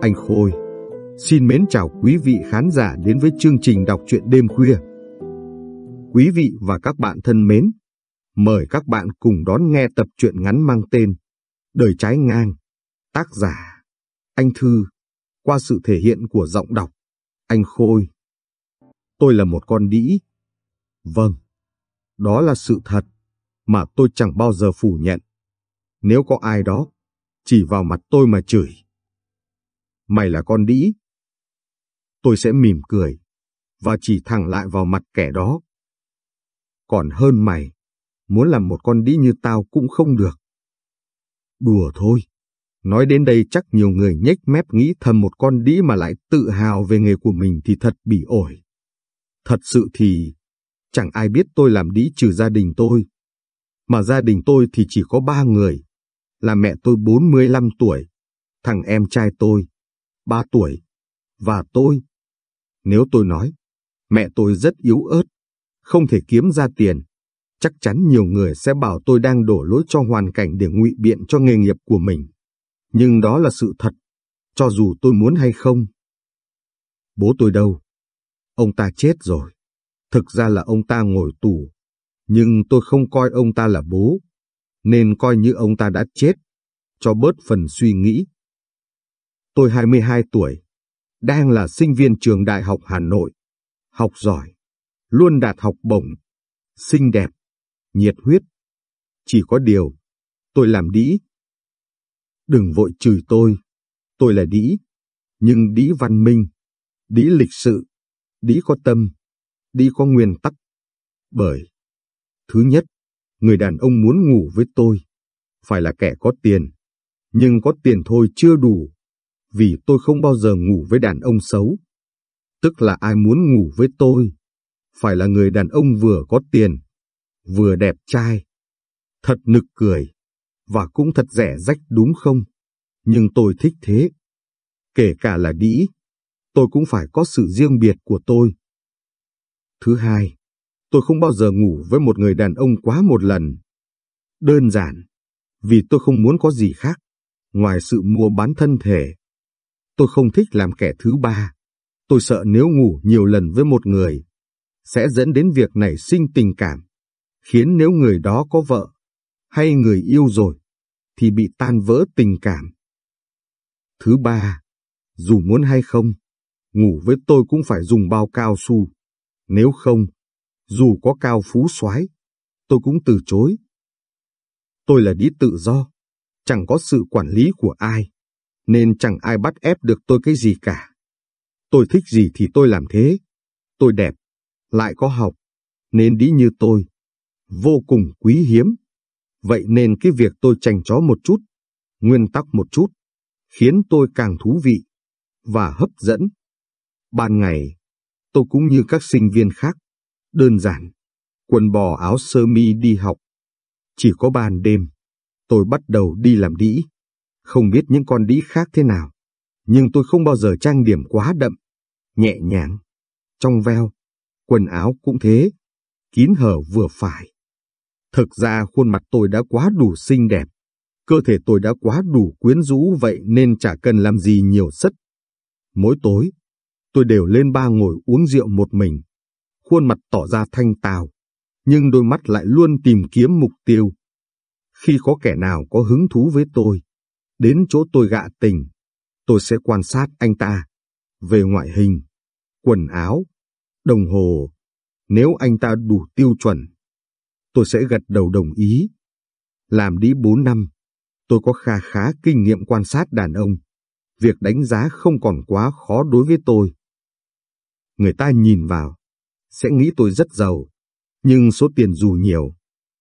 Anh Khôi, xin mến chào quý vị khán giả đến với chương trình đọc truyện đêm khuya. Quý vị và các bạn thân mến, mời các bạn cùng đón nghe tập truyện ngắn mang tên Đời trái ngang, tác giả Anh Thư, qua sự thể hiện của giọng đọc Anh Khôi. Tôi là một con đĩ. Vâng, đó là sự thật mà tôi chẳng bao giờ phủ nhận. Nếu có ai đó chỉ vào mặt tôi mà chửi. Mày là con đĩ. Tôi sẽ mỉm cười và chỉ thẳng lại vào mặt kẻ đó. Còn hơn mày, muốn làm một con đĩ như tao cũng không được. Đùa thôi. Nói đến đây chắc nhiều người nhếch mép nghĩ thầm một con đĩ mà lại tự hào về nghề của mình thì thật bị ổi. Thật sự thì chẳng ai biết tôi làm đĩ trừ gia đình tôi. Mà gia đình tôi thì chỉ có ba người. Là mẹ tôi 45 tuổi, thằng em trai tôi, ba tuổi, và tôi. Nếu tôi nói, mẹ tôi rất yếu ớt, không thể kiếm ra tiền, chắc chắn nhiều người sẽ bảo tôi đang đổ lỗi cho hoàn cảnh để ngụy biện cho nghề nghiệp của mình. Nhưng đó là sự thật, cho dù tôi muốn hay không. Bố tôi đâu? Ông ta chết rồi. Thực ra là ông ta ngồi tù, nhưng tôi không coi ông ta là bố, nên coi như ông ta đã chết, cho bớt phần suy nghĩ. Tôi 22 tuổi, đang là sinh viên trường Đại học Hà Nội, học giỏi, luôn đạt học bổng, xinh đẹp, nhiệt huyết. Chỉ có điều, tôi làm đĩ. Đừng vội chửi tôi, tôi là đĩ, nhưng đĩ văn minh, đĩ lịch sự, đĩ có tâm, đĩ có nguyên tắc. Bởi, thứ nhất, người đàn ông muốn ngủ với tôi, phải là kẻ có tiền, nhưng có tiền thôi chưa đủ, vì tôi không bao giờ ngủ với đàn ông xấu. Tức là ai muốn ngủ với tôi, phải là người đàn ông vừa có tiền, vừa đẹp trai. Thật nực cười, và cũng thật rẻ rách đúng không? Nhưng tôi thích thế. Kể cả là đĩ, tôi cũng phải có sự riêng biệt của tôi. Thứ hai, tôi không bao giờ ngủ với một người đàn ông quá một lần. Đơn giản, vì tôi không muốn có gì khác, ngoài sự mua bán thân thể. Tôi không thích làm kẻ thứ ba. Tôi sợ nếu ngủ nhiều lần với một người, sẽ dẫn đến việc nảy sinh tình cảm, khiến nếu người đó có vợ hay người yêu rồi, thì bị tan vỡ tình cảm. Thứ ba, dù muốn hay không, ngủ với tôi cũng phải dùng bao cao su. Nếu không, dù có cao phú soái, tôi cũng từ chối. Tôi là đi tự do, chẳng có sự quản lý của ai, nên chẳng ai bắt ép được tôi cái gì cả. Tôi thích gì thì tôi làm thế. Tôi đẹp, lại có học, nên đi như tôi, vô cùng quý hiếm. Vậy nên cái việc tôi tranh chó một chút, nguyên tắc một chút, khiến tôi càng thú vị và hấp dẫn. Ban ngày, tôi cũng như các sinh viên khác, đơn giản, quần bò áo sơ mi đi học. Chỉ có ban đêm, tôi bắt đầu đi làm đĩ. Không biết những con đĩ khác thế nào, nhưng tôi không bao giờ trang điểm quá đậm, nhẹ nhàng, trong veo. Quần áo cũng thế, kín hở vừa phải. Thực ra khuôn mặt tôi đã quá đủ xinh đẹp, cơ thể tôi đã quá đủ quyến rũ vậy nên chả cần làm gì nhiều sức. Mỗi tối, tôi đều lên ba ngồi uống rượu một mình, khuôn mặt tỏ ra thanh tào, nhưng đôi mắt lại luôn tìm kiếm mục tiêu. Khi có kẻ nào có hứng thú với tôi, đến chỗ tôi gạ tình, tôi sẽ quan sát anh ta, về ngoại hình, quần áo, đồng hồ. Nếu anh ta đủ tiêu chuẩn, tôi sẽ gật đầu đồng ý. Làm đi bốn năm, tôi có khá khá kinh nghiệm quan sát đàn ông. Việc đánh giá không còn quá khó đối với tôi. Người ta nhìn vào, sẽ nghĩ tôi rất giàu, nhưng số tiền dù nhiều,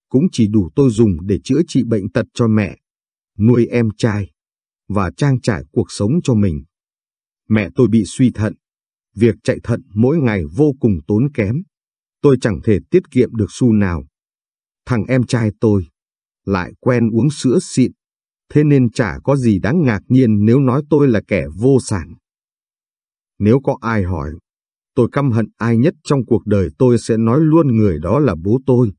cũng chỉ đủ tôi dùng để chữa trị bệnh tật cho mẹ, nuôi em trai, và trang trải cuộc sống cho mình. Mẹ tôi bị suy thận, việc chạy thận mỗi ngày vô cùng tốn kém. Tôi chẳng thể tiết kiệm được xu nào. Thằng em trai tôi lại quen uống sữa xịn, thế nên chả có gì đáng ngạc nhiên nếu nói tôi là kẻ vô sản. Nếu có ai hỏi, tôi căm hận ai nhất trong cuộc đời tôi sẽ nói luôn người đó là bố tôi.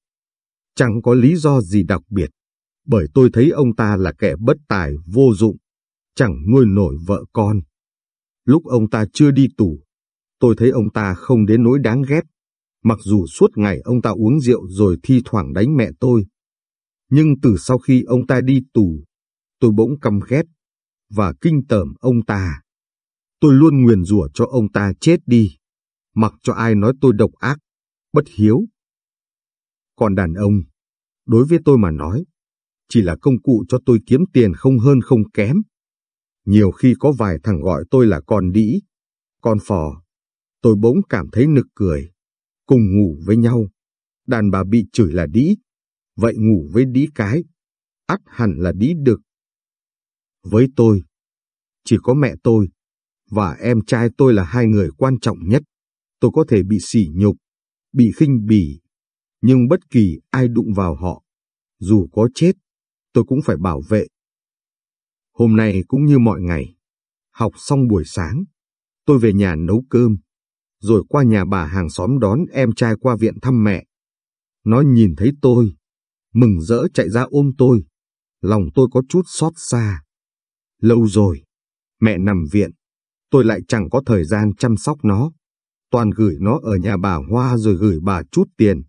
Chẳng có lý do gì đặc biệt, bởi tôi thấy ông ta là kẻ bất tài vô dụng, chẳng nuôi nổi vợ con, Lúc ông ta chưa đi tù, tôi thấy ông ta không đến nỗi đáng ghét, mặc dù suốt ngày ông ta uống rượu rồi thi thoảng đánh mẹ tôi. Nhưng từ sau khi ông ta đi tù, tôi bỗng căm ghét và kinh tởm ông ta. Tôi luôn nguyền rủa cho ông ta chết đi, mặc cho ai nói tôi độc ác, bất hiếu. Còn đàn ông, đối với tôi mà nói, chỉ là công cụ cho tôi kiếm tiền không hơn không kém. Nhiều khi có vài thằng gọi tôi là con đĩ, con phò, tôi bỗng cảm thấy nực cười. Cùng ngủ với nhau, đàn bà bị chửi là đĩ, vậy ngủ với đĩ cái, ắt hẳn là đĩ đực. Với tôi, chỉ có mẹ tôi và em trai tôi là hai người quan trọng nhất. Tôi có thể bị sỉ nhục, bị khinh bỉ, nhưng bất kỳ ai đụng vào họ, dù có chết, tôi cũng phải bảo vệ. Hôm nay cũng như mọi ngày, học xong buổi sáng, tôi về nhà nấu cơm, rồi qua nhà bà hàng xóm đón em trai qua viện thăm mẹ. Nó nhìn thấy tôi, mừng rỡ chạy ra ôm tôi, lòng tôi có chút xót xa. Lâu rồi, mẹ nằm viện, tôi lại chẳng có thời gian chăm sóc nó, toàn gửi nó ở nhà bà Hoa rồi gửi bà chút tiền.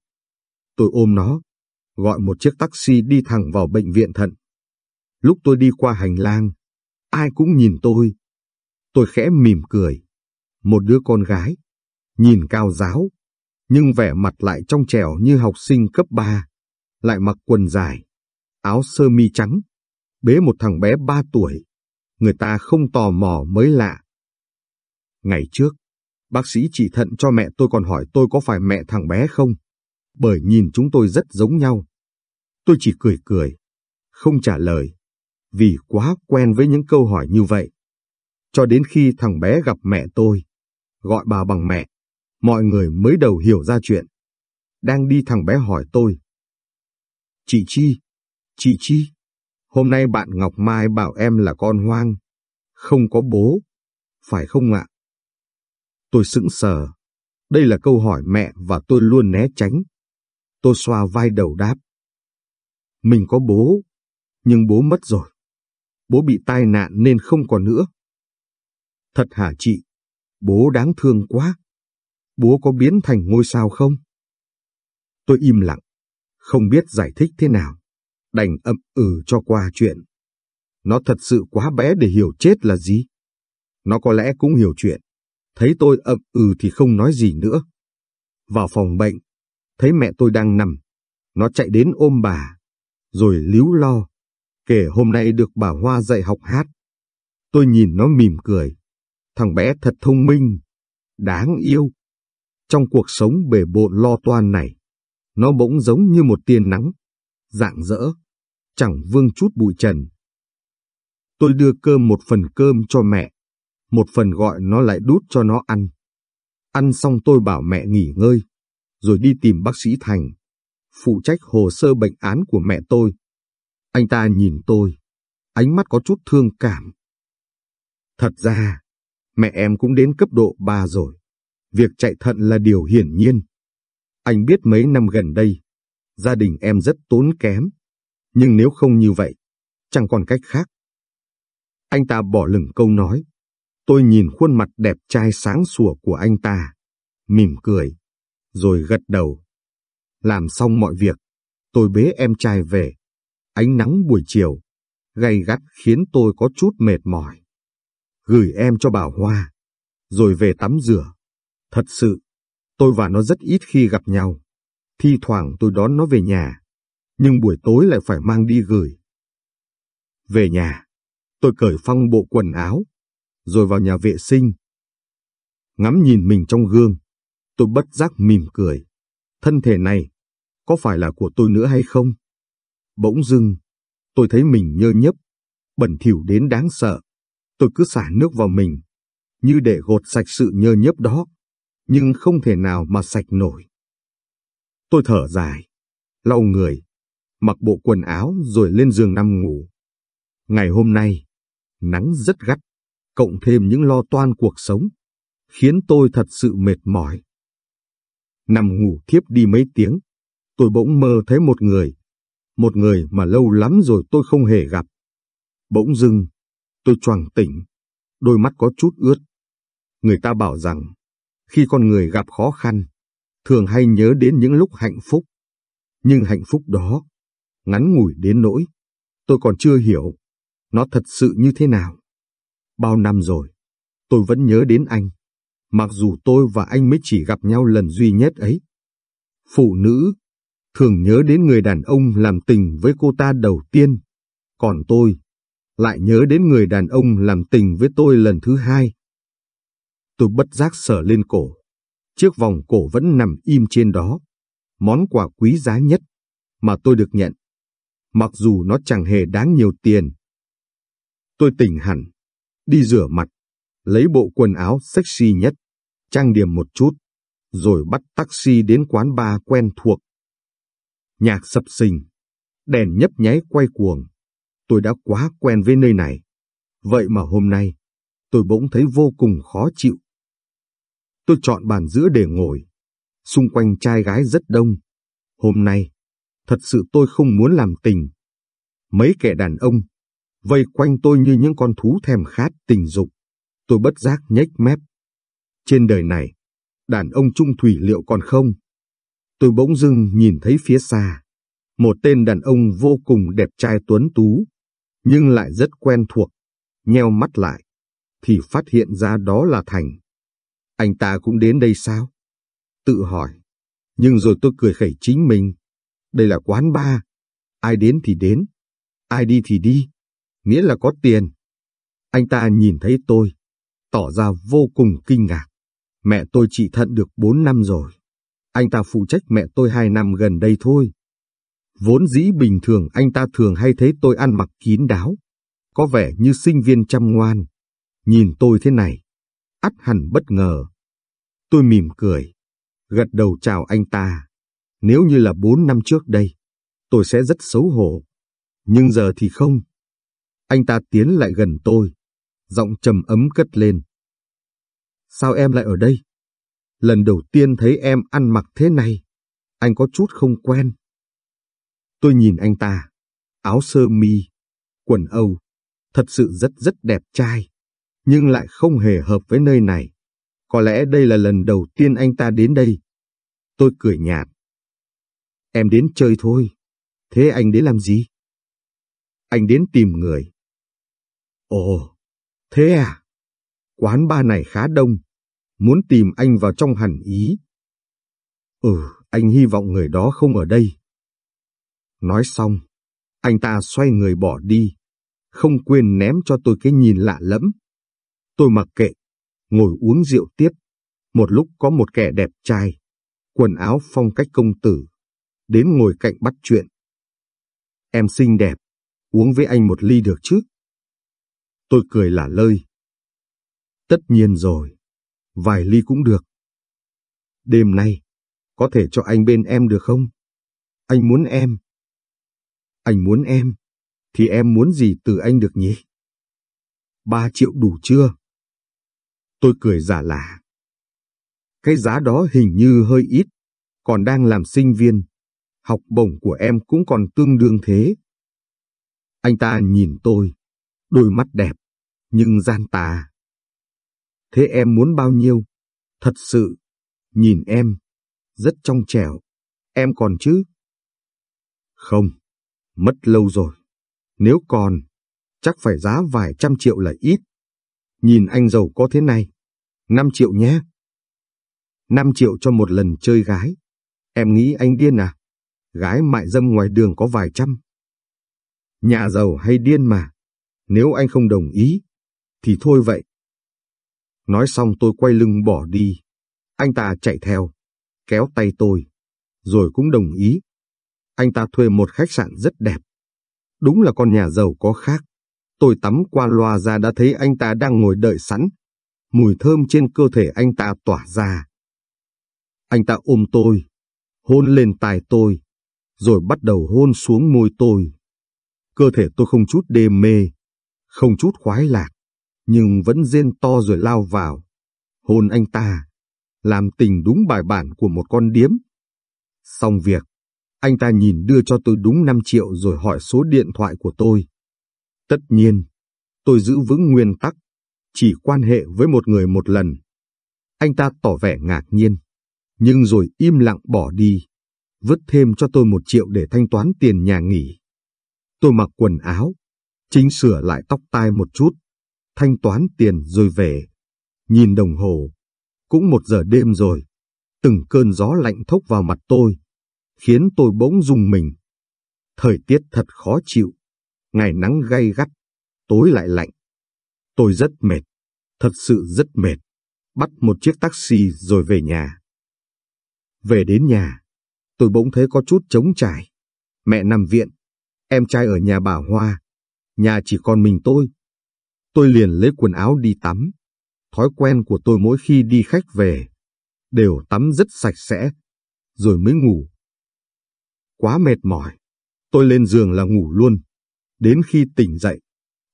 Tôi ôm nó, gọi một chiếc taxi đi thẳng vào bệnh viện thận. Lúc tôi đi qua hành lang, ai cũng nhìn tôi. Tôi khẽ mỉm cười. Một đứa con gái, nhìn cao giáo, nhưng vẻ mặt lại trong trẻo như học sinh cấp 3, lại mặc quần dài, áo sơ mi trắng, bế một thằng bé 3 tuổi. Người ta không tò mò mới lạ. Ngày trước, bác sĩ chỉ thận cho mẹ tôi còn hỏi tôi có phải mẹ thằng bé không, bởi nhìn chúng tôi rất giống nhau. Tôi chỉ cười cười, không trả lời, vì quá quen với những câu hỏi như vậy. Cho đến khi thằng bé gặp mẹ tôi, gọi bà bằng mẹ, mọi người mới đầu hiểu ra chuyện. Đang đi thằng bé hỏi tôi. Chị Chi, chị Chi, hôm nay bạn Ngọc Mai bảo em là con hoang, không có bố, phải không ạ? Tôi sững sờ. Đây là câu hỏi mẹ và tôi luôn né tránh. Tôi xoa vai đầu đáp. Mình có bố, nhưng bố mất rồi. Bố bị tai nạn nên không còn nữa. Thật hả chị? Bố đáng thương quá. Bố có biến thành ngôi sao không? Tôi im lặng, không biết giải thích thế nào. Đành ậm ừ cho qua chuyện. Nó thật sự quá bé để hiểu chết là gì. Nó có lẽ cũng hiểu chuyện. Thấy tôi ậm ừ thì không nói gì nữa. Vào phòng bệnh, thấy mẹ tôi đang nằm. Nó chạy đến ôm bà, rồi líu lo, kể hôm nay được bà Hoa dạy học hát. Tôi nhìn nó mỉm cười. Thằng bé thật thông minh, đáng yêu. Trong cuộc sống bề bộn lo toan này, nó bỗng giống như một tia nắng, dạng dỡ, chẳng vương chút bụi trần. Tôi đưa cơm một phần cơm cho mẹ, một phần gọi nó lại đút cho nó ăn. Ăn xong tôi bảo mẹ nghỉ ngơi, rồi đi tìm bác sĩ Thành phụ trách hồ sơ bệnh án của mẹ tôi. Anh ta nhìn tôi, ánh mắt có chút thương cảm. Thật ra, mẹ em cũng đến cấp độ 3 rồi. Việc chạy thận là điều hiển nhiên. Anh biết mấy năm gần đây, gia đình em rất tốn kém. Nhưng nếu không như vậy, chẳng còn cách khác. Anh ta bỏ lửng câu nói. Tôi nhìn khuôn mặt đẹp trai sáng sủa của anh ta, mỉm cười, rồi gật đầu. Làm xong mọi việc, tôi bế em trai về. Ánh nắng buổi chiều, gay gắt khiến tôi có chút mệt mỏi. Gửi em cho bảo Hoa, rồi về tắm rửa. Thật sự, tôi và nó rất ít khi gặp nhau. Thi thoảng tôi đón nó về nhà, nhưng buổi tối lại phải mang đi gửi. Về nhà, tôi cởi phong bộ quần áo, rồi vào nhà vệ sinh. Ngắm nhìn mình trong gương, tôi bất giác mỉm cười. Thân thể này có phải là của tôi nữa hay không? Bỗng dưng, tôi thấy mình nhơ nhấp, bẩn thỉu đến đáng sợ. Tôi cứ xả nước vào mình, như để gột sạch sự nhơ nhấp đó, nhưng không thể nào mà sạch nổi. Tôi thở dài, lau người, mặc bộ quần áo rồi lên giường nằm ngủ. Ngày hôm nay, nắng rất gắt, cộng thêm những lo toan cuộc sống, khiến tôi thật sự mệt mỏi. Nằm ngủ thiếp đi mấy tiếng, tôi bỗng mơ thấy một người, một người mà lâu lắm rồi tôi không hề gặp. Bỗng dưng, tôi choàng tỉnh, đôi mắt có chút ướt, Người ta bảo rằng, khi con người gặp khó khăn, thường hay nhớ đến những lúc hạnh phúc. Nhưng hạnh phúc đó, ngắn ngủi đến nỗi, tôi còn chưa hiểu, nó thật sự như thế nào. Bao năm rồi, tôi vẫn nhớ đến anh, mặc dù tôi và anh mới chỉ gặp nhau lần duy nhất ấy. Phụ nữ thường nhớ đến người đàn ông làm tình với cô ta đầu tiên, còn tôi lại nhớ đến người đàn ông làm tình với tôi lần thứ hai. Tôi bất giác sờ lên cổ, chiếc vòng cổ vẫn nằm im trên đó, món quà quý giá nhất mà tôi được nhận, mặc dù nó chẳng hề đáng nhiều tiền. Tôi tỉnh hẳn, đi rửa mặt, lấy bộ quần áo sexy nhất, trang điểm một chút, rồi bắt taxi đến quán bar quen thuộc. Nhạc sập sình, đèn nhấp nháy quay cuồng. Tôi đã quá quen với nơi này. Vậy mà hôm nay, tôi bỗng thấy vô cùng khó chịu. Tôi chọn bàn giữa để ngồi. Xung quanh trai gái rất đông. Hôm nay, thật sự tôi không muốn làm tình. Mấy kẻ đàn ông, vây quanh tôi như những con thú thèm khát tình dục. Tôi bất giác nhếch mép. Trên đời này, đàn ông trung thủy liệu còn không? Tôi bỗng dưng nhìn thấy phía xa, một tên đàn ông vô cùng đẹp trai tuấn tú, nhưng lại rất quen thuộc, nheo mắt lại, thì phát hiện ra đó là Thành. Anh ta cũng đến đây sao? Tự hỏi, nhưng rồi tôi cười khẩy chính mình. Đây là quán bar, ai đến thì đến, ai đi thì đi, nghĩa là có tiền. Anh ta nhìn thấy tôi, tỏ ra vô cùng kinh ngạc. Mẹ tôi trị thận được 4 năm rồi. Anh ta phụ trách mẹ tôi hai năm gần đây thôi. Vốn dĩ bình thường anh ta thường hay thấy tôi ăn mặc kín đáo, có vẻ như sinh viên chăm ngoan. Nhìn tôi thế này, ắt hẳn bất ngờ. Tôi mỉm cười, gật đầu chào anh ta. Nếu như là bốn năm trước đây, tôi sẽ rất xấu hổ. Nhưng giờ thì không. Anh ta tiến lại gần tôi, giọng trầm ấm cất lên. Sao em lại ở đây? Lần đầu tiên thấy em ăn mặc thế này, anh có chút không quen. Tôi nhìn anh ta, áo sơ mi, quần Âu, thật sự rất rất đẹp trai, nhưng lại không hề hợp với nơi này. Có lẽ đây là lần đầu tiên anh ta đến đây. Tôi cười nhạt. Em đến chơi thôi, thế anh đến làm gì? Anh đến tìm người. Ồ, thế à? Quán ba này khá đông, muốn tìm anh vào trong hẳn ý. Ừ, anh hy vọng người đó không ở đây. Nói xong, anh ta xoay người bỏ đi, không quên ném cho tôi cái nhìn lạ lẫm. Tôi mặc kệ, ngồi uống rượu tiếp. Một lúc có một kẻ đẹp trai, quần áo phong cách công tử, đến ngồi cạnh bắt chuyện. Em xinh đẹp, uống với anh một ly được chứ? Tôi cười lả lơi. Tất nhiên rồi, vài ly cũng được. Đêm nay, có thể cho anh bên em được không? Anh muốn em. Anh muốn em, thì em muốn gì từ anh được nhỉ? Ba triệu đủ chưa? Tôi cười giả lả. Cái giá đó hình như hơi ít, còn đang làm sinh viên. Học bổng của em cũng còn tương đương thế. Anh ta nhìn tôi, đôi mắt đẹp, nhưng gian tà. Thế em muốn bao nhiêu? Thật sự, nhìn em, rất trong trẻo. Em còn chứ? Không, mất lâu rồi. Nếu còn, chắc phải giá vài trăm triệu là ít. Nhìn anh giàu có thế này, 5 triệu nhé. 5 triệu cho một lần chơi gái. Em nghĩ anh điên à? Gái mại dâm ngoài đường có vài trăm. Nhà giàu hay điên mà. Nếu anh không đồng ý, thì thôi vậy. Nói xong tôi quay lưng bỏ đi. Anh ta chạy theo, kéo tay tôi, rồi cũng đồng ý. Anh ta thuê một khách sạn rất đẹp. Đúng là con nhà giàu có khác. Tôi tắm qua loa ra đã thấy anh ta đang ngồi đợi sẵn. Mùi thơm trên cơ thể anh ta tỏa ra. Anh ta ôm tôi, hôn lên tai tôi, rồi bắt đầu hôn xuống môi tôi. Cơ thể tôi không chút đê mê, không chút khoái lạc nhưng vẫn rên to rồi lao vào. Hôn anh ta, làm tình đúng bài bản của một con điếm. Xong việc, anh ta nhìn đưa cho tôi đúng 5 triệu rồi hỏi số điện thoại của tôi. Tất nhiên, tôi giữ vững nguyên tắc, chỉ quan hệ với một người một lần. Anh ta tỏ vẻ ngạc nhiên, nhưng rồi im lặng bỏ đi, vứt thêm cho tôi một triệu để thanh toán tiền nhà nghỉ. Tôi mặc quần áo, chỉnh sửa lại tóc tai một chút, thanh toán tiền rồi về. Nhìn đồng hồ, cũng một giờ đêm rồi. Từng cơn gió lạnh thốc vào mặt tôi, khiến tôi bỗng rùng mình. Thời tiết thật khó chịu, ngày nắng gay gắt, tối lại lạnh. Tôi rất mệt, thật sự rất mệt. Bắt một chiếc taxi rồi về nhà. Về đến nhà, tôi bỗng thấy có chút trống trải. Mẹ nằm viện, em trai ở nhà bà Hoa, nhà chỉ còn mình tôi. Tôi liền lấy quần áo đi tắm. Thói quen của tôi mỗi khi đi khách về, đều tắm rất sạch sẽ, rồi mới ngủ. Quá mệt mỏi, tôi lên giường là ngủ luôn. Đến khi tỉnh dậy,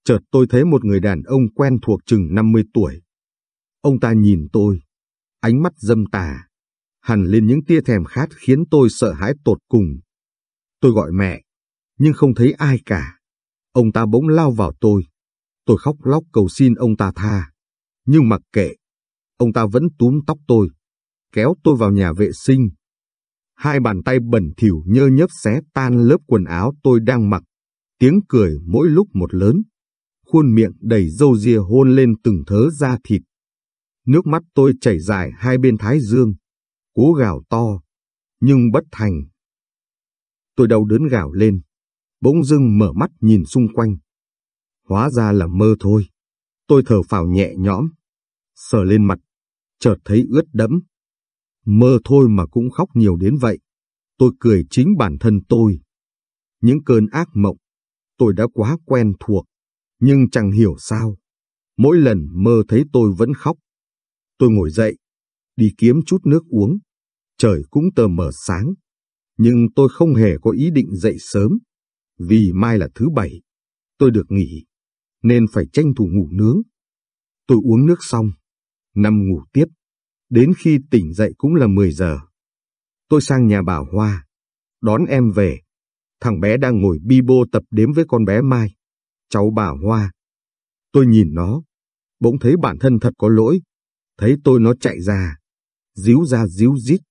chợt tôi thấy một người đàn ông quen thuộc chừng 50 tuổi. Ông ta nhìn tôi, ánh mắt dâm tà, hằn lên những tia thèm khát khiến tôi sợ hãi tột cùng. Tôi gọi mẹ, nhưng không thấy ai cả. Ông ta bỗng lao vào tôi. Tôi khóc lóc cầu xin ông ta tha. Nhưng mặc kệ, ông ta vẫn túm tóc tôi, kéo tôi vào nhà vệ sinh. Hai bàn tay bẩn thỉu nhơ nhớp xé tan lớp quần áo tôi đang mặc. Tiếng cười mỗi lúc một lớn. Khuôn miệng đầy râu ria hôn lên từng thớ da thịt. Nước mắt tôi chảy dài hai bên thái dương. Cố gào to, nhưng bất thành. Tôi đau đớn gào lên, bỗng dưng mở mắt nhìn xung quanh. Hóa ra là mơ thôi. Tôi thở phào nhẹ nhõm, sờ lên mặt, chợt thấy ướt đẫm. Mơ thôi mà cũng khóc nhiều đến vậy. Tôi cười chính bản thân tôi. Những cơn ác mộng, tôi đã quá quen thuộc, nhưng chẳng hiểu sao. Mỗi lần mơ thấy tôi vẫn khóc. Tôi ngồi dậy, đi kiếm chút nước uống. Trời cũng tờ mờ sáng, nhưng tôi không hề có ý định dậy sớm, vì mai là thứ bảy, tôi được nghỉ, nên phải tranh thủ ngủ nướng. Tôi uống nước xong, nằm ngủ tiếp, đến khi tỉnh dậy cũng là 10 giờ. Tôi sang nhà bà Hoa, đón em về. Thằng bé đang ngồi bi bô tập đếm với con bé Mai, cháu bà Hoa. Tôi nhìn nó, bỗng thấy bản thân thật có lỗi, thấy tôi nó chạy ra, díu ra díu dít.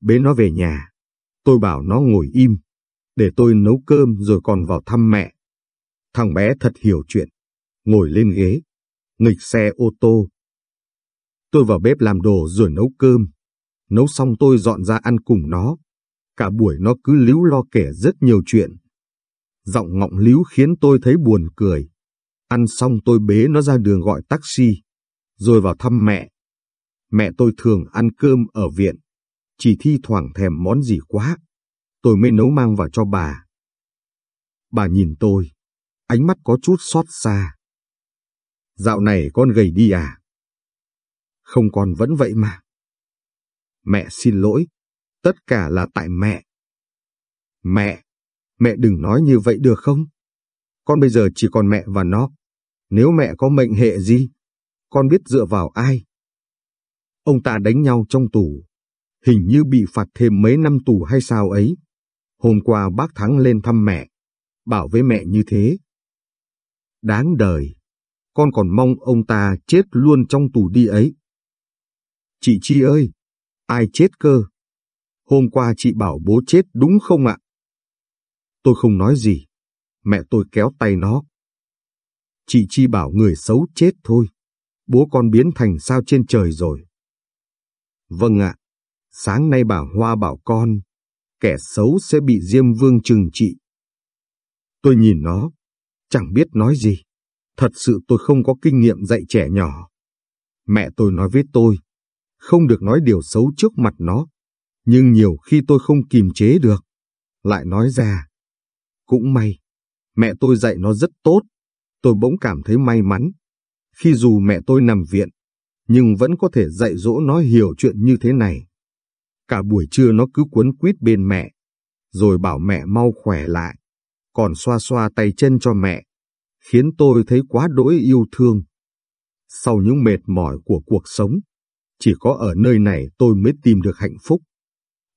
Bế nó về nhà, tôi bảo nó ngồi im, để tôi nấu cơm rồi còn vào thăm mẹ. Thằng bé thật hiểu chuyện, ngồi lên ghế, nghịch xe ô tô. Tôi vào bếp làm đồ rồi nấu cơm. Nấu xong tôi dọn ra ăn cùng nó. Cả buổi nó cứ líu lo kể rất nhiều chuyện. Giọng ngọng líu khiến tôi thấy buồn cười. Ăn xong tôi bế nó ra đường gọi taxi, rồi vào thăm mẹ. Mẹ tôi thường ăn cơm ở viện, chỉ thi thoảng thèm món gì quá, tôi mới nấu mang vào cho bà. Bà nhìn tôi, ánh mắt có chút xót xa. Dạo này con gầy đi à? Không con vẫn vậy mà. Mẹ xin lỗi, tất cả là tại mẹ. Mẹ, mẹ đừng nói như vậy được không? Con bây giờ chỉ còn mẹ và nó. Nếu mẹ có mệnh hệ gì, con biết dựa vào ai? Ông ta đánh nhau trong tù, hình như bị phạt thêm mấy năm tù hay sao ấy. Hôm qua bác Thắng lên thăm mẹ, bảo với mẹ như thế. Đáng đời, con còn mong ông ta chết luôn trong tù đi ấy. Chị Chi ơi, ai chết cơ? Hôm qua chị bảo bố chết đúng không ạ? Tôi không nói gì, mẹ tôi kéo tay nó. Chị Chi bảo người xấu chết thôi, bố con biến thành sao trên trời rồi. Vâng ạ, sáng nay bà Hoa bảo con, kẻ xấu sẽ bị Diêm Vương trừng trị. Tôi nhìn nó, chẳng biết nói gì. Thật sự tôi không có kinh nghiệm dạy trẻ nhỏ. Mẹ tôi nói với tôi, không được nói điều xấu trước mặt nó, nhưng nhiều khi tôi không kìm chế được, lại nói ra. Cũng may, mẹ tôi dạy nó rất tốt, tôi bỗng cảm thấy may mắn. Khi dù mẹ tôi nằm viện, nhưng vẫn có thể dạy dỗ nó hiểu chuyện như thế này. Cả buổi trưa nó cứ quấn quýt bên mẹ, rồi bảo mẹ mau khỏe lại, còn xoa xoa tay chân cho mẹ, khiến tôi thấy quá đỗi yêu thương. Sau những mệt mỏi của cuộc sống, chỉ có ở nơi này tôi mới tìm được hạnh phúc.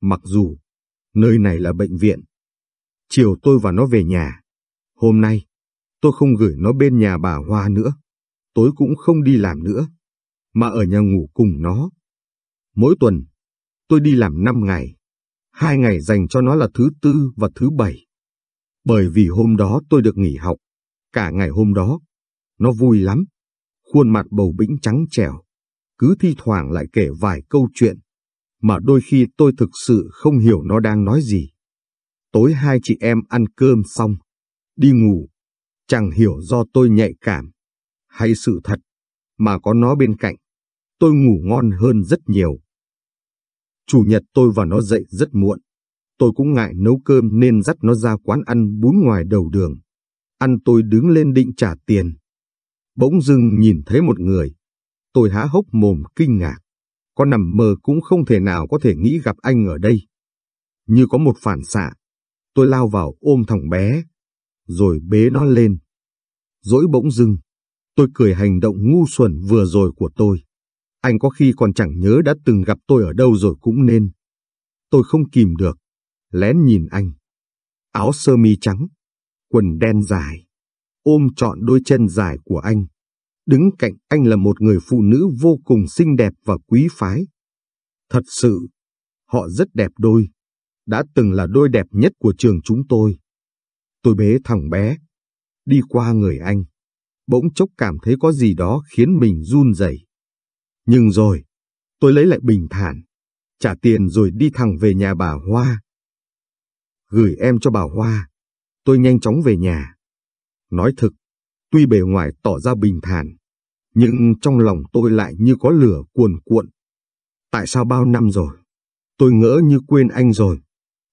Mặc dù, nơi này là bệnh viện. Chiều tôi và nó về nhà. Hôm nay, tôi không gửi nó bên nhà bà Hoa nữa. Tối cũng không đi làm nữa, mà ở nhà ngủ cùng nó, Mỗi tuần, tôi đi làm 5 ngày. Hai ngày dành cho nó là thứ tư và thứ bảy. Bởi vì hôm đó tôi được nghỉ học. Cả ngày hôm đó, nó vui lắm. Khuôn mặt bầu bĩnh trắng trẻo. Cứ thi thoảng lại kể vài câu chuyện. Mà đôi khi tôi thực sự không hiểu nó đang nói gì. Tối hai chị em ăn cơm xong, đi ngủ. Chẳng hiểu do tôi nhạy cảm, hay sự thật, mà có nó bên cạnh. Tôi ngủ ngon hơn rất nhiều. Chủ nhật tôi và nó dậy rất muộn. Tôi cũng ngại nấu cơm nên dắt nó ra quán ăn bún ngoài đầu đường. Ăn tôi đứng lên định trả tiền. Bỗng dưng nhìn thấy một người. Tôi há hốc mồm kinh ngạc. Có nằm mơ cũng không thể nào có thể nghĩ gặp anh ở đây. Như có một phản xạ, tôi lao vào ôm thằng bé, rồi bế nó lên. Dỗi bỗng dưng, tôi cười hành động ngu xuẩn vừa rồi của tôi. Anh có khi còn chẳng nhớ đã từng gặp tôi ở đâu rồi cũng nên. Tôi không kìm được, lén nhìn anh. Áo sơ mi trắng, quần đen dài, ôm trọn đôi chân dài của anh. Đứng cạnh anh là một người phụ nữ vô cùng xinh đẹp và quý phái. Thật sự, họ rất đẹp đôi, đã từng là đôi đẹp nhất của trường chúng tôi. Tôi bế thằng bé, đi qua người anh, bỗng chốc cảm thấy có gì đó khiến mình run rẩy. Nhưng rồi, tôi lấy lại bình thản, trả tiền rồi đi thẳng về nhà bà Hoa. Gửi em cho bà Hoa, tôi nhanh chóng về nhà. Nói thực, tuy bề ngoài tỏ ra bình thản, nhưng trong lòng tôi lại như có lửa cuồn cuộn. Tại sao bao năm rồi, tôi ngỡ như quên anh rồi,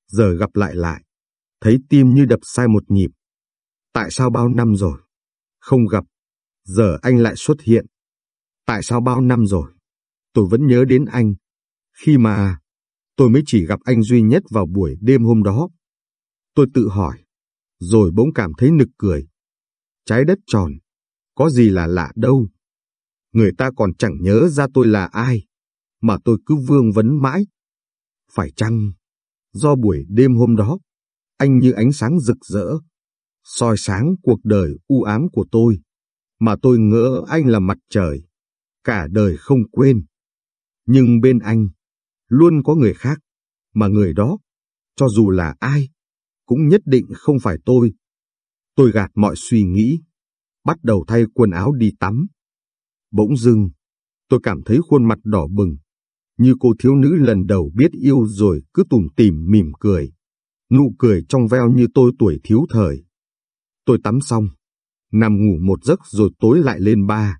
giờ gặp lại lại, thấy tim như đập sai một nhịp. Tại sao bao năm rồi, không gặp, giờ anh lại xuất hiện. Tại sao bao năm rồi, tôi vẫn nhớ đến anh, khi mà tôi mới chỉ gặp anh duy nhất vào buổi đêm hôm đó. Tôi tự hỏi, rồi bỗng cảm thấy nực cười. Trái đất tròn, có gì là lạ đâu. Người ta còn chẳng nhớ ra tôi là ai, mà tôi cứ vương vấn mãi. Phải chăng, do buổi đêm hôm đó, anh như ánh sáng rực rỡ, soi sáng cuộc đời u ám của tôi, mà tôi ngỡ anh là mặt trời, cả đời không quên. Nhưng bên anh, luôn có người khác, mà người đó, cho dù là ai, cũng nhất định không phải tôi. Tôi gạt mọi suy nghĩ, bắt đầu thay quần áo đi tắm. Bỗng dưng, tôi cảm thấy khuôn mặt đỏ bừng, như cô thiếu nữ lần đầu biết yêu rồi cứ tủm tỉm mỉm cười. Nụ cười trong veo như tôi tuổi thiếu thời. Tôi tắm xong, nằm ngủ một giấc rồi tối lại lên ba.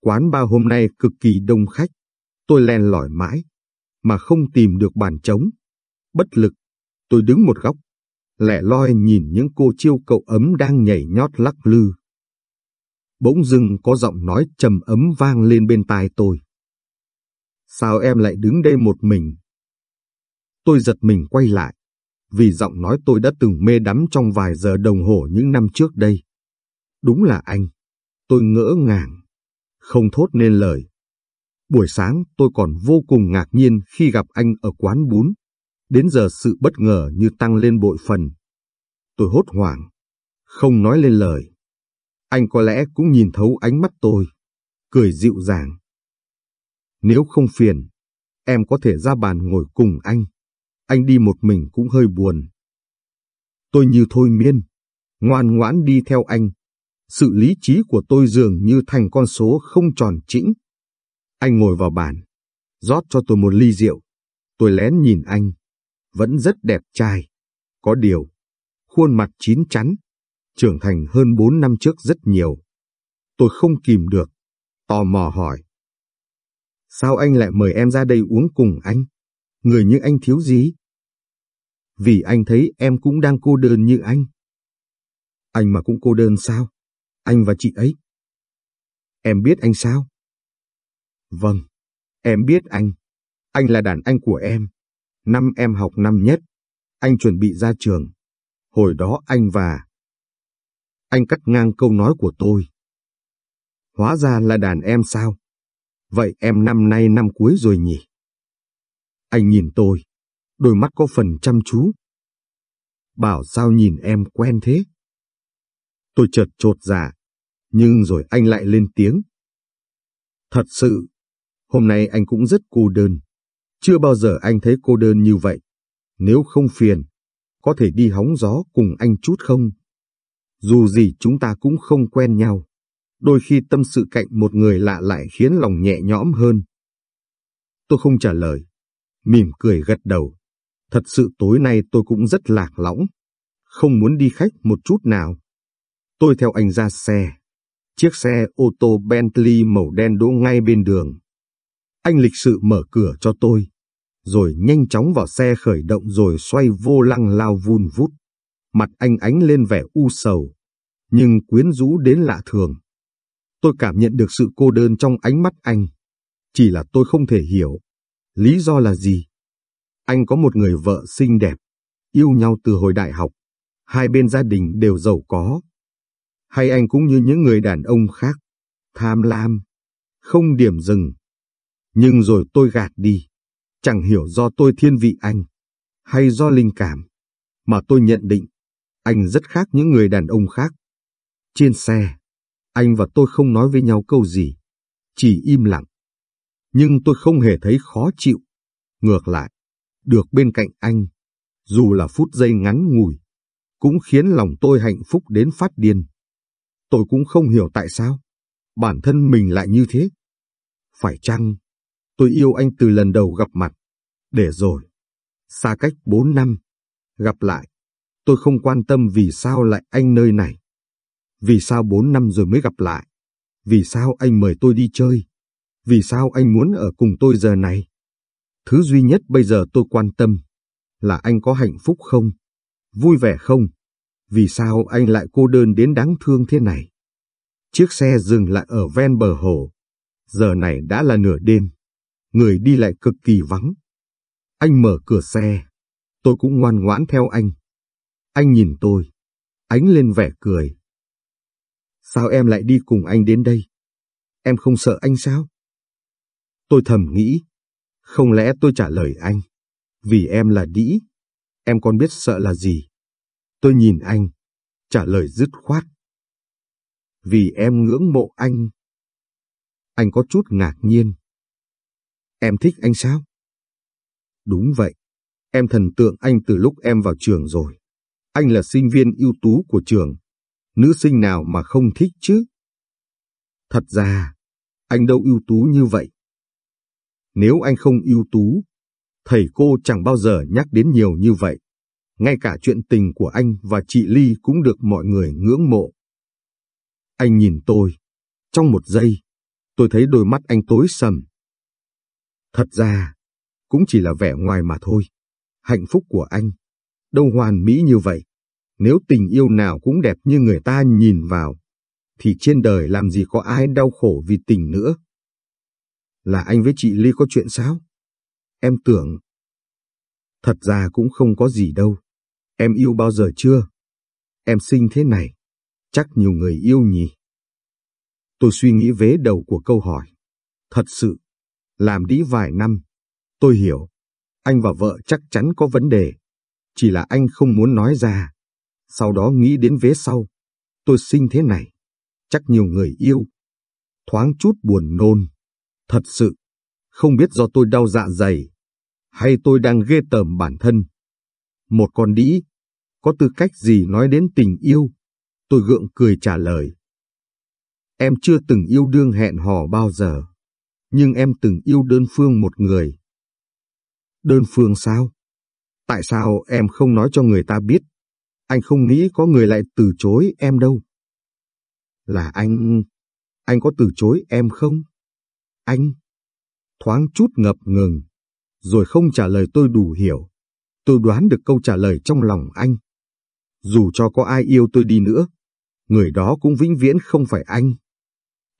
Quán ba hôm nay cực kỳ đông khách, tôi len lỏi mãi, mà không tìm được bàn trống. Bất lực, tôi đứng một góc, lẻ loi nhìn những cô chiêu cậu ấm đang nhảy nhót lắc lư. Bỗng dưng có giọng nói trầm ấm vang lên bên tai tôi. Sao em lại đứng đây một mình? Tôi giật mình quay lại, vì giọng nói tôi đã từng mê đắm trong vài giờ đồng hồ những năm trước đây. Đúng là anh. Tôi ngỡ ngàng, không thốt nên lời. Buổi sáng tôi còn vô cùng ngạc nhiên khi gặp anh ở quán bún. Đến giờ sự bất ngờ như tăng lên bội phần. Tôi hốt hoảng, không nói lên lời. Anh có lẽ cũng nhìn thấu ánh mắt tôi, cười dịu dàng. Nếu không phiền, em có thể ra bàn ngồi cùng anh. Anh đi một mình cũng hơi buồn. Tôi như thôi miên, ngoan ngoãn đi theo anh. Sự lý trí của tôi dường như thành con số không tròn chỉnh. Anh ngồi vào bàn, rót cho tôi một ly rượu. Tôi lén nhìn anh, vẫn rất đẹp trai. Có điều, khuôn mặt chín chắn, trưởng thành hơn bốn năm trước rất nhiều. Tôi không kìm được, tò mò hỏi. Sao anh lại mời em ra đây uống cùng anh? Người như anh thiếu gì? Vì anh thấy em cũng đang cô đơn như anh. Anh mà cũng cô đơn sao? Anh và chị ấy. Em biết anh sao? Vâng, em biết anh. Anh là đàn anh của em. Năm em học năm nhất, anh chuẩn bị ra trường. Hồi đó anh và... Anh cắt ngang câu nói của tôi. Hóa ra là đàn em sao? Vậy em năm nay năm cuối rồi nhỉ? Anh nhìn tôi, đôi mắt có phần chăm chú. Bảo sao nhìn em quen thế? Tôi chợt trột dạ, nhưng rồi anh lại lên tiếng. Thật sự, Hôm nay anh cũng rất cô đơn. Chưa bao giờ anh thấy cô đơn như vậy. Nếu không phiền, có thể đi hóng gió cùng anh chút không? Dù gì chúng ta cũng không quen nhau. Đôi khi tâm sự cạnh một người lạ lại khiến lòng nhẹ nhõm hơn. Tôi không trả lời. Mỉm cười gật đầu. Thật sự tối nay tôi cũng rất lạc lõng. Không muốn đi khách một chút nào. Tôi theo anh ra xe. Chiếc xe ô tô Bentley màu đen đỗ ngay bên đường. Anh lịch sự mở cửa cho tôi, rồi nhanh chóng vào xe khởi động rồi xoay vô lăng lao vun vút. Mặt anh ánh lên vẻ u sầu, nhưng quyến rũ đến lạ thường. Tôi cảm nhận được sự cô đơn trong ánh mắt anh. Chỉ là tôi không thể hiểu. Lý do là gì? Anh có một người vợ xinh đẹp, yêu nhau từ hồi đại học. Hai bên gia đình đều giàu có. Hay anh cũng như những người đàn ông khác, tham lam, không điểm dừng. Nhưng rồi tôi gạt đi. Chẳng hiểu do tôi thiên vị anh, hay do linh cảm, mà tôi nhận định anh rất khác những người đàn ông khác. Trên xe, anh và tôi không nói với nhau câu gì, chỉ im lặng. Nhưng tôi không hề thấy khó chịu. Ngược lại, được bên cạnh anh, dù là phút giây ngắn ngủi, cũng khiến lòng tôi hạnh phúc đến phát điên. Tôi cũng không hiểu tại sao, bản thân mình lại như thế. Phải chăng, tôi yêu anh từ lần đầu gặp mặt, để rồi, xa cách bốn năm, gặp lại, tôi không quan tâm vì sao lại anh nơi này. Vì sao bốn năm rồi mới gặp lại? Vì sao anh mời tôi đi chơi? Vì sao anh muốn ở cùng tôi giờ này? Thứ duy nhất bây giờ tôi quan tâm là anh có hạnh phúc không? Vui vẻ không? Vì sao anh lại cô đơn đến đáng thương thế này? Chiếc xe dừng lại ở ven bờ hồ. Giờ này đã là nửa đêm. Người đi lại cực kỳ vắng. Anh mở cửa xe. Tôi cũng ngoan ngoãn theo anh. Anh nhìn tôi. Ánh lên vẻ cười. Sao em lại đi cùng anh đến đây? Em không sợ anh sao? Tôi thầm nghĩ. Không lẽ tôi trả lời anh? Vì em là đĩ. Em còn biết sợ là gì? Tôi nhìn anh. Trả lời dứt khoát. Vì em ngưỡng mộ anh. Anh có chút ngạc nhiên. Em thích anh sao? Đúng vậy. Em thần tượng anh từ lúc em vào trường rồi. Anh là sinh viên ưu tú của trường. Nữ sinh nào mà không thích chứ? Thật ra, anh đâu ưu tú như vậy. Nếu anh không ưu tú, thầy cô chẳng bao giờ nhắc đến nhiều như vậy. Ngay cả chuyện tình của anh và chị Ly cũng được mọi người ngưỡng mộ. Anh nhìn tôi. Trong một giây, tôi thấy đôi mắt anh tối sầm. Thật ra, cũng chỉ là vẻ ngoài mà thôi. Hạnh phúc của anh, đâu hoàn mỹ như vậy. Nếu tình yêu nào cũng đẹp như người ta nhìn vào, thì trên đời làm gì có ai đau khổ vì tình nữa. Là anh với chị Ly có chuyện sao? Em tưởng. Thật ra cũng không có gì đâu. Em yêu bao giờ chưa? Em sinh thế này, chắc nhiều người yêu nhỉ? Tôi suy nghĩ vế đầu của câu hỏi. Thật sự, làm đĩ vài năm, tôi hiểu, anh và vợ chắc chắn có vấn đề. Chỉ là anh không muốn nói ra. Sau đó nghĩ đến vế sau. Tôi sinh thế này, chắc nhiều người yêu. Thoáng chút buồn nôn. Thật sự, không biết do tôi đau dạ dày, hay tôi đang ghê tởm bản thân. Một con đĩ, có tư cách gì nói đến tình yêu? Tôi gượng cười trả lời. Em chưa từng yêu đương hẹn hò bao giờ, nhưng em từng yêu đơn phương một người. Đơn phương sao? Tại sao em không nói cho người ta biết? Anh không nghĩ có người lại từ chối em đâu. Là anh... Anh có từ chối em không? Anh... Thoáng chút ngập ngừng, rồi không trả lời tôi đủ hiểu. Tôi đoán được câu trả lời trong lòng anh. Dù cho có ai yêu tôi đi nữa, người đó cũng vĩnh viễn không phải anh.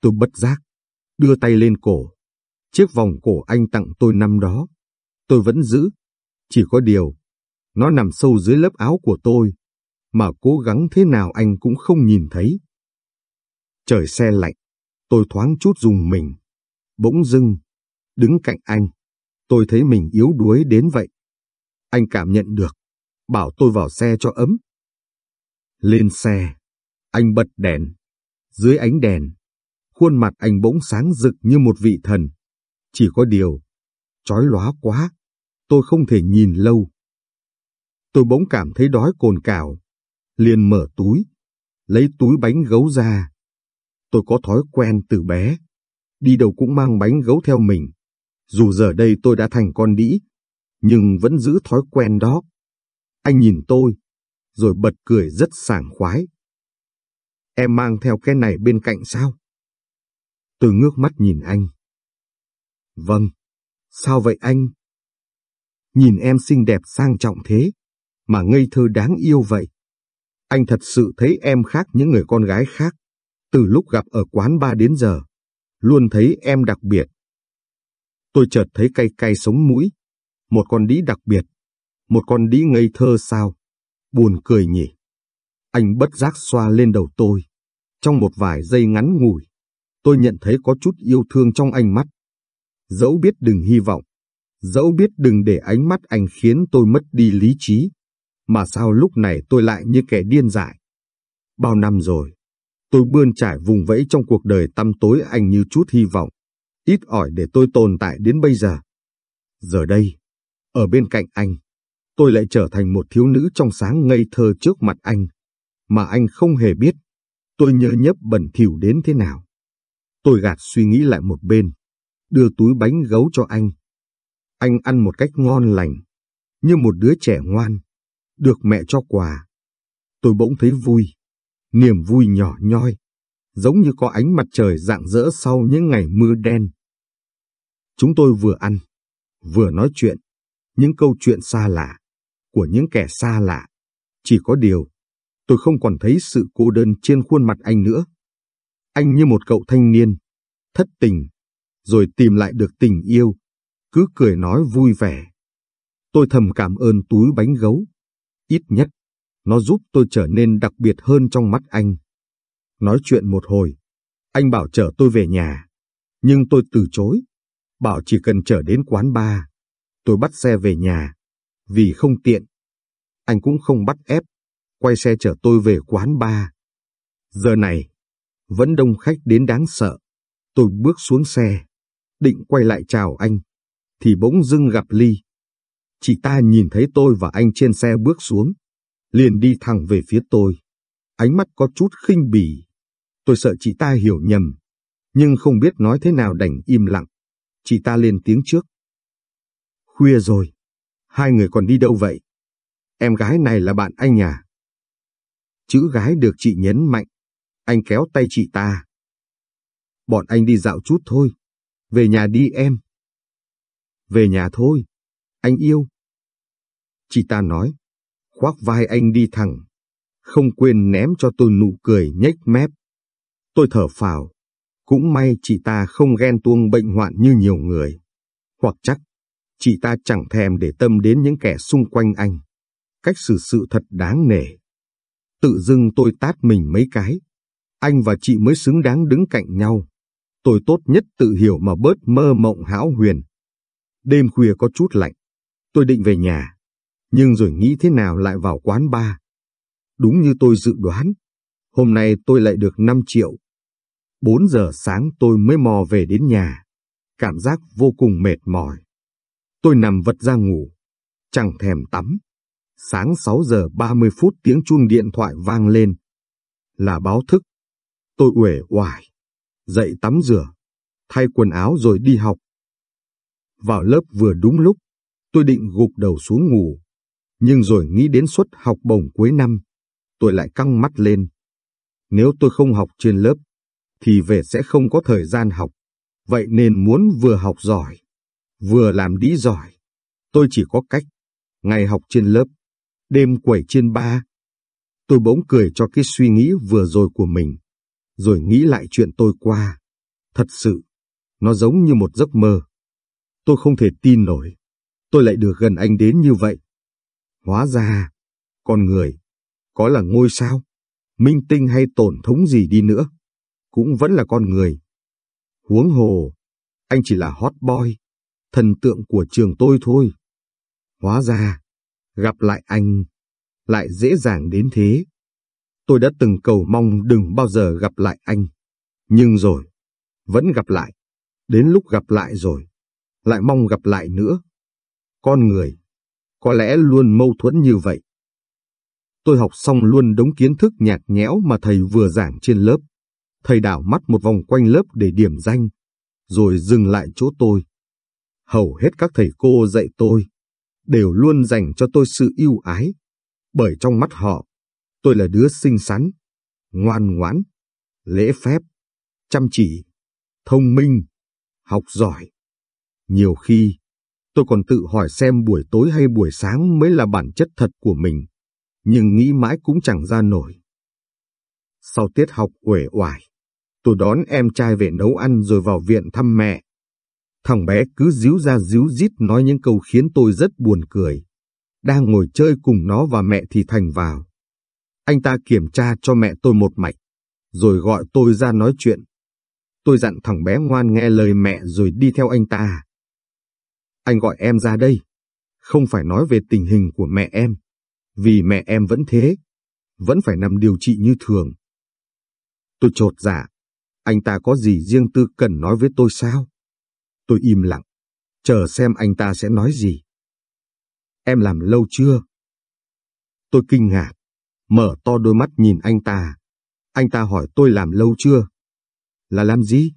Tôi bất giác, đưa tay lên cổ. Chiếc vòng cổ anh tặng tôi năm đó, tôi vẫn giữ. Chỉ có điều, nó nằm sâu dưới lớp áo của tôi, mà cố gắng thế nào anh cũng không nhìn thấy. Trời xe lạnh, tôi thoáng chút dùng mình. Bỗng dưng, đứng cạnh anh, tôi thấy mình yếu đuối đến vậy. Anh cảm nhận được, bảo tôi vào xe cho ấm. Lên xe, anh bật đèn. Dưới ánh đèn, khuôn mặt anh bỗng sáng rực như một vị thần. Chỉ có điều, chói lóa quá, tôi không thể nhìn lâu. Tôi bỗng cảm thấy đói cồn cào, liền mở túi, lấy túi bánh gấu ra. Tôi có thói quen từ bé, đi đâu cũng mang bánh gấu theo mình. Dù giờ đây tôi đã thành con đĩ, nhưng vẫn giữ thói quen đó. Anh nhìn tôi, rồi bật cười rất sảng khoái. Em mang theo cái này bên cạnh sao? Tôi ngước mắt nhìn anh. Vâng, sao vậy anh? Nhìn em xinh đẹp sang trọng thế, mà ngây thơ đáng yêu vậy. Anh thật sự thấy em khác những người con gái khác. Từ lúc gặp ở quán ba đến giờ, luôn thấy em đặc biệt. Tôi chợt thấy cay cay sống mũi. Một con đĩ đặc biệt. Một con đĩ ngây thơ sao? Buồn cười nhỉ. Anh bất giác xoa lên đầu tôi. Trong một vài giây ngắn ngủi, tôi nhận thấy có chút yêu thương trong ánh mắt. Dẫu biết đừng hy vọng, dẫu biết đừng để ánh mắt anh khiến tôi mất đi lý trí, mà sao lúc này tôi lại như kẻ điên dại. Bao năm rồi, tôi bươn trải vùng vẫy trong cuộc đời tăm tối anh như chút hy vọng, ít ỏi để tôi tồn tại đến bây giờ. Giờ đây, ở bên cạnh anh, tôi lại trở thành một thiếu nữ trong sáng ngây thơ trước mặt anh, mà anh không hề biết. Tôi nhớ nhấp bẩn thỉu đến thế nào. Tôi gạt suy nghĩ lại một bên, đưa túi bánh gấu cho anh. Anh ăn một cách ngon lành, như một đứa trẻ ngoan, được mẹ cho quà. Tôi bỗng thấy vui, niềm vui nhỏ nhoi, giống như có ánh mặt trời rạng rỡ sau những ngày mưa đen. Chúng tôi vừa ăn, vừa nói chuyện, những câu chuyện xa lạ, của những kẻ xa lạ. Chỉ có điều, tôi không còn thấy sự cô đơn trên khuôn mặt anh nữa. Anh như một cậu thanh niên, thất tình, rồi tìm lại được tình yêu, cứ cười nói vui vẻ. Tôi thầm cảm ơn túi bánh gấu. Ít nhất, nó giúp tôi trở nên đặc biệt hơn trong mắt anh. Nói chuyện một hồi, anh bảo chở tôi về nhà, nhưng tôi từ chối, bảo chỉ cần chở đến quán bar. Tôi bắt xe về nhà, vì không tiện. Anh cũng không bắt ép, quay xe chở tôi về quán bar. Giờ này, vẫn đông khách đến đáng sợ. Tôi bước xuống xe, định quay lại chào anh, thì bỗng dưng gặp Ly. Chị ta nhìn thấy tôi và anh trên xe bước xuống, liền đi thẳng về phía tôi. Ánh mắt có chút khinh bỉ. Tôi sợ chị ta hiểu nhầm, nhưng không biết nói thế nào đành im lặng. Chị ta lên tiếng trước. Khuya rồi, hai người còn đi đâu vậy? Em gái này là bạn anh à? Chữ gái được chị nhấn mạnh. Anh kéo tay chị ta. Bọn anh đi dạo chút thôi. Về nhà đi em. Về nhà thôi. Anh yêu. Chị ta nói. Khoác vai anh đi thẳng. Không quên ném cho tôi nụ cười nhếch mép. Tôi thở phào. Cũng may chị ta không ghen tuông bệnh hoạn như nhiều người. Hoặc chắc, chị ta chẳng thèm để tâm đến những kẻ xung quanh anh. Cách xử sự thật đáng nể. Tự dưng tôi tát mình mấy cái. Anh và chị mới xứng đáng đứng cạnh nhau. Tôi tốt nhất tự hiểu mà bớt mơ mộng hão huyền. Đêm khuya có chút lạnh. Tôi định về nhà. Nhưng rồi nghĩ thế nào lại vào quán bar. Đúng như tôi dự đoán. Hôm nay tôi lại được 5 triệu. 4 giờ sáng tôi mới mò về đến nhà. Cảm giác vô cùng mệt mỏi. Tôi nằm vật ra ngủ. Chẳng thèm tắm. Sáng 6 giờ 30 phút tiếng chuông điện thoại vang lên. Là báo thức. Tôi uể oải, dậy tắm rửa, thay quần áo rồi đi học. Vào lớp vừa đúng lúc, tôi định gục đầu xuống ngủ. Nhưng rồi nghĩ đến suất học bổng cuối năm, tôi lại căng mắt lên. Nếu tôi không học trên lớp, thì về sẽ không có thời gian học. Vậy nên muốn vừa học giỏi, vừa làm đĩ giỏi. Tôi chỉ có cách, ngày học trên lớp, đêm quẩy trên ba. Tôi bỗng cười cho cái suy nghĩ vừa rồi của mình, rồi nghĩ lại chuyện tôi qua. Thật sự, nó giống như một giấc mơ. Tôi không thể tin nổi, tôi lại được gần anh đến như vậy. Hóa ra, con người, có là ngôi sao, minh tinh hay tổn thống gì đi nữa, cũng vẫn là con người. Huống hồ, anh chỉ là hot boy, thần tượng của trường tôi thôi. Hóa ra, gặp lại anh, lại dễ dàng đến thế. Tôi đã từng cầu mong đừng bao giờ gặp lại anh. Nhưng rồi, vẫn gặp lại. Đến lúc gặp lại rồi, lại mong gặp lại nữa. Con người, có lẽ luôn mâu thuẫn như vậy. Tôi học xong luôn đống kiến thức nhạt nhẽo mà thầy vừa giảng trên lớp. Thầy đảo mắt một vòng quanh lớp để điểm danh, rồi dừng lại chỗ tôi. Hầu hết các thầy cô dạy tôi, đều luôn dành cho tôi sự yêu ái, bởi trong mắt họ, tôi là đứa xinh xắn, ngoan ngoãn, lễ phép, chăm chỉ, thông minh, học giỏi. Nhiều khi, tôi còn tự hỏi xem buổi tối hay buổi sáng mới là bản chất thật của mình, nhưng nghĩ mãi cũng chẳng ra nổi. Sau tiết học uể oải, tôi đón em trai về nấu ăn rồi vào viện thăm mẹ. Thằng bé cứ díu ra díu dít nói những câu khiến tôi rất buồn cười. Đang ngồi chơi cùng nó và mẹ thì Thành vào. Anh ta kiểm tra cho mẹ tôi một mạch, rồi gọi tôi ra nói chuyện. Tôi dặn thằng bé ngoan nghe lời mẹ rồi đi theo anh ta. Anh gọi em ra đây, không phải nói về tình hình của mẹ em, vì mẹ em vẫn thế, vẫn phải nằm điều trị như thường. Tôi trột dạ, anh ta có gì riêng tư cần nói với tôi sao? Tôi im lặng, chờ xem anh ta sẽ nói gì. Em làm lâu chưa? Tôi kinh ngạc, mở to đôi mắt nhìn anh ta. Anh ta hỏi tôi làm lâu chưa? Là làm gì?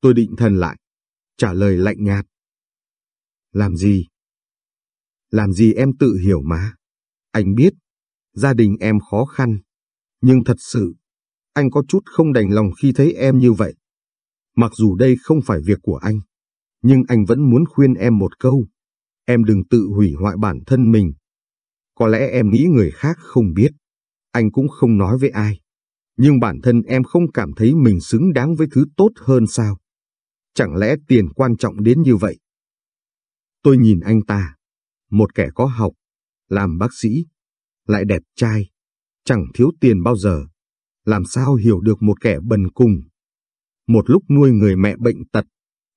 Tôi định thần lại, trả lời lạnh nhạt. Làm gì? Làm gì em tự hiểu mà. Anh biết, gia đình em khó khăn. Nhưng thật sự, anh có chút không đành lòng khi thấy em như vậy. Mặc dù đây không phải việc của anh, nhưng anh vẫn muốn khuyên em một câu. Em đừng tự hủy hoại bản thân mình. Có lẽ em nghĩ người khác không biết. Anh cũng không nói với ai. Nhưng bản thân em không cảm thấy mình xứng đáng với thứ tốt hơn sao? Chẳng lẽ tiền quan trọng đến như vậy? Tôi nhìn anh ta, một kẻ có học, làm bác sĩ, lại đẹp trai, chẳng thiếu tiền bao giờ. Làm sao hiểu được một kẻ bần cùng? Một lúc nuôi người mẹ bệnh tật,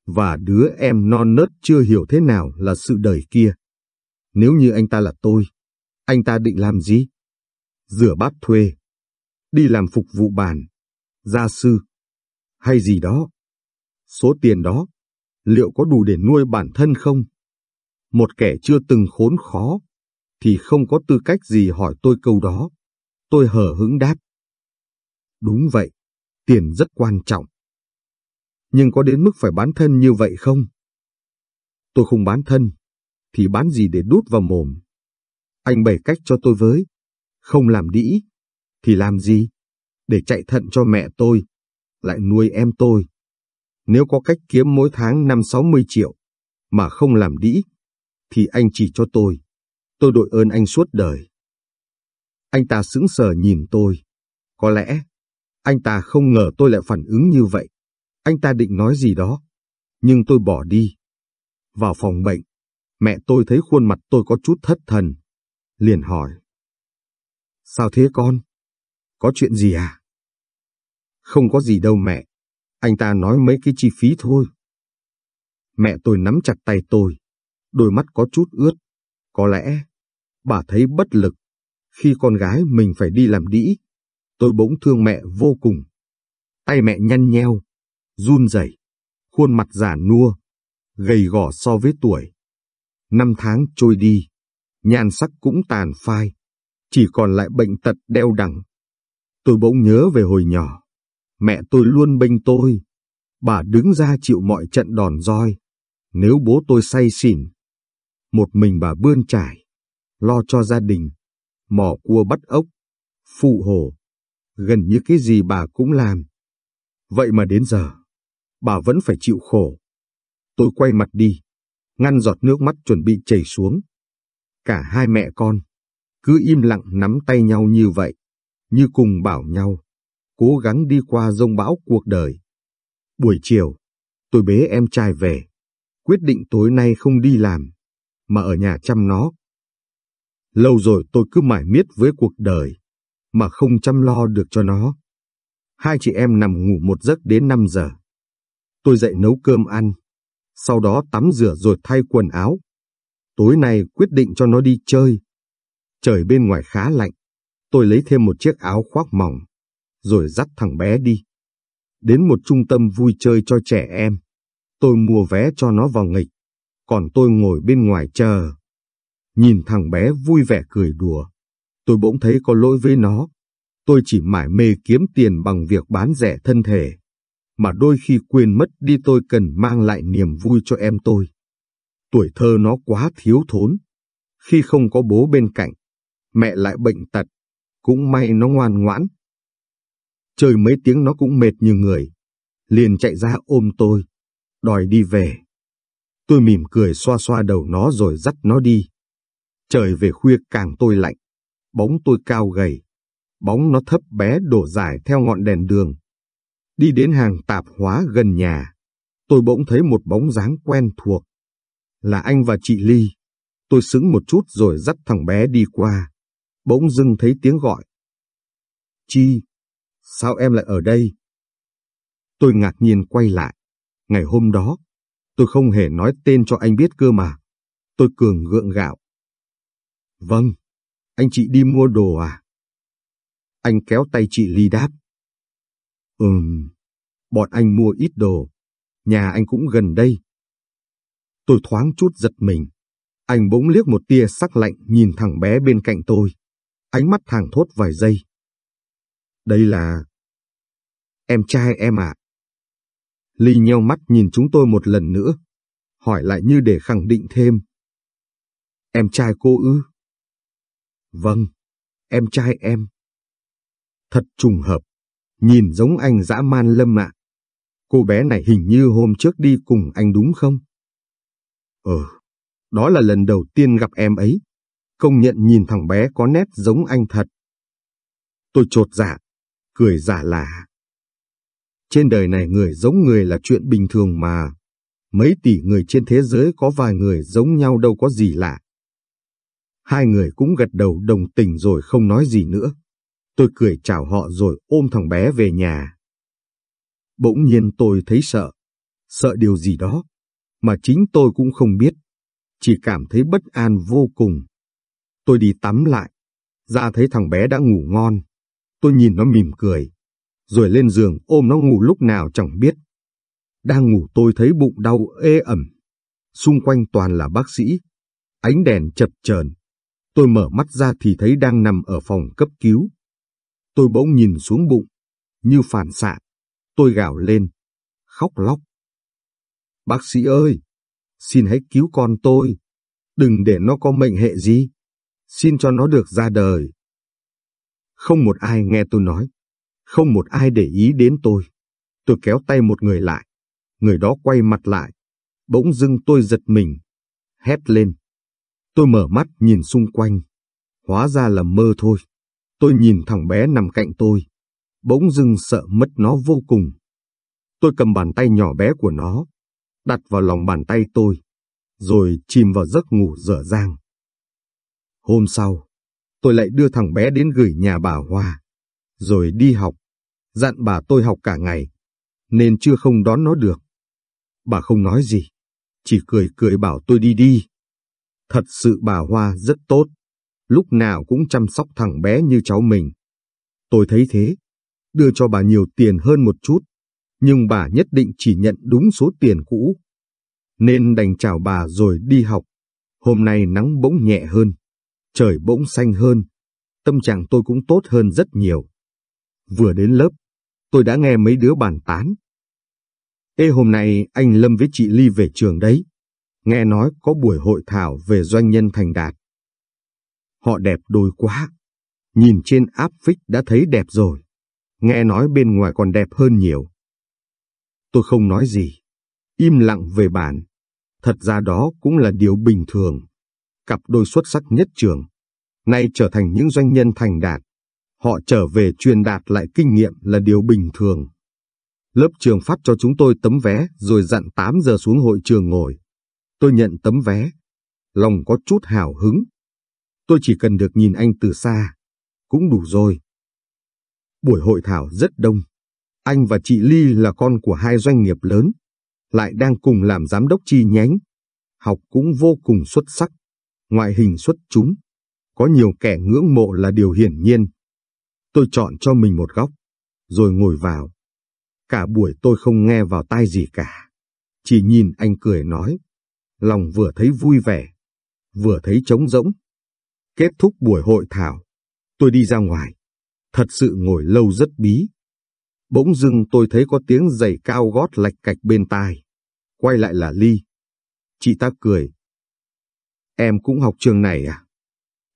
và đứa em non nớt chưa hiểu thế nào là sự đời kia. Nếu như anh ta là tôi, anh ta định làm gì? Rửa bát thuê, đi làm phục vụ bàn, gia sư, hay gì đó. Số tiền đó, liệu có đủ để nuôi bản thân không? Một kẻ chưa từng khốn khó, thì không có tư cách gì hỏi tôi câu đó. Tôi hờ hững đáp. Đúng vậy, tiền rất quan trọng. Nhưng có đến mức phải bán thân như vậy không? Tôi không bán thân, thì bán gì để đút vào mồm? Anh bày cách cho tôi với. Không làm đĩ, thì làm gì? Để chạy thận cho mẹ tôi, lại nuôi em tôi. Nếu có cách kiếm mỗi tháng năm sáu mươi triệu, mà không làm đĩ, thì anh chỉ cho tôi. Tôi đội ơn anh suốt đời. Anh ta sững sờ nhìn tôi. Có lẽ, anh ta không ngờ tôi lại phản ứng như vậy. Anh ta định nói gì đó, nhưng tôi bỏ đi. Vào phòng bệnh, mẹ tôi thấy khuôn mặt tôi có chút thất thần. Liền hỏi. Sao thế con? Có chuyện gì à? Không có gì đâu mẹ. Anh ta nói mấy cái chi phí thôi. Mẹ tôi nắm chặt tay tôi đôi mắt có chút ướt. Có lẽ, bà thấy bất lực, khi con gái mình phải đi làm đĩ. Tôi bỗng thương mẹ vô cùng. Tay mẹ nhăn nheo, run rẩy, khuôn mặt già nua, gầy gò so với tuổi. Năm tháng trôi đi, nhan sắc cũng tàn phai, chỉ còn lại bệnh tật đeo đẳng. Tôi bỗng nhớ về hồi nhỏ, mẹ tôi luôn bênh tôi, bà đứng ra chịu mọi trận đòn roi. Nếu bố tôi say xỉn, một mình bà bươn trải, lo cho gia đình, mò cua bắt ốc, phụ hồ, gần như cái gì bà cũng làm. Vậy mà đến giờ, bà vẫn phải chịu khổ. Tôi quay mặt đi, ngăn giọt nước mắt chuẩn bị chảy xuống. Cả hai mẹ con, cứ im lặng nắm tay nhau như vậy, như cùng bảo nhau, cố gắng đi qua rông bão cuộc đời. Buổi chiều, tôi bế em trai về, quyết định tối nay không đi làm, mà ở nhà chăm nó. Lâu rồi tôi cứ mải miết với cuộc đời, mà không chăm lo được cho nó. Hai chị em nằm ngủ một giấc đến 5 giờ. Tôi dậy nấu cơm ăn, sau đó tắm rửa rồi thay quần áo. Tối nay quyết định cho nó đi chơi. Trời bên ngoài khá lạnh, tôi lấy thêm một chiếc áo khoác mỏng, rồi dắt thằng bé đi. Đến một trung tâm vui chơi cho trẻ em, tôi mua vé cho nó vào nghịch. còn tôi ngồi bên ngoài chờ. Nhìn thằng bé vui vẻ cười đùa, tôi bỗng thấy có lỗi với nó. Tôi chỉ mải mê kiếm tiền bằng việc bán rẻ thân thể, mà đôi khi quên mất đi tôi cần mang lại niềm vui cho em tôi. Tuổi thơ nó quá thiếu thốn. Khi không có bố bên cạnh, mẹ lại bệnh tật, cũng may nó ngoan ngoãn. Chơi mấy tiếng nó cũng mệt như người, liền chạy ra ôm tôi, đòi đi về. Tôi mỉm cười xoa xoa đầu nó rồi dắt nó đi. Trời về khuya càng tôi lạnh, bóng tôi cao gầy, bóng nó thấp bé đổ dài theo ngọn đèn đường. Đi đến hàng tạp hóa gần nhà, tôi bỗng thấy một bóng dáng quen thuộc. Là anh và chị Ly. Tôi sững một chút rồi dắt thằng bé đi qua. Bỗng dưng thấy tiếng gọi. Chi, sao em lại ở đây? Tôi ngạc nhiên quay lại. Ngày hôm đó, tôi không hề nói tên cho anh biết cơ mà. Tôi cường gượng gạo. Vâng, anh chị đi mua đồ à? Anh kéo tay chị Ly đáp. Ừm, bọn anh mua ít đồ. Nhà anh cũng gần đây. Tôi thoáng chút giật mình. Anh bỗng liếc một tia sắc lạnh nhìn thằng bé bên cạnh tôi. Ánh mắt thẳng thốt vài giây. Đây là... Em trai em ạ. À? Ly nheo mắt nhìn chúng tôi một lần nữa. Hỏi lại như để khẳng định thêm. Em trai cô ư? Vâng, em trai em. Thật trùng hợp. Nhìn giống anh dã man lâm ạ. Cô bé này hình như hôm trước đi cùng anh đúng không? Ờ, đó là lần đầu tiên gặp em ấy. Công nhận nhìn thằng bé có nét giống anh thật. Tôi trột dạ, cười giả lạ. Trên đời này người giống người là chuyện bình thường mà. Mấy tỷ người trên thế giới có vài người giống nhau đâu có gì lạ. Hai người cũng gật đầu đồng tình rồi không nói gì nữa. Tôi cười chào họ rồi ôm thằng bé về nhà. Bỗng nhiên tôi thấy sợ. Sợ điều gì đó mà chính tôi cũng không biết, chỉ cảm thấy bất an vô cùng. Tôi đi tắm lại, ra thấy thằng bé đã ngủ ngon. Tôi nhìn nó mỉm cười, rồi lên giường ôm nó ngủ lúc nào chẳng biết. Đang ngủ tôi thấy bụng đau ê ẩm, xung quanh toàn là bác sĩ, ánh đèn chập chờn. Tôi mở mắt ra thì thấy đang nằm ở phòng cấp cứu. Tôi bỗng nhìn xuống bụng, như phản xạ. Tôi gào lên, khóc lóc. Bác sĩ ơi, xin hãy cứu con tôi, đừng để nó có mệnh hệ gì, xin cho nó được ra đời. Không một ai nghe tôi nói, không một ai để ý đến tôi. Tôi kéo tay một người lại, người đó quay mặt lại, bỗng dưng tôi giật mình, hét lên. Tôi mở mắt nhìn xung quanh, hóa ra là mơ thôi. Tôi nhìn thằng bé nằm cạnh tôi, bỗng dưng sợ mất nó vô cùng. Tôi cầm bàn tay nhỏ bé của nó, đặt vào lòng bàn tay tôi, rồi chìm vào giấc ngủ dở dang. Hôm sau, tôi lại đưa thằng bé đến gửi nhà bà Hoa, rồi đi học, dặn bà tôi học cả ngày, nên chưa không đón nó được. Bà không nói gì, chỉ cười cười bảo tôi đi đi. Thật sự bà Hoa rất tốt, lúc nào cũng chăm sóc thằng bé như cháu mình. Tôi thấy thế, đưa cho bà nhiều tiền hơn một chút, nhưng bà nhất định chỉ nhận đúng số tiền cũ. Nên đành chào bà rồi đi học. Hôm nay nắng bỗng nhẹ hơn, trời bỗng xanh hơn, tâm trạng tôi cũng tốt hơn rất nhiều. Vừa đến lớp, tôi đã nghe mấy đứa bàn tán. Ê hôm nay anh Lâm với chị Ly về trường đấy. Nghe nói có buổi hội thảo về doanh nhân thành đạt. Họ đẹp đôi quá. Nhìn trên áp phích đã thấy đẹp rồi. Nghe nói bên ngoài còn đẹp hơn nhiều. Tôi không nói gì, im lặng về bản. Thật ra đó cũng là điều bình thường. Cặp đôi xuất sắc nhất trường, nay trở thành những doanh nhân thành đạt. Họ trở về truyền đạt lại kinh nghiệm là điều bình thường. Lớp trường phát cho chúng tôi tấm vé rồi dặn 8 giờ xuống hội trường ngồi. Tôi nhận tấm vé, lòng có chút hào hứng. Tôi chỉ cần được nhìn anh từ xa, cũng đủ rồi. Buổi hội thảo rất đông, anh và chị Ly là con của hai doanh nghiệp lớn, lại đang cùng làm giám đốc chi nhánh. Học cũng vô cùng xuất sắc, ngoại hình xuất chúng. Có nhiều kẻ ngưỡng mộ là điều hiển nhiên. Tôi chọn cho mình một góc, rồi ngồi vào. Cả buổi tôi không nghe vào tai gì cả. Chỉ nhìn anh cười nói, Lòng vừa thấy vui vẻ, vừa thấy trống rỗng. Kết thúc buổi hội thảo, tôi đi ra ngoài. Thật sự ngồi lâu rất bí. Bỗng dưng tôi thấy có tiếng giày cao gót lạch cạch bên tai. Quay lại là Ly. Chị ta cười. Em cũng học trường này à?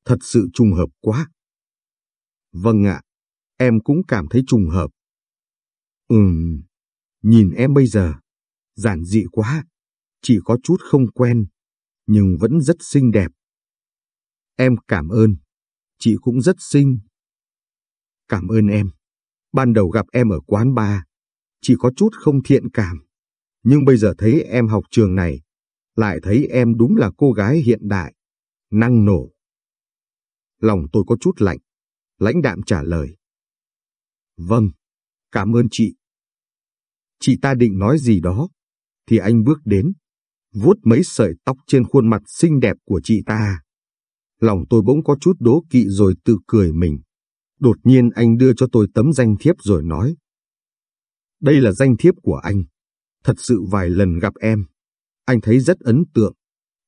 Thật sự trùng hợp quá. Vâng ạ, em cũng cảm thấy trùng hợp. Ừm, nhìn em bây giờ, giản dị quá, chỉ có chút không quen, nhưng vẫn rất xinh đẹp. Em cảm ơn, chị cũng rất xinh. Cảm ơn em. Ban đầu gặp em ở quán bar, chỉ có chút không thiện cảm. Nhưng bây giờ thấy em học trường này, lại thấy em đúng là cô gái hiện đại, năng nổ. Lòng tôi có chút lạnh, lãnh đạm trả lời. Vâng, cảm ơn chị. Chị ta định nói gì đó, thì anh bước đến, vuốt mấy sợi tóc trên khuôn mặt xinh đẹp của chị ta. Lòng tôi bỗng có chút đố kỵ rồi tự cười mình. Đột nhiên anh đưa cho tôi tấm danh thiếp rồi nói. Đây là danh thiếp của anh. Thật sự vài lần gặp em, anh thấy rất ấn tượng.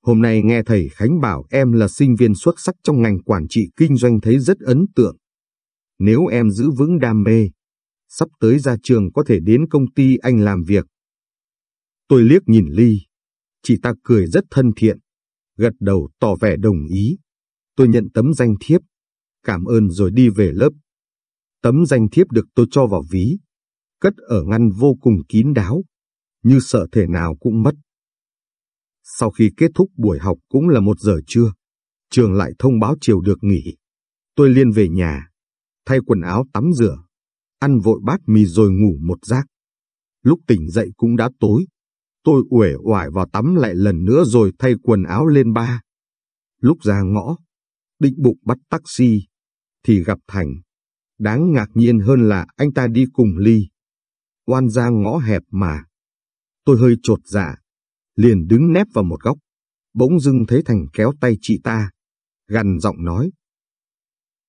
Hôm nay nghe thầy Khánh bảo em là sinh viên xuất sắc trong ngành quản trị kinh doanh thấy rất ấn tượng. Nếu em giữ vững đam mê, sắp tới ra trường có thể đến công ty anh làm việc. Tôi liếc nhìn Ly, chị ta cười rất thân thiện, gật đầu tỏ vẻ đồng ý. Tôi nhận tấm danh thiếp, cảm ơn rồi đi về lớp. Tấm danh thiếp được tôi cho vào ví, cất ở ngăn vô cùng kín đáo, như sợ thể nào cũng mất. Sau khi kết thúc buổi học cũng là một giờ trưa, trường lại thông báo chiều được nghỉ. Tôi liên về nhà, thay quần áo tắm rửa, ăn vội bát mì rồi ngủ một giấc. Lúc tỉnh dậy cũng đã tối, tôi uể oải vào tắm lại lần nữa rồi thay quần áo lên ba. Lúc ra ngõ, định bụng bắt taxi, thì gặp Thành. Đáng ngạc nhiên hơn là anh ta đi cùng Ly. Oan ra ngõ hẹp mà. Tôi hơi trột dạ, liền đứng nép vào một góc. Bỗng dưng thấy Thành kéo tay chị ta, gằn giọng nói.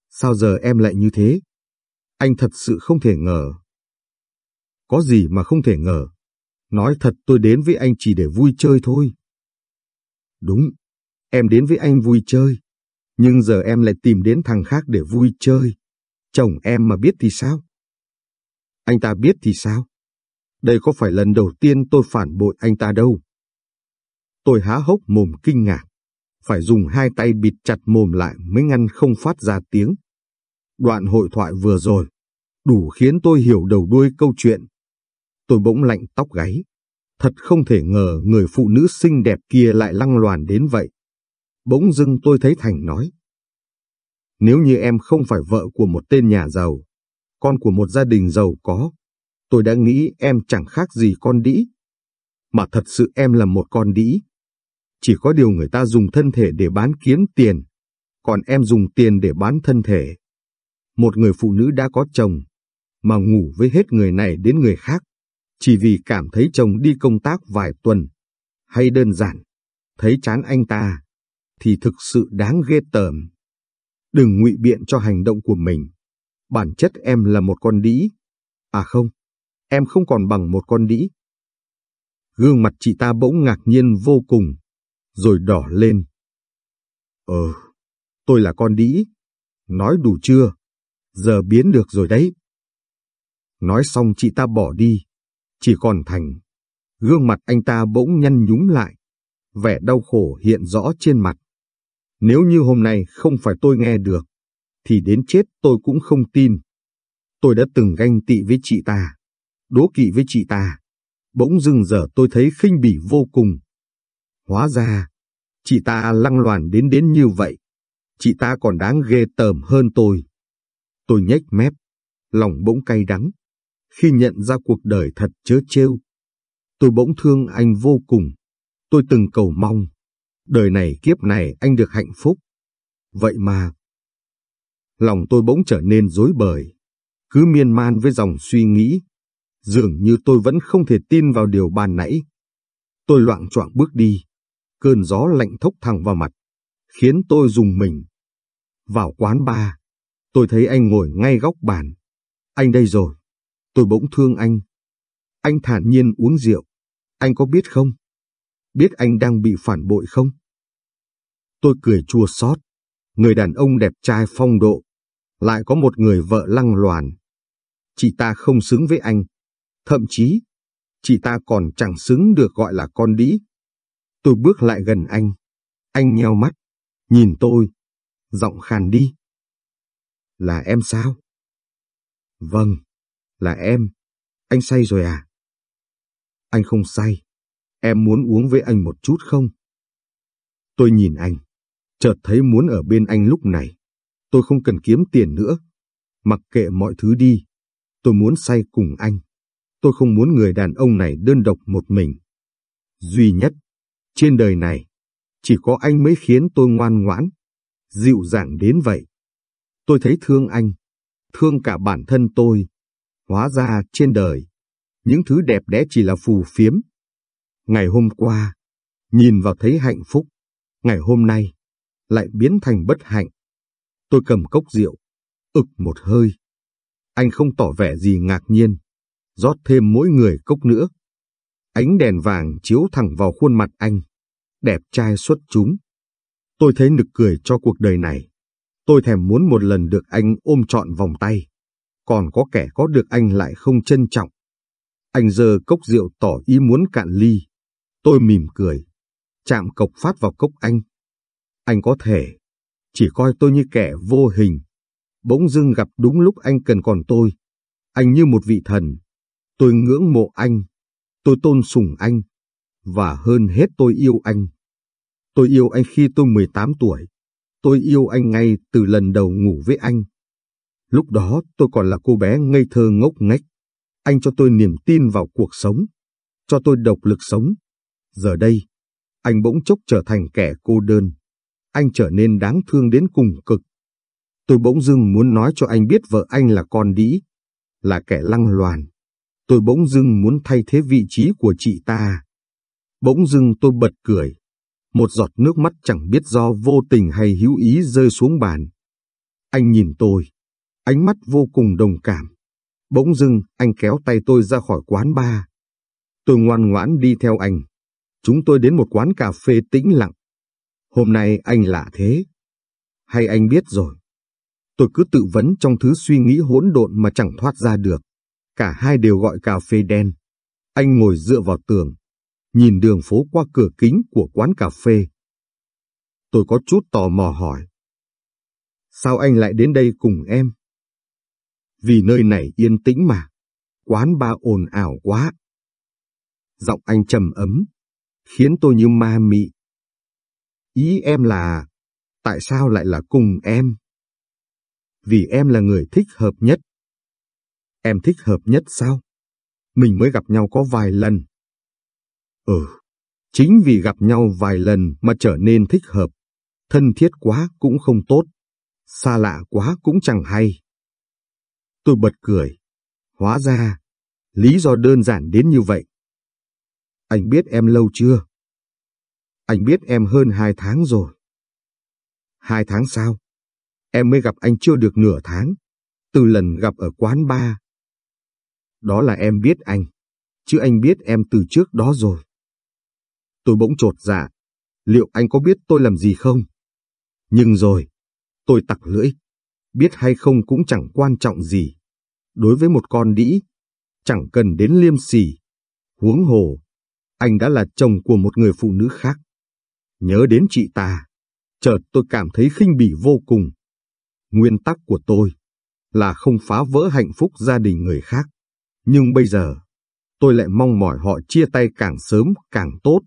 Sao giờ em lại như thế? Anh thật sự không thể ngờ. Có gì mà không thể ngờ. Nói thật tôi đến với anh chỉ để vui chơi thôi. Đúng, em đến với anh vui chơi. Nhưng giờ em lại tìm đến thằng khác để vui chơi. Chồng em mà biết thì sao? Anh ta biết thì sao? Đây có phải lần đầu tiên tôi phản bội anh ta đâu. Tôi há hốc mồm kinh ngạc, phải dùng hai tay bịt chặt mồm lại mới ngăn không phát ra tiếng. Đoạn hội thoại vừa rồi, đủ khiến tôi hiểu đầu đuôi câu chuyện. Tôi bỗng lạnh tóc gáy. Thật không thể ngờ người phụ nữ xinh đẹp kia lại lăng loàn đến vậy. Bỗng dưng tôi thấy Thành nói. Nếu như em không phải vợ của một tên nhà giàu, con của một gia đình giàu có, tôi đã nghĩ em chẳng khác gì con đĩ. Mà thật sự em là một con đĩ. Chỉ có điều người ta dùng thân thể để bán kiếm tiền, còn em dùng tiền để bán thân thể. Một người phụ nữ đã có chồng, mà ngủ với hết người này đến người khác, chỉ vì cảm thấy chồng đi công tác vài tuần, hay đơn giản, thấy chán anh ta, thì thực sự đáng ghê tởm. Đừng ngụy biện cho hành động của mình. Bản chất em là một con đĩ. À không, em không còn bằng một con đĩ. Gương mặt chị ta bỗng ngạc nhiên vô cùng, rồi đỏ lên. Ờ, tôi là con đĩ. Nói đủ chưa? Giờ biến được rồi đấy. Nói xong chị ta bỏ đi, chỉ còn Thành. Gương mặt anh ta bỗng nhăn nhúm lại, vẻ đau khổ hiện rõ trên mặt. Nếu như hôm nay không phải tôi nghe được, thì đến chết tôi cũng không tin. Tôi đã từng ganh tị với chị ta, đố kỵ với chị ta. Bỗng dưng giờ tôi thấy khinh bỉ vô cùng. Hóa ra, chị ta lăng loàn đến đến như vậy. Chị ta còn đáng ghê tởm hơn tôi. Tôi nhếch mép, lòng bỗng cay đắng. Khi nhận ra cuộc đời thật chớ trêu, tôi bỗng thương anh vô cùng. Tôi từng cầu mong đời này kiếp này anh được hạnh phúc. Vậy mà, lòng tôi bỗng trở nên rối bời, cứ miên man với dòng suy nghĩ. Dường như tôi vẫn không thể tin vào điều ban nãy. Tôi loạn choạng bước đi, cơn gió lạnh thốc thẳng vào mặt, khiến tôi dùng mình. Vào quán bar, tôi thấy anh ngồi ngay góc bàn. Anh đây rồi, tôi bỗng thương anh. Anh thản nhiên uống rượu, anh có biết không? biết anh đang bị phản bội không? Tôi cười chua xót. Người đàn ông đẹp trai phong độ, lại có một người vợ lăng loàn. Chị ta không xứng với anh. Thậm chí, chị ta còn chẳng xứng được gọi là con đĩ. Tôi bước lại gần anh. Anh nheo mắt, nhìn tôi, giọng khàn đi. Là em sao? Vâng, là em. Anh say rồi à? Anh không say. Em muốn uống với anh một chút không? Tôi nhìn anh, chợt thấy muốn ở bên anh lúc này. Tôi không cần kiếm tiền nữa. Mặc kệ mọi thứ đi. Tôi muốn say cùng anh. Tôi không muốn người đàn ông này đơn độc một mình. Duy nhất, trên đời này, chỉ có anh mới khiến tôi ngoan ngoãn, dịu dàng đến vậy. Tôi thấy thương anh, thương cả bản thân tôi. Hóa ra trên đời, những thứ đẹp đẽ chỉ là phù phiếm. Ngày hôm qua, nhìn vào thấy hạnh phúc, ngày hôm nay, lại biến thành bất hạnh. Tôi cầm cốc rượu, ực một hơi. Anh không tỏ vẻ gì ngạc nhiên, rót thêm mỗi người cốc nữa. Ánh đèn vàng chiếu thẳng vào khuôn mặt anh, đẹp trai xuất chúng. Tôi thấy nực cười cho cuộc đời này. Tôi thèm muốn một lần được anh ôm trọn vòng tay. Còn có kẻ có được anh lại không trân trọng. Anh giơ cốc rượu tỏ ý muốn cạn ly. Tôi mỉm cười, chạm cộc phát vào cốc anh. Anh có thể, chỉ coi tôi như kẻ vô hình. Bỗng dưng gặp đúng lúc anh cần còn tôi. Anh như một vị thần. Tôi ngưỡng mộ anh. Tôi tôn sùng anh. Và hơn hết tôi yêu anh. Tôi yêu anh khi tôi 18 tuổi. Tôi yêu anh ngay từ lần đầu ngủ với anh. Lúc đó tôi còn là cô bé ngây thơ ngốc nghếch. Anh cho tôi niềm tin vào cuộc sống, cho tôi độc lực sống. Giờ đây, anh bỗng chốc trở thành kẻ cô đơn. Anh trở nên đáng thương đến cùng cực. Tôi bỗng dưng muốn nói cho anh biết vợ anh là con đĩ, là kẻ lăng loàn. Tôi bỗng dưng muốn thay thế vị trí của chị ta. Bỗng dưng tôi bật cười. Một giọt nước mắt chẳng biết do vô tình hay hữu ý rơi xuống bàn. Anh nhìn tôi, ánh mắt vô cùng đồng cảm. Bỗng dưng anh kéo tay tôi ra khỏi quán bar. Tôi ngoan ngoãn đi theo anh. Chúng tôi đến một quán cà phê tĩnh lặng. Hôm nay anh lạ thế. Hay anh biết rồi. Tôi cứ tự vấn trong thứ suy nghĩ hỗn độn mà chẳng thoát ra được. Cả hai đều gọi cà phê đen. Anh ngồi dựa vào tường, nhìn đường phố qua cửa kính của quán cà phê. Tôi có chút tò mò hỏi. Sao anh lại đến đây cùng em? Vì nơi này yên tĩnh mà. Quán ba ồn ào quá. Giọng anh trầm ấm, khiến tôi như ma mị. Ý em là, tại sao lại là cùng em? Vì em là người thích hợp nhất. Em thích hợp nhất sao? Mình mới gặp nhau có vài lần. Ừ, chính vì gặp nhau vài lần mà trở nên thích hợp. Thân thiết quá cũng không tốt, xa lạ quá cũng chẳng hay. Tôi bật cười. Hóa ra, lý do đơn giản đến như vậy. Anh biết em lâu chưa? Anh biết em hơn hai tháng rồi. Hai tháng sau, em mới gặp anh chưa được nửa tháng, từ lần gặp ở quán bar. Đó là em biết anh, chứ anh biết em từ trước đó rồi. Tôi bỗng trột dạ, liệu anh có biết tôi làm gì không? Nhưng rồi, tôi tặc lưỡi, biết hay không cũng chẳng quan trọng gì. Đối với một con đĩ, chẳng cần đến liêm sỉ. Huống hồ, anh đã là chồng của một người phụ nữ khác. Nhớ đến chị ta, chợt tôi cảm thấy khinh bỉ vô cùng. Nguyên tắc của tôi là không phá vỡ hạnh phúc gia đình người khác. Nhưng bây giờ, tôi lại mong mỏi họ chia tay càng sớm càng tốt.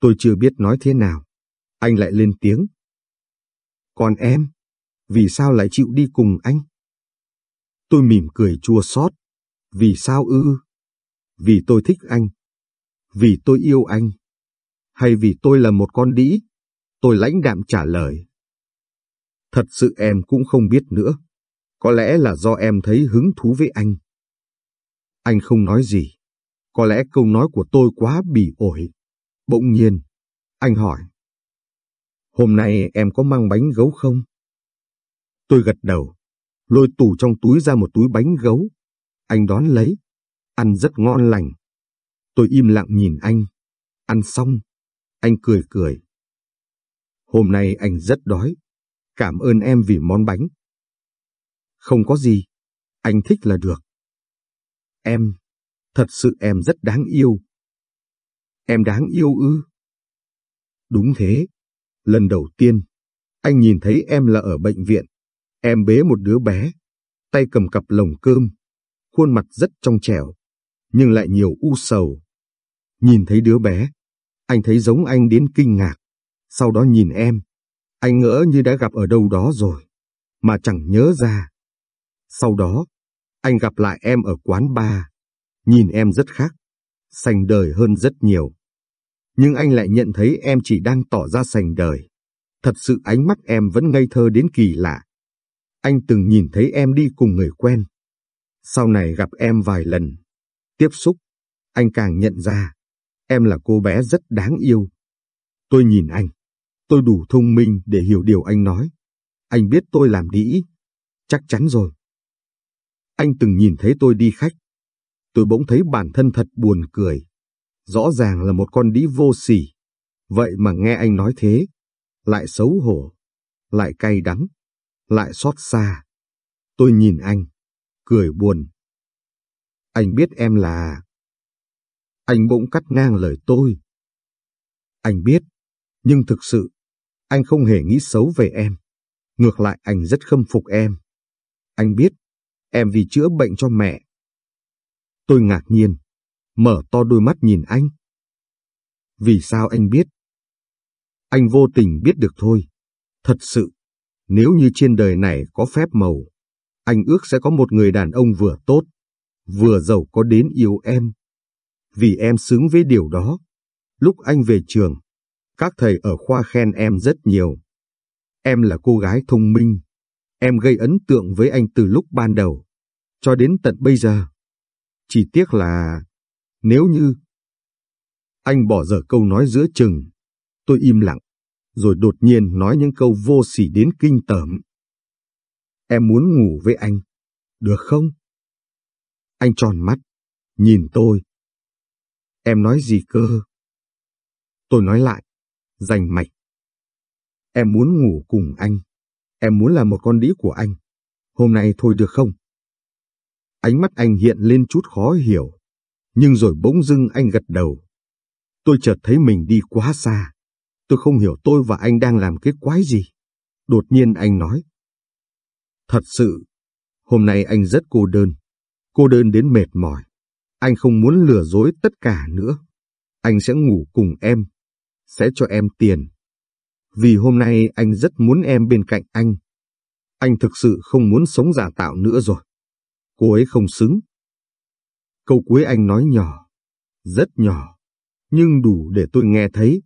Tôi chưa biết nói thế nào. Anh lại lên tiếng. Còn em, vì sao lại chịu đi cùng anh? Tôi mỉm cười chua xót. Vì sao ư? Vì tôi thích anh. Vì tôi yêu anh. Hay vì tôi là một con đĩ? Tôi lãnh đạm trả lời. Thật sự em cũng không biết nữa. Có lẽ là do em thấy hứng thú với anh. Anh không nói gì. Có lẽ câu nói của tôi quá bỉ ổi. Bỗng nhiên, anh hỏi. Hôm nay em có mang bánh gấu không? Tôi gật đầu, lôi tủ trong túi ra một túi bánh gấu. Anh đón lấy, ăn rất ngon lành. Tôi im lặng nhìn anh. Ăn xong, Anh cười cười. Hôm nay anh rất đói. Cảm ơn em vì món bánh. Không có gì. Anh thích là được. Em, thật sự em rất đáng yêu. Em đáng yêu ư? Đúng thế. Lần đầu tiên, anh nhìn thấy em là ở bệnh viện. Em bế một đứa bé, tay cầm cặp lồng cơm, khuôn mặt rất trong trẻo, nhưng lại nhiều u sầu. Nhìn thấy đứa bé, anh thấy giống anh đến kinh ngạc. Sau đó nhìn em, anh ngỡ như đã gặp ở đâu đó rồi, mà chẳng nhớ ra. Sau đó, anh gặp lại em ở quán bar, nhìn em rất khác, sành đời hơn rất nhiều. Nhưng anh lại nhận thấy em chỉ đang tỏ ra sành đời. Thật sự ánh mắt em vẫn ngây thơ đến kỳ lạ. Anh từng nhìn thấy em đi cùng người quen. Sau này gặp em vài lần, tiếp xúc, anh càng nhận ra, em là cô bé rất đáng yêu. Tôi nhìn anh, tôi đủ thông minh để hiểu điều anh nói. Anh biết tôi làm đĩ, chắc chắn rồi. Anh từng nhìn thấy tôi đi khách. Tôi bỗng thấy bản thân thật buồn cười. Rõ ràng là một con đĩ vô sỉ. Vậy mà nghe anh nói thế, lại xấu hổ, lại cay đắng, lại xót xa. Tôi nhìn anh, cười buồn. Anh biết em là... Anh bỗng cắt ngang lời tôi. Anh biết, nhưng thực sự, anh không hề nghĩ xấu về em. Ngược lại anh rất khâm phục em. Anh biết, em vì chữa bệnh cho mẹ. Tôi ngạc nhiên, mở to đôi mắt nhìn anh. Vì sao anh biết? Anh vô tình biết được thôi. Thật sự, nếu như trên đời này có phép màu, anh ước sẽ có một người đàn ông vừa tốt, vừa giàu có đến yêu em. Vì em xứng với điều đó. Lúc anh về trường, các thầy ở khoa khen em rất nhiều. Em là cô gái thông minh. Em gây ấn tượng với anh từ lúc ban đầu, cho đến tận bây giờ. Chỉ tiếc là, nếu như... Anh bỏ dở câu nói giữa chừng. Tôi im lặng, rồi đột nhiên nói những câu vô sỉ đến kinh tởm. Em muốn ngủ với anh, được không? Anh tròn mắt, nhìn tôi. Em nói gì cơ? Tôi nói lại, rành mạch. Em muốn ngủ cùng anh. Em muốn là một con đĩ của anh. Hôm nay thôi được không? Ánh mắt anh hiện lên chút khó hiểu. Nhưng rồi bỗng dưng anh gật đầu. Tôi chợt thấy mình đi quá xa. Tôi không hiểu tôi và anh đang làm cái quái gì. Đột nhiên anh nói. Thật sự, hôm nay anh rất cô đơn. Cô đơn đến mệt mỏi. Anh không muốn lừa dối tất cả nữa. Anh sẽ ngủ cùng em. Sẽ cho em tiền. Vì hôm nay anh rất muốn em bên cạnh anh. Anh thực sự không muốn sống giả tạo nữa rồi. Cô ấy không xứng. Câu cuối anh nói nhỏ. Rất nhỏ. Nhưng đủ để tôi nghe thấy.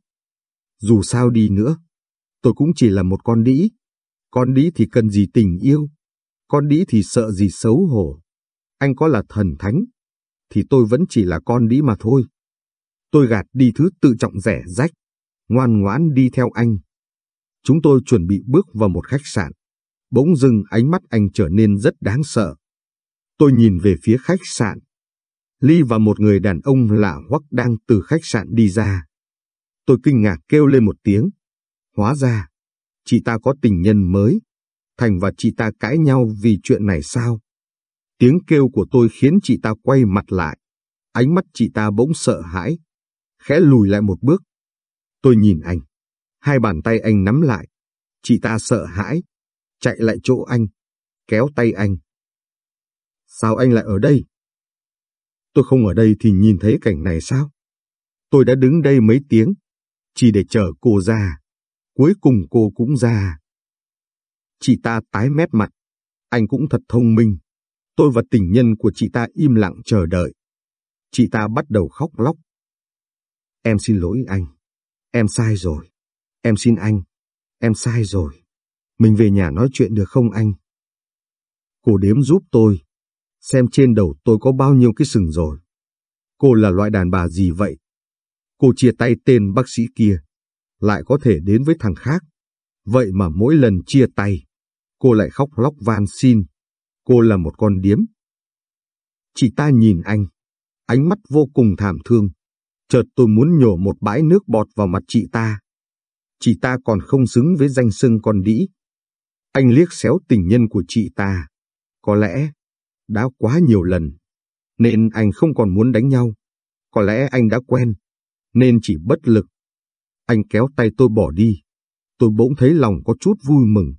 Dù sao đi nữa, tôi cũng chỉ là một con đĩ. Con đĩ thì cần gì tình yêu, con đĩ thì sợ gì xấu hổ. Anh có là thần thánh, thì tôi vẫn chỉ là con đĩ mà thôi. Tôi gạt đi thứ tự trọng rẻ rách, ngoan ngoãn đi theo anh. Chúng tôi chuẩn bị bước vào một khách sạn. Bỗng dưng ánh mắt anh trở nên rất đáng sợ. Tôi nhìn về phía khách sạn. Ly và một người đàn ông lạ hoắc đang từ khách sạn đi ra. Tôi kinh ngạc kêu lên một tiếng. Hóa ra, chị ta có tình nhân mới. Thành và chị ta cãi nhau vì chuyện này sao? Tiếng kêu của tôi khiến chị ta quay mặt lại. Ánh mắt chị ta bỗng sợ hãi. Khẽ lùi lại một bước. Tôi nhìn anh. Hai bàn tay anh nắm lại. Chị ta sợ hãi. Chạy lại chỗ anh. Kéo tay anh. Sao anh lại ở đây? Tôi không ở đây thì nhìn thấy cảnh này sao? Tôi đã đứng đây mấy tiếng, chỉ để chờ cô ra. Cuối cùng cô cũng ra. Chị ta tái mét mặt. Anh cũng thật thông minh. Tôi và tình nhân của chị ta im lặng chờ đợi. Chị ta bắt đầu khóc lóc. Em xin lỗi anh. Em sai rồi. Em xin anh. Em sai rồi. Mình về nhà nói chuyện được không anh? Cô đếm giúp tôi. Xem trên đầu tôi có bao nhiêu cái sừng rồi. Cô là loại đàn bà gì vậy? Cô chia tay tên bác sĩ kia, lại có thể đến với thằng khác. Vậy mà mỗi lần chia tay, cô lại khóc lóc van xin. Cô là một con điếm. Chị ta nhìn anh, ánh mắt vô cùng thảm thương. Chợt tôi muốn nhổ một bãi nước bọt vào mặt chị ta. Chị ta còn không xứng với danh xưng con đĩ. Anh liếc xéo tình nhân của chị ta. Có lẽ, đã quá nhiều lần, nên anh không còn muốn đánh nhau. Có lẽ anh đã quen, nên chỉ bất lực. Anh kéo tay tôi bỏ đi. Tôi bỗng thấy lòng có chút vui mừng.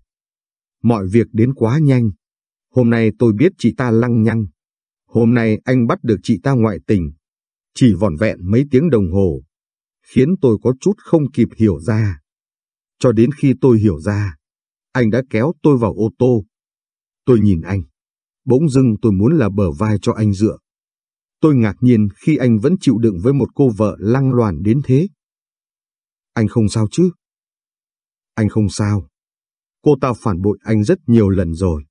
Mọi việc đến quá nhanh. Hôm nay tôi biết chị ta lăng nhăng. Hôm nay anh bắt được chị ta ngoại tình. Chỉ vỏn vẹn mấy tiếng đồng hồ. Khiến tôi có chút không kịp hiểu ra. Cho đến khi tôi hiểu ra, anh đã kéo tôi vào ô tô. Tôi nhìn anh. Bỗng dưng tôi muốn là bờ vai cho anh dựa. Tôi ngạc nhiên khi anh vẫn chịu đựng với một cô vợ lăng loàn đến thế. Anh không sao chứ? Anh không sao. Cô ta phản bội anh rất nhiều lần rồi.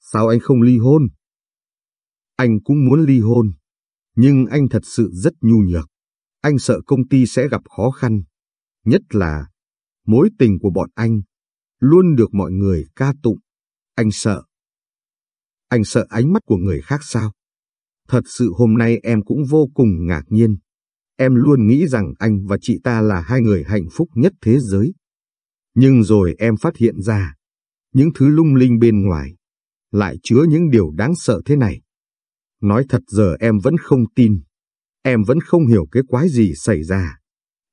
Sao anh không ly hôn? Anh cũng muốn ly hôn, nhưng anh thật sự rất nhu nhược. Anh sợ công ty sẽ gặp khó khăn, nhất là mối tình của bọn anh luôn được mọi người ca tụng. Anh sợ. Anh sợ ánh mắt của người khác sao? Thật sự hôm nay em cũng vô cùng ngạc nhiên. Em luôn nghĩ rằng anh và chị ta là hai người hạnh phúc nhất thế giới. Nhưng rồi em phát hiện ra, những thứ lung linh bên ngoài, lại chứa những điều đáng sợ thế này. Nói thật giờ em vẫn không tin. Em vẫn không hiểu cái quái gì xảy ra.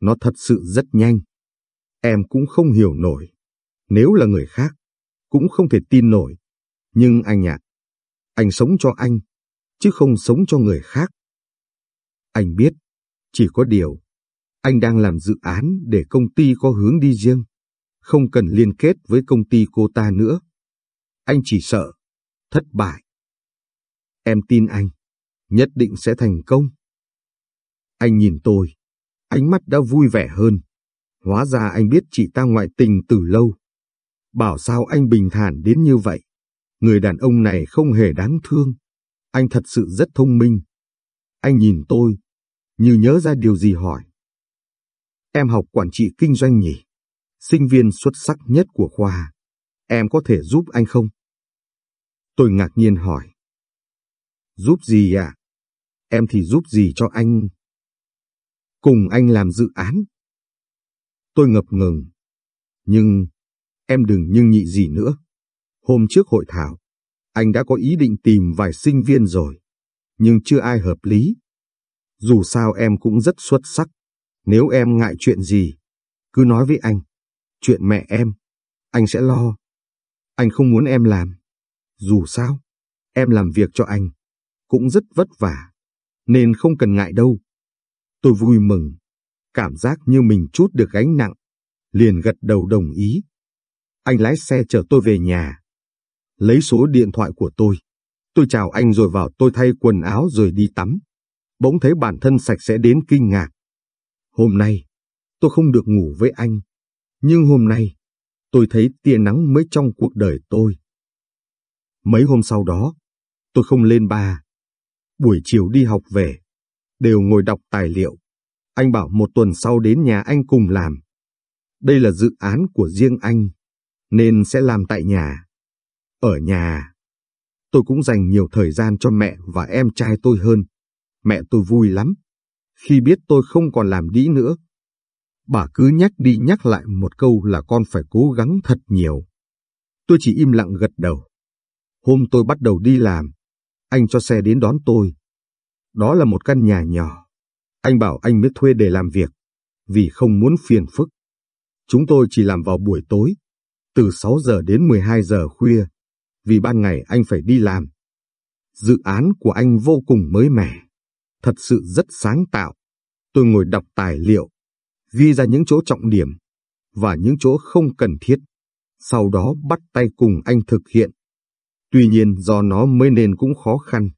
Nó thật sự rất nhanh. Em cũng không hiểu nổi. Nếu là người khác, cũng không thể tin nổi. Nhưng anh ạ, anh sống cho anh, chứ không sống cho người khác. Anh biết, chỉ có điều, anh đang làm dự án để công ty có hướng đi riêng, không cần liên kết với công ty cô ta nữa. Anh chỉ sợ, thất bại. Em tin anh, nhất định sẽ thành công. Anh nhìn tôi, ánh mắt đã vui vẻ hơn. Hóa ra anh biết chị ta ngoại tình từ lâu. Bảo sao anh bình thản đến như vậy. Người đàn ông này không hề đáng thương. Anh thật sự rất thông minh. Anh nhìn tôi, như nhớ ra điều gì hỏi. Em học quản trị kinh doanh nhỉ? Sinh viên xuất sắc nhất của khoa. Em có thể giúp anh không? Tôi ngạc nhiên hỏi. Giúp gì ạ? À? Em thì giúp gì cho anh? Cùng anh làm dự án. Tôi ngập ngừng. Nhưng, em đừng nhưng nhị gì nữa. Hôm trước hội thảo, anh đã có ý định tìm vài sinh viên rồi, nhưng chưa ai hợp lý. Dù sao em cũng rất xuất sắc. Nếu em ngại chuyện gì, cứ nói với anh. Chuyện mẹ em, anh sẽ lo. Anh không muốn em làm. Dù sao, em làm việc cho anh, cũng rất vất vả, nên không cần ngại đâu. Tôi vui mừng, cảm giác như mình chút được gánh nặng, liền gật đầu đồng ý. Anh lái xe chở tôi về nhà, lấy số điện thoại của tôi. Tôi chào anh rồi vào tôi thay quần áo rồi đi tắm. Bỗng thấy bản thân sạch sẽ đến kinh ngạc. Hôm nay, tôi không được ngủ với anh. Nhưng hôm nay, tôi thấy tia nắng mới trong cuộc đời tôi. Mấy hôm sau đó, tôi không lên ba. Buổi chiều đi học về, đều ngồi đọc tài liệu. Anh bảo một tuần sau đến nhà anh cùng làm. Đây là dự án của riêng anh, nên sẽ làm tại nhà. Ở nhà, tôi cũng dành nhiều thời gian cho mẹ và em trai tôi hơn. Mẹ tôi vui lắm, khi biết tôi không còn làm đĩ nữa. Bà cứ nhắc đi nhắc lại một câu là con phải cố gắng thật nhiều. Tôi chỉ im lặng gật đầu. Hôm tôi bắt đầu đi làm, anh cho xe đến đón tôi. Đó là một căn nhà nhỏ. Anh bảo anh mới thuê để làm việc, vì không muốn phiền phức. Chúng tôi chỉ làm vào buổi tối, từ 6 giờ đến 12 giờ khuya, vì ban ngày anh phải đi làm. Dự án của anh vô cùng mới mẻ, thật sự rất sáng tạo. Tôi ngồi đọc tài liệu, ghi ra những chỗ trọng điểm và những chỗ không cần thiết, sau đó bắt tay cùng anh thực hiện. Tuy nhiên do nó mới nên cũng khó khăn.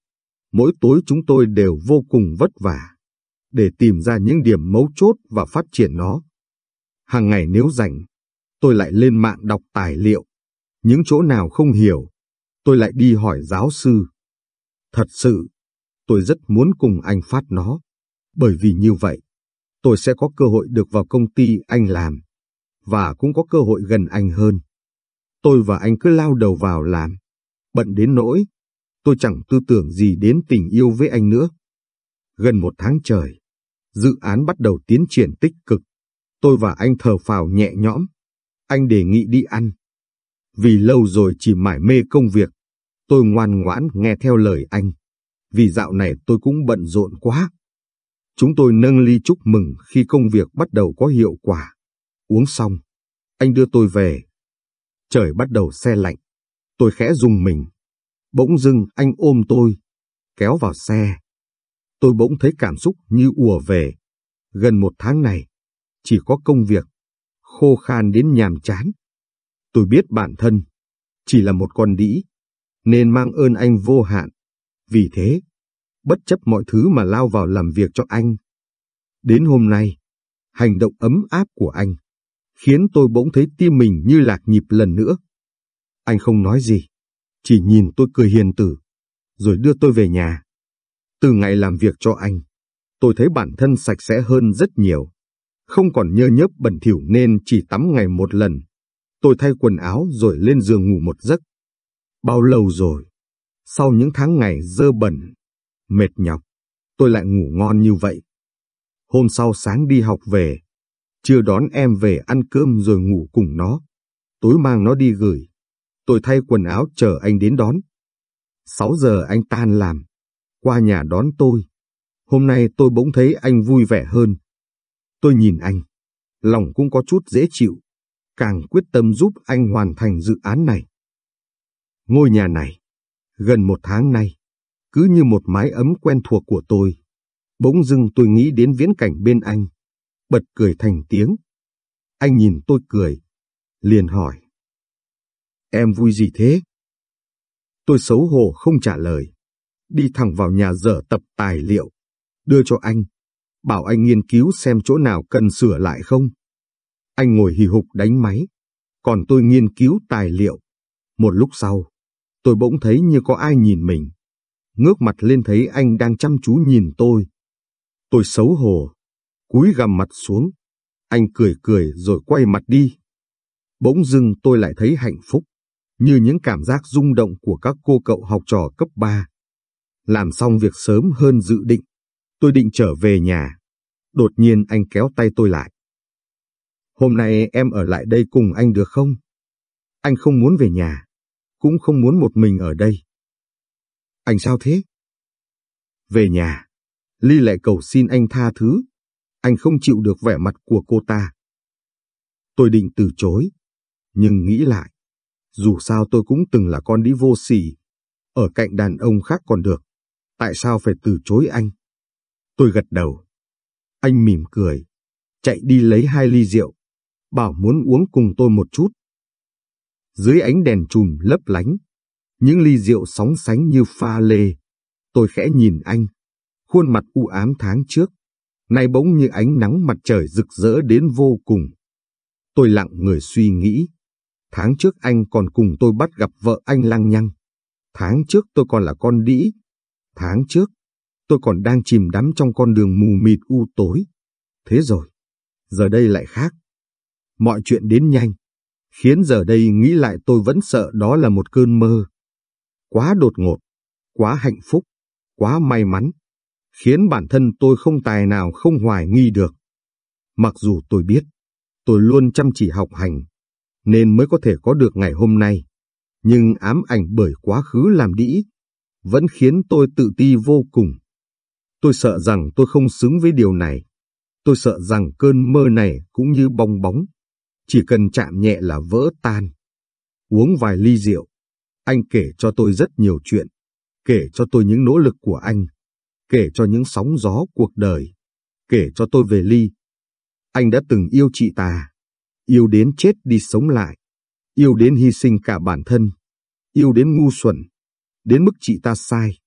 Mỗi tối chúng tôi đều vô cùng vất vả để tìm ra những điểm mấu chốt và phát triển nó. Hàng ngày nếu rảnh, tôi lại lên mạng đọc tài liệu. Những chỗ nào không hiểu, tôi lại đi hỏi giáo sư. Thật sự, tôi rất muốn cùng anh phát nó, bởi vì như vậy, tôi sẽ có cơ hội được vào công ty anh làm, và cũng có cơ hội gần anh hơn. Tôi và anh cứ lao đầu vào làm, bận đến nỗi, tôi chẳng tư tưởng gì đến tình yêu với anh nữa. Gần một tháng trời, Dự án bắt đầu tiến triển tích cực. Tôi và anh thở phào nhẹ nhõm. Anh đề nghị đi ăn. Vì lâu rồi chỉ mải mê công việc, tôi ngoan ngoãn nghe theo lời anh. Vì dạo này tôi cũng bận rộn quá. Chúng tôi nâng ly chúc mừng khi công việc bắt đầu có hiệu quả. Uống xong, anh đưa tôi về. Trời bắt đầu xe lạnh. Tôi khẽ dùng mình. Bỗng dưng anh ôm tôi, kéo vào xe. Tôi bỗng thấy cảm xúc như ùa về. Gần một tháng này, chỉ có công việc, khô khan đến nhàm chán. Tôi biết bản thân, chỉ là một con đĩ, nên mang ơn anh vô hạn. Vì thế, bất chấp mọi thứ mà lao vào làm việc cho anh. Đến hôm nay, hành động ấm áp của anh khiến tôi bỗng thấy tim mình như lạc nhịp lần nữa. Anh không nói gì, chỉ nhìn tôi cười hiền tử, rồi đưa tôi về nhà. Từ ngày làm việc cho anh, tôi thấy bản thân sạch sẽ hơn rất nhiều. Không còn nhơ nhớp bẩn thỉu nên chỉ tắm ngày một lần. Tôi thay quần áo rồi lên giường ngủ một giấc. Bao lâu rồi, sau những tháng ngày dơ bẩn, mệt nhọc, tôi lại ngủ ngon như vậy. Hôm sau sáng đi học về, chưa đón em về ăn cơm rồi ngủ cùng nó. Tối mang nó đi gửi. Tôi thay quần áo chờ anh đến đón. Sáu giờ anh tan làm, qua nhà đón tôi. Hôm nay tôi bỗng thấy anh vui vẻ hơn. Tôi nhìn anh, lòng cũng có chút dễ chịu, càng quyết tâm giúp anh hoàn thành dự án này. Ngôi nhà này, gần một tháng nay, cứ như một mái ấm quen thuộc của tôi. Bỗng dưng tôi nghĩ đến viễn cảnh bên anh, bật cười thành tiếng. Anh nhìn tôi cười, liền hỏi. Em vui gì thế? Tôi xấu hổ không trả lời, đi thẳng vào nhà dở tập tài liệu, đưa cho anh, bảo anh nghiên cứu xem chỗ nào cần sửa lại không. Anh ngồi hì hục đánh máy, còn tôi nghiên cứu tài liệu. Một lúc sau, tôi bỗng thấy như có ai nhìn mình. Ngước mặt lên thấy anh đang chăm chú nhìn tôi. Tôi xấu hổ, cúi gằm mặt xuống. Anh cười cười rồi quay mặt đi. Bỗng dưng tôi lại thấy hạnh phúc, như những cảm giác rung động của các cô cậu học trò cấp 3. Làm xong việc sớm hơn dự định, tôi định trở về nhà. Đột nhiên anh kéo tay tôi lại. Hôm nay em ở lại đây cùng anh được không? Anh không muốn về nhà, cũng không muốn một mình ở đây. Anh sao thế? Về nhà, Ly lại cầu xin anh tha thứ. Anh không chịu được vẻ mặt của cô ta. Tôi định từ chối, nhưng nghĩ lại. Dù sao tôi cũng từng là con đĩ vô sỉ. Ở cạnh đàn ông khác còn được. Tại sao phải từ chối anh? Tôi gật đầu. Anh mỉm cười. Chạy đi lấy hai ly rượu. Bảo muốn uống cùng tôi một chút. Dưới ánh đèn chùm lấp lánh. Những ly rượu sóng sánh như pha lê. Tôi khẽ nhìn anh. Khuôn mặt u ám tháng trước. Nay bỗng như ánh nắng mặt trời rực rỡ đến vô cùng. Tôi lặng người suy nghĩ. Tháng trước anh còn cùng tôi bắt gặp vợ anh lăng nhăng. Tháng trước tôi còn là con đĩ. Tháng trước, tôi còn đang chìm đắm trong con đường mù mịt u tối. Thế rồi, giờ đây lại khác. Mọi chuyện đến nhanh, khiến giờ đây nghĩ lại tôi vẫn sợ đó là một cơn mơ. Quá đột ngột, quá hạnh phúc, quá may mắn, khiến bản thân tôi không tài nào không hoài nghi được. Mặc dù tôi biết, tôi luôn chăm chỉ học hành, nên mới có thể có được ngày hôm nay. Nhưng ám ảnh bởi quá khứ làm đĩ, vẫn khiến tôi tự ti vô cùng. Tôi sợ rằng tôi không xứng với điều này. Tôi sợ rằng cơn mơ này cũng như bong bóng, chỉ cần chạm nhẹ là vỡ tan. Uống vài ly rượu, anh kể cho tôi rất nhiều chuyện, kể cho tôi những nỗ lực của anh, kể cho những sóng gió cuộc đời, kể cho tôi về Ly. Anh đã từng yêu chị ta, yêu đến chết đi sống lại, yêu đến hy sinh cả bản thân, yêu đến ngu xuẩn, đến mức chị ta sai.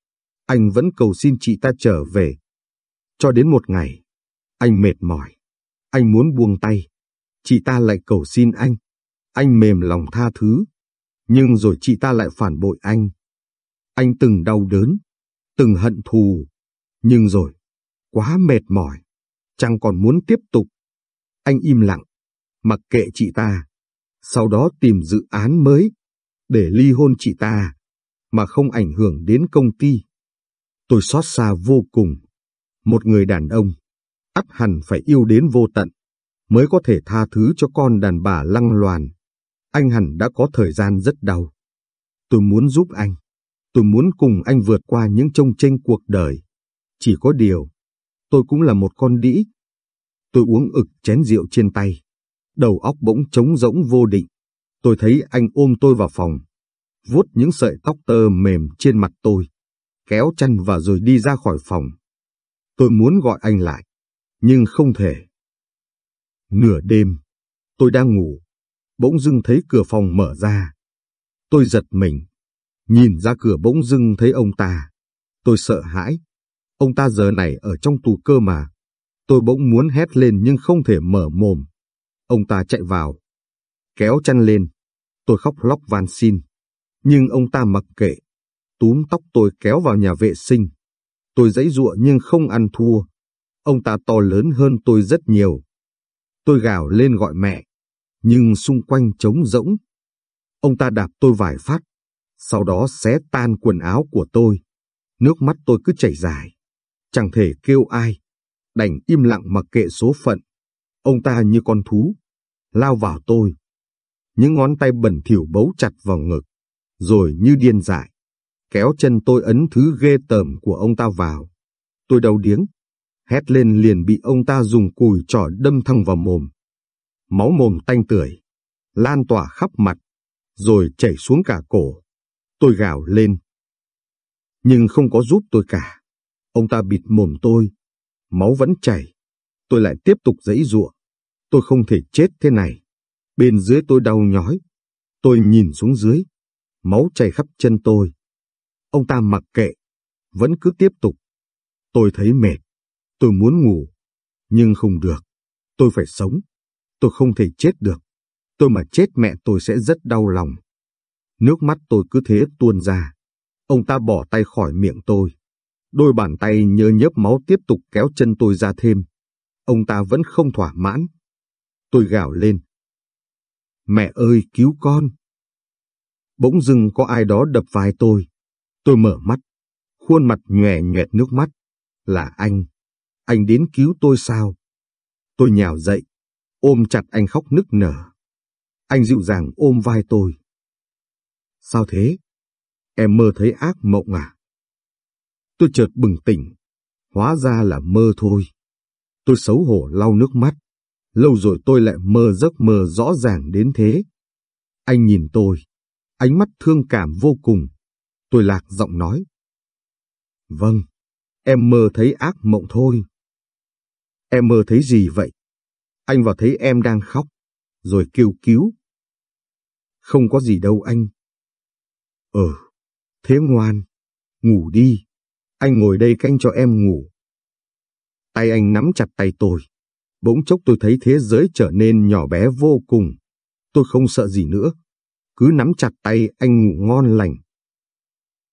Anh vẫn cầu xin chị ta trở về. Cho đến một ngày, anh mệt mỏi, anh muốn buông tay, chị ta lại cầu xin anh. Anh mềm lòng tha thứ, nhưng rồi chị ta lại phản bội anh. Anh từng đau đớn, từng hận thù, nhưng rồi, quá mệt mỏi, chẳng còn muốn tiếp tục. Anh im lặng, mặc kệ chị ta, sau đó tìm dự án mới để ly hôn chị ta, mà không ảnh hưởng đến công ty. Tôi xót xa vô cùng. Một người đàn ông, ắt hẳn phải yêu đến vô tận, mới có thể tha thứ cho con đàn bà lăng loàn. Anh hẳn đã có thời gian rất đau. Tôi muốn giúp anh. Tôi muốn cùng anh vượt qua những trông tranh cuộc đời. Chỉ có điều, tôi cũng là một con đĩ. Tôi uống ực chén rượu trên tay. Đầu óc bỗng trống rỗng vô định. Tôi thấy anh ôm tôi vào phòng, vuốt những sợi tóc tơ mềm trên mặt tôi, kéo chân và rồi đi ra khỏi phòng. Tôi muốn gọi anh lại, nhưng không thể. Nửa đêm, tôi đang ngủ, bỗng dưng thấy cửa phòng mở ra. Tôi giật mình, nhìn ra cửa bỗng dưng thấy ông ta. Tôi sợ hãi, ông ta giờ này ở trong tù cơ mà. Tôi bỗng muốn hét lên nhưng không thể mở mồm. Ông ta chạy vào, kéo chăn lên. Tôi khóc lóc van xin, nhưng ông ta mặc kệ, túm tóc tôi kéo vào nhà vệ sinh. Tôi dãy giụa nhưng không ăn thua. Ông ta to lớn hơn tôi rất nhiều. Tôi gào lên gọi mẹ, nhưng xung quanh trống rỗng. Ông ta đạp tôi vài phát, sau đó xé tan quần áo của tôi. Nước mắt tôi cứ chảy dài. Chẳng thể kêu ai, đành im lặng mặc kệ số phận. Ông ta như con thú, lao vào tôi. Những ngón tay bẩn thỉu bấu chặt vào ngực, rồi như điên dại, kéo chân tôi ấn thứ ghê tởm của ông ta vào. Tôi đau điếng, hét lên liền bị ông ta dùng cùi trỏ đâm thẳng vào mồm. Máu mồm tanh tưởi, lan tỏa khắp mặt, rồi chảy xuống cả cổ. Tôi gào lên. Nhưng không có giúp tôi cả. Ông ta bịt mồm tôi, máu vẫn chảy. Tôi lại tiếp tục giãy giụa. Tôi không thể chết thế này. Bên dưới tôi đau nhói. Tôi nhìn xuống dưới. Máu chảy khắp chân tôi. Ông ta mặc kệ. Vẫn cứ tiếp tục. Tôi thấy mệt. Tôi muốn ngủ. Nhưng không được. Tôi phải sống. Tôi không thể chết được. Tôi mà chết mẹ tôi sẽ rất đau lòng. Nước mắt tôi cứ thế tuôn ra. Ông ta bỏ tay khỏi miệng tôi. Đôi bàn tay nhơ nhớp máu tiếp tục kéo chân tôi ra thêm. Ông ta vẫn không thỏa mãn. Tôi gào lên. Mẹ ơi, cứu con! Bỗng dưng có ai đó đập vai tôi. Tôi mở mắt, khuôn mặt nhòe nhòe nước mắt. Là anh. Anh đến cứu tôi sao? Tôi nhào dậy, ôm chặt anh khóc nức nở. Anh dịu dàng ôm vai tôi. Sao thế? Em mơ thấy ác mộng à? Tôi chợt bừng tỉnh, hóa ra là mơ thôi. Tôi xấu hổ lau nước mắt. Lâu rồi tôi lại mơ giấc mơ rõ ràng đến thế. Anh nhìn tôi, ánh mắt thương cảm vô cùng. Tôi lạc giọng nói. Vâng, em mơ thấy ác mộng thôi. Em mơ thấy gì vậy? Anh vào thấy em đang khóc, rồi kêu cứu. Không có gì đâu anh. Ờ, thế ngoan, ngủ đi. Anh ngồi đây canh cho em ngủ. Tay anh nắm chặt tay tôi. Bỗng chốc tôi thấy thế giới trở nên nhỏ bé vô cùng. Tôi không sợ gì nữa. Cứ nắm chặt tay anh ngủ ngon lành.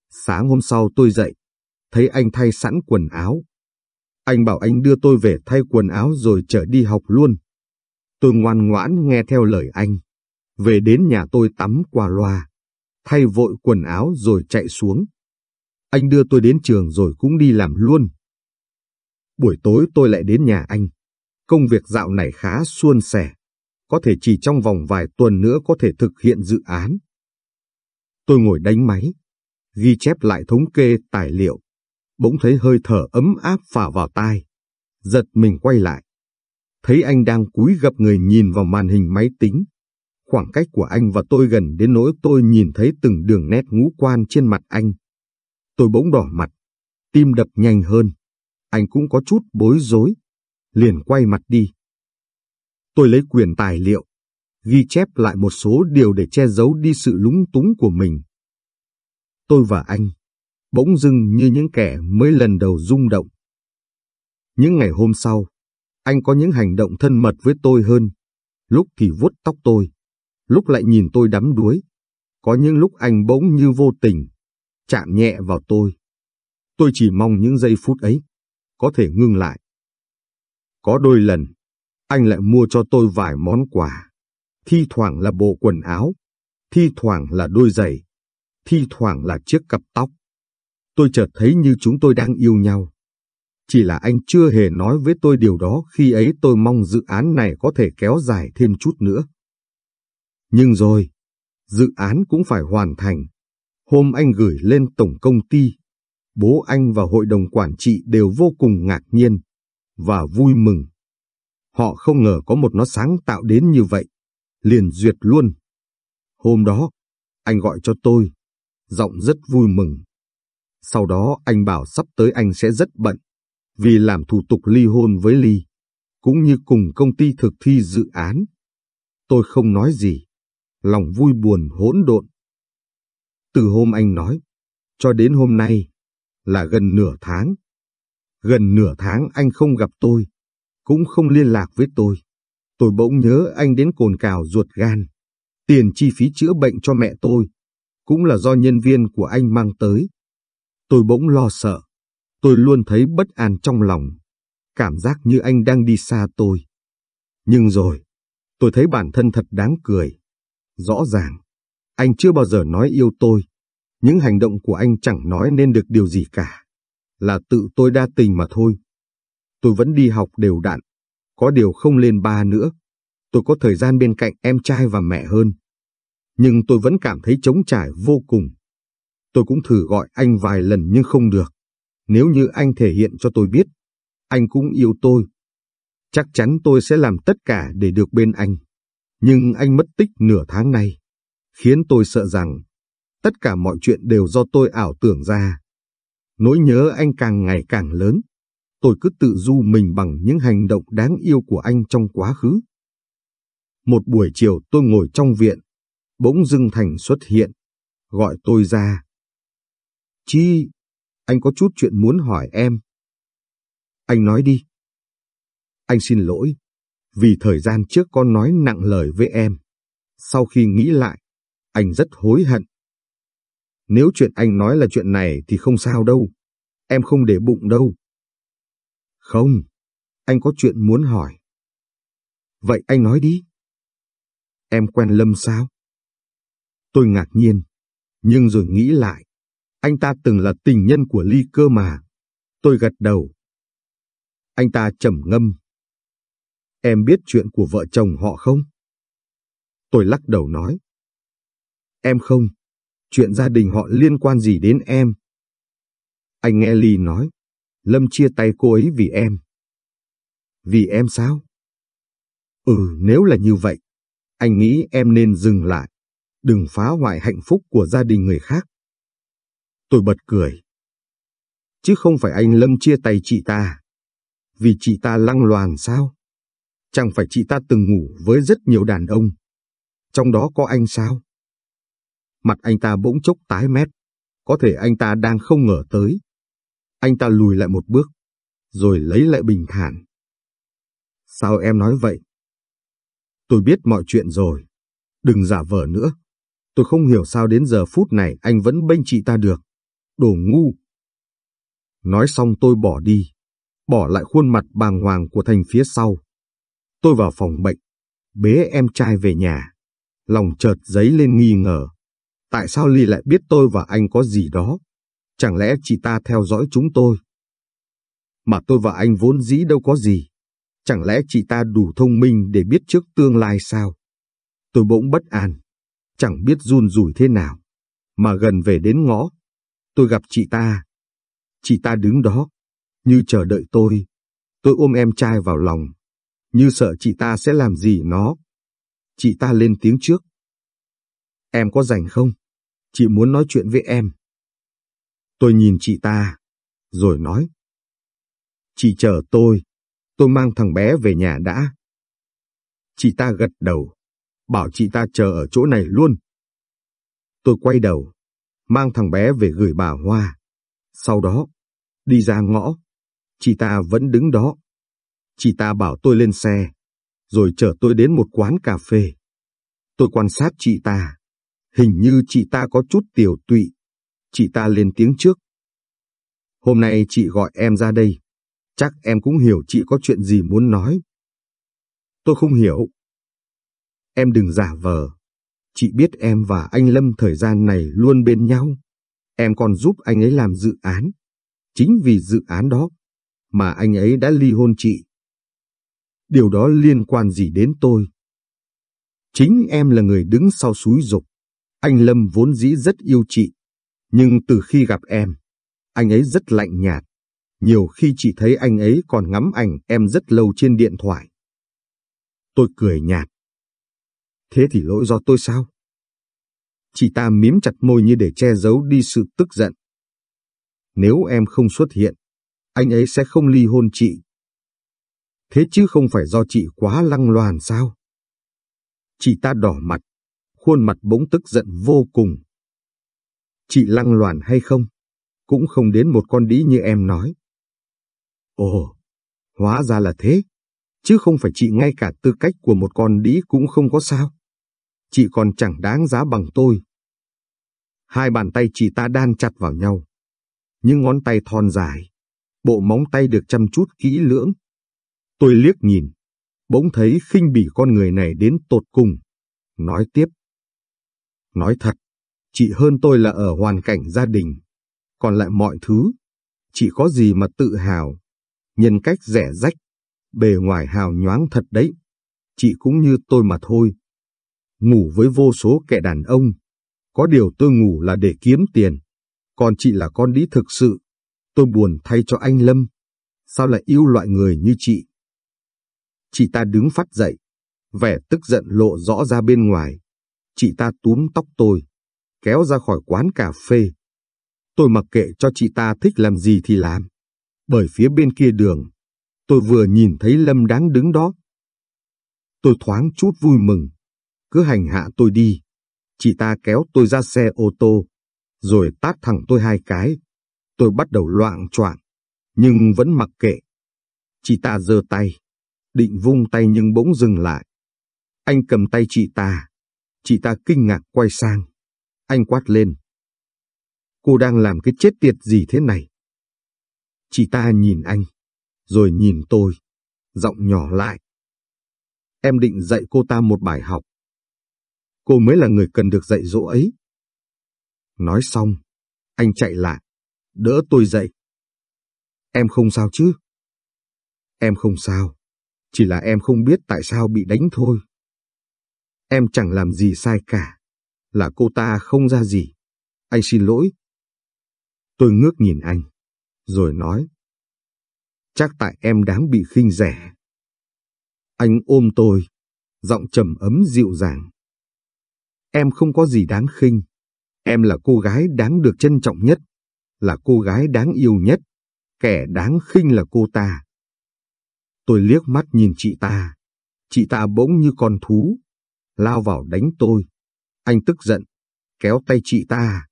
Sáng hôm sau tôi dậy, thấy anh thay sẵn quần áo. Anh bảo anh đưa tôi về thay quần áo rồi trở đi học luôn. Tôi ngoan ngoãn nghe theo lời anh. Về đến nhà tôi tắm qua loa, thay vội quần áo rồi chạy xuống. Anh đưa tôi đến trường rồi cũng đi làm luôn. Buổi tối tôi lại đến nhà anh. Công việc dạo này khá suôn sẻ. Có thể chỉ trong vòng vài tuần nữa có thể thực hiện dự án. Tôi ngồi đánh máy, ghi chép lại thống kê tài liệu. Bỗng thấy hơi thở ấm áp phả vào tai. Giật mình quay lại. Thấy anh đang cúi gập người nhìn vào màn hình máy tính. Khoảng cách của anh và tôi gần đến nỗi tôi nhìn thấy từng đường nét ngũ quan trên mặt anh. Tôi bỗng đỏ mặt, tim đập nhanh hơn. Anh cũng có chút bối rối, liền quay mặt đi. Tôi lấy quyền tài liệu, ghi chép lại một số điều để che giấu đi sự lúng túng của mình. Tôi và anh, bỗng dưng như những kẻ mới lần đầu rung động. Những ngày hôm sau, anh có những hành động thân mật với tôi hơn. Lúc thì vuốt tóc tôi, lúc lại nhìn tôi đắm đuối. Có những lúc anh bỗng như vô tình, chạm nhẹ vào tôi. Tôi chỉ mong những giây phút ấy có thể ngưng lại. Có đôi lần, anh lại mua cho tôi vài món quà. Thi thoảng là bộ quần áo, thi thoảng là đôi giày, thi thoảng là chiếc cặp tóc. Tôi chợt thấy như chúng tôi đang yêu nhau. Chỉ là anh chưa hề nói với tôi điều đó khi ấy tôi mong dự án này có thể kéo dài thêm chút nữa. Nhưng rồi, dự án cũng phải hoàn thành. Hôm anh gửi lên tổng công ty, bố anh và hội đồng quản trị đều vô cùng ngạc nhiên và vui mừng. Họ không ngờ có một nó sáng tạo đến như vậy, liền duyệt luôn. Hôm đó, anh gọi cho tôi, giọng rất vui mừng. Sau đó anh bảo sắp tới anh sẽ rất bận, vì làm thủ tục ly hôn với Ly, cũng như cùng công ty thực thi dự án. Tôi không nói gì, lòng vui buồn hỗn độn. Từ hôm anh nói, cho đến hôm nay, là gần nửa tháng. Gần nửa tháng anh không gặp tôi, cũng không liên lạc với tôi. Tôi bỗng nhớ anh đến cồn cào ruột gan. Tiền chi phí chữa bệnh cho mẹ tôi, cũng là do nhân viên của anh mang tới. Tôi bỗng lo sợ. Tôi luôn thấy bất an trong lòng. Cảm giác như anh đang đi xa tôi. Nhưng rồi, tôi thấy bản thân thật đáng cười. Rõ ràng, anh chưa bao giờ nói yêu tôi. Những hành động của anh chẳng nói nên được điều gì cả. Là tự tôi đa tình mà thôi. Tôi vẫn đi học đều đặn. Có điều không lên ba nữa. Tôi có thời gian bên cạnh em trai và mẹ hơn. Nhưng tôi vẫn cảm thấy trống trải vô cùng. Tôi cũng thử gọi anh vài lần nhưng không được. Nếu như anh thể hiện cho tôi biết, anh cũng yêu tôi. Chắc chắn tôi sẽ làm tất cả để được bên anh. Nhưng anh mất tích nửa tháng nay, khiến tôi sợ rằng tất cả mọi chuyện đều do tôi ảo tưởng ra. Nỗi nhớ anh càng ngày càng lớn. Tôi cứ tự du mình bằng những hành động đáng yêu của anh trong quá khứ. Một buổi chiều tôi ngồi trong viện, bỗng dưng Thành xuất hiện, gọi tôi ra. Chi, anh có chút chuyện muốn hỏi em. Anh nói đi. Anh xin lỗi, vì thời gian trước con nói nặng lời với em. Sau khi nghĩ lại, anh rất hối hận. Nếu chuyện anh nói là chuyện này thì không sao đâu. Em không để bụng đâu. Không, anh có chuyện muốn hỏi. Vậy anh nói đi. Em quen Lâm sao? Tôi ngạc nhiên, nhưng rồi nghĩ lại. Anh ta từng là tình nhân của Ly cơ mà. Tôi gật đầu. Anh ta trầm ngâm. Em biết chuyện của vợ chồng họ không? Tôi lắc đầu nói. Em không. Chuyện gia đình họ liên quan gì đến em? Anh nghe Ly nói. Lâm chia tay cô ấy vì em. Vì em sao? Ừ, nếu là như vậy, anh nghĩ em nên dừng lại. Đừng phá hoại hạnh phúc của gia đình người khác. Tôi bật cười. Chứ không phải anh Lâm chia tay chị ta. Vì chị ta lăng loàn sao? Chẳng phải chị ta từng ngủ với rất nhiều đàn ông. Trong đó có anh sao? Mặt anh ta bỗng chốc tái mét. Có thể anh ta đang không ngờ tới. Anh ta lùi lại một bước, rồi lấy lại bình thản. Sao em nói vậy? Tôi biết mọi chuyện rồi. Đừng giả vờ nữa. Tôi không hiểu sao đến giờ phút này anh vẫn bênh chị ta được. Đồ ngu. Nói xong tôi bỏ đi, bỏ lại khuôn mặt bàng hoàng của Thành phía sau. Tôi vào phòng bệnh, bế em trai về nhà. Lòng chợt dấy lên nghi ngờ. Tại sao Ly lại biết tôi và anh có gì đó? Chẳng lẽ chị ta theo dõi chúng tôi? Mà tôi và anh vốn dĩ đâu có gì. Chẳng lẽ chị ta đủ thông minh để biết trước tương lai sao? Tôi bỗng bất an, chẳng biết run rủi thế nào. Mà gần về đến ngõ, tôi gặp chị ta. Chị ta đứng đó, như chờ đợi tôi. Tôi ôm em trai vào lòng, như sợ chị ta sẽ làm gì nó. Chị ta lên tiếng trước. Em có rảnh không? Chị muốn nói chuyện với em. Tôi nhìn chị ta, rồi nói. Chị chờ tôi, tôi mang thằng bé về nhà đã. Chị ta gật đầu, bảo chị ta chờ ở chỗ này luôn. Tôi quay đầu, mang thằng bé về gửi bà Hoa. Sau đó, đi ra ngõ, chị ta vẫn đứng đó. Chị ta bảo tôi lên xe, rồi chở tôi đến một quán cà phê. Tôi quan sát chị ta, hình như chị ta có chút tiểu tụy. Chị ta lên tiếng trước. Hôm nay chị gọi em ra đây, chắc em cũng hiểu chị có chuyện gì muốn nói. Tôi không hiểu. Em đừng giả vờ. Chị biết em và anh Lâm thời gian này luôn bên nhau. Em còn giúp anh ấy làm dự án. Chính vì dự án đó mà anh ấy đã ly hôn chị. Điều đó liên quan gì đến tôi? Chính em là người đứng sau suối dục. Anh Lâm vốn dĩ rất yêu chị, nhưng từ khi gặp em, anh ấy rất lạnh nhạt. Nhiều khi chị thấy anh ấy còn ngắm ảnh em rất lâu trên điện thoại. Tôi cười nhạt. Thế thì lỗi do tôi sao? Chị ta mím chặt môi như để che giấu đi sự tức giận. Nếu em không xuất hiện, anh ấy sẽ không ly hôn chị. Thế chứ không phải do chị quá lăng loàn sao? Chị ta đỏ mặt, khuôn mặt bỗng tức giận vô cùng. Chị lăng loàn hay không? Cũng không đến một con đĩ như em nói. Ồ, hóa ra là thế. Chứ không phải chị ngay cả tư cách của một con đĩ cũng không có sao. Chị còn chẳng đáng giá bằng tôi. Hai bàn tay chị ta đan chặt vào nhau. Những ngón tay thon dài. Bộ móng tay được chăm chút kỹ lưỡng. Tôi liếc nhìn. Bỗng thấy khinh bỉ con người này đến tột cùng. Nói tiếp. Nói thật, chị hơn tôi là ở hoàn cảnh gia đình. Còn lại mọi thứ, chị có gì mà tự hào. Nhân cách rẻ rách, bề ngoài hào nhoáng thật đấy. Chị cũng như tôi mà thôi. Ngủ với vô số kẻ đàn ông. Có điều tôi ngủ là để kiếm tiền. Còn chị là con đĩ thực sự. Tôi buồn thay cho anh Lâm. Sao lại yêu loại người như chị? Chị ta đứng phát dậy. Vẻ tức giận lộ rõ ra bên ngoài. Chị ta túm tóc tôi. Kéo ra khỏi quán cà phê. Tôi mặc kệ cho chị ta thích làm gì thì làm. Bởi phía bên kia đường, tôi vừa nhìn thấy Lâm đáng đứng đó. Tôi thoáng chút vui mừng, cứ hành hạ tôi đi. Chị ta kéo tôi ra xe ô tô, rồi tát thẳng tôi hai cái. Tôi bắt đầu loạn choạng, nhưng vẫn mặc kệ. Chị ta giơ tay, định vung tay nhưng bỗng dừng lại. Anh cầm tay chị ta, chị ta kinh ngạc quay sang. Anh quát lên. Cô đang làm cái chết tiệt gì thế này? Chị ta nhìn anh, rồi nhìn tôi, giọng nhỏ lại. Em định dạy cô ta một bài học. Cô mới là người cần được dạy dỗ ấy. Nói xong, anh chạy lại, đỡ tôi dậy. Em không sao chứ? Em không sao, chỉ là em không biết tại sao bị đánh thôi. Em chẳng làm gì sai cả, là cô ta không ra gì. Anh xin lỗi. Tôi ngước nhìn anh rồi nói. Chắc tại em đáng bị khinh rẻ. Anh ôm tôi, giọng trầm ấm dịu dàng. Em không có gì đáng khinh. Em là cô gái đáng được trân trọng nhất, là cô gái đáng yêu nhất. Kẻ đáng khinh là cô ta. Tôi liếc mắt nhìn chị ta. Chị ta bỗng như con thú, lao vào đánh tôi. Anh tức giận, kéo tay chị ta. À?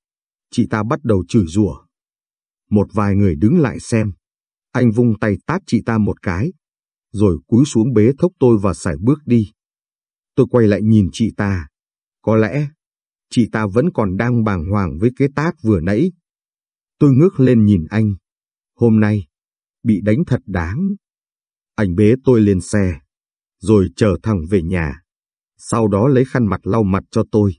Chị ta bắt đầu chửi rủa. Một vài người đứng lại xem. Anh vung tay tát chị ta một cái, rồi cúi xuống bế thốc tôi và sải bước đi. Tôi quay lại nhìn chị ta. Có lẽ, chị ta vẫn còn đang bàng hoàng với cái tát vừa nãy. Tôi ngước lên nhìn anh. Hôm nay, bị đánh thật đáng. Anh bế tôi lên xe, rồi chở thẳng về nhà. Sau đó lấy khăn mặt lau mặt cho tôi,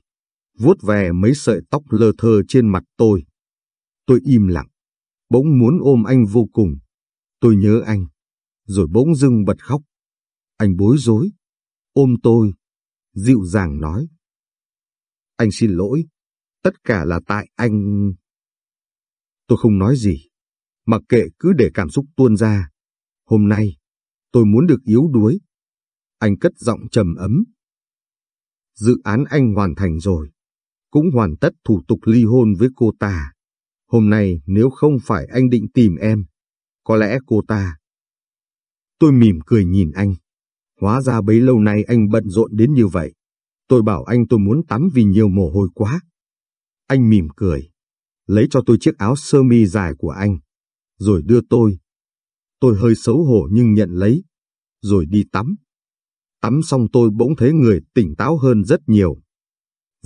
vuốt về mấy sợi tóc lơ thơ trên mặt tôi. Tôi im lặng bỗng muốn ôm anh vô cùng. Tôi nhớ anh, rồi bỗng dưng bật khóc. Anh bối rối, ôm tôi, dịu dàng nói. Anh xin lỗi, tất cả là tại anh... Tôi không nói gì, mặc kệ cứ để cảm xúc tuôn ra. Hôm nay, tôi muốn được yếu đuối. Anh cất giọng trầm ấm. Dự án anh hoàn thành rồi, cũng hoàn tất thủ tục ly hôn với cô ta. Hôm nay nếu không phải anh định tìm em, có lẽ cô ta. Tôi mỉm cười nhìn anh. Hóa ra bấy lâu nay anh bận rộn đến như vậy. Tôi bảo anh tôi muốn tắm vì nhiều mồ hôi quá. Anh mỉm cười, lấy cho tôi chiếc áo sơ mi dài của anh, rồi đưa tôi. Tôi hơi xấu hổ nhưng nhận lấy, rồi đi tắm. Tắm xong tôi bỗng thấy người tỉnh táo hơn rất nhiều.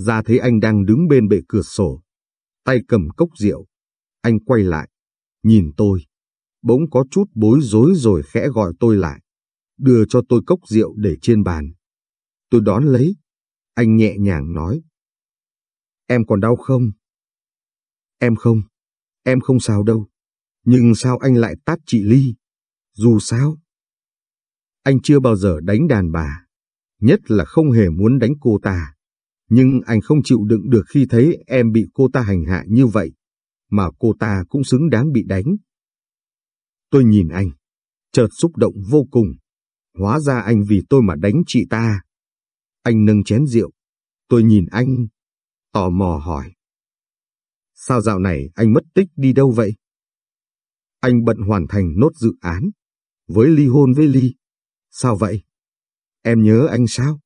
Ra thấy anh đang đứng bên bệ cửa sổ, tay cầm cốc rượu. Anh quay lại, nhìn tôi, bỗng có chút bối rối rồi khẽ gọi tôi lại, đưa cho tôi cốc rượu để trên bàn. Tôi đón lấy, anh nhẹ nhàng nói. Em còn đau không? Em không, em không sao đâu. Nhưng sao anh lại tát chị Ly? Dù sao, anh chưa bao giờ đánh đàn bà, nhất là không hề muốn đánh cô ta. Nhưng anh không chịu đựng được khi thấy em bị cô ta hành hạ như vậy, mà cô ta cũng xứng đáng bị đánh. Tôi nhìn anh, chợt xúc động vô cùng. Hóa ra anh vì tôi mà đánh chị ta. Anh nâng chén rượu. Tôi nhìn anh, tò mò hỏi. Sao dạo này anh mất tích đi đâu vậy? Anh bận hoàn thành nốt dự án, với ly hôn với Ly. Sao vậy? Em nhớ anh sao?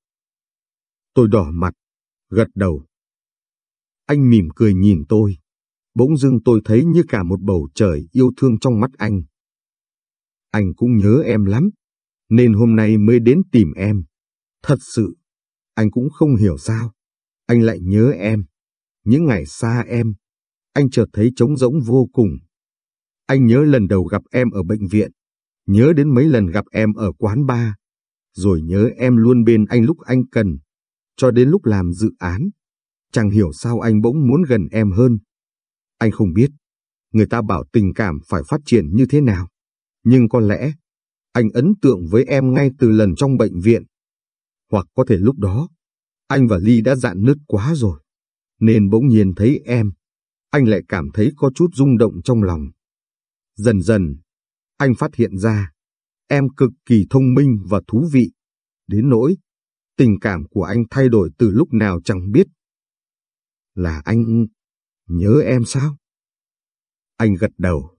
Tôi đỏ mặt, gật đầu. Anh mỉm cười nhìn tôi. Bỗng dưng tôi thấy như cả một bầu trời yêu thương trong mắt anh. Anh cũng nhớ em lắm, nên hôm nay mới đến tìm em. Thật sự, anh cũng không hiểu sao. Anh lại nhớ em. Những ngày xa em, anh chợt thấy trống rỗng vô cùng. Anh nhớ lần đầu gặp em ở bệnh viện, nhớ đến mấy lần gặp em ở quán bar, rồi nhớ em luôn bên anh lúc anh cần, cho đến lúc làm dự án. Chẳng hiểu sao anh bỗng muốn gần em hơn. Anh không biết, người ta bảo tình cảm phải phát triển như thế nào. Nhưng có lẽ, anh ấn tượng với em ngay từ lần trong bệnh viện. Hoặc có thể lúc đó, anh và Ly đã dạn nứt quá rồi. Nên bỗng nhiên thấy em, anh lại cảm thấy có chút rung động trong lòng. Dần dần, anh phát hiện ra, em cực kỳ thông minh và thú vị. Đến nỗi, tình cảm của anh thay đổi từ lúc nào chẳng biết. Là anh nhớ em sao? Anh gật đầu,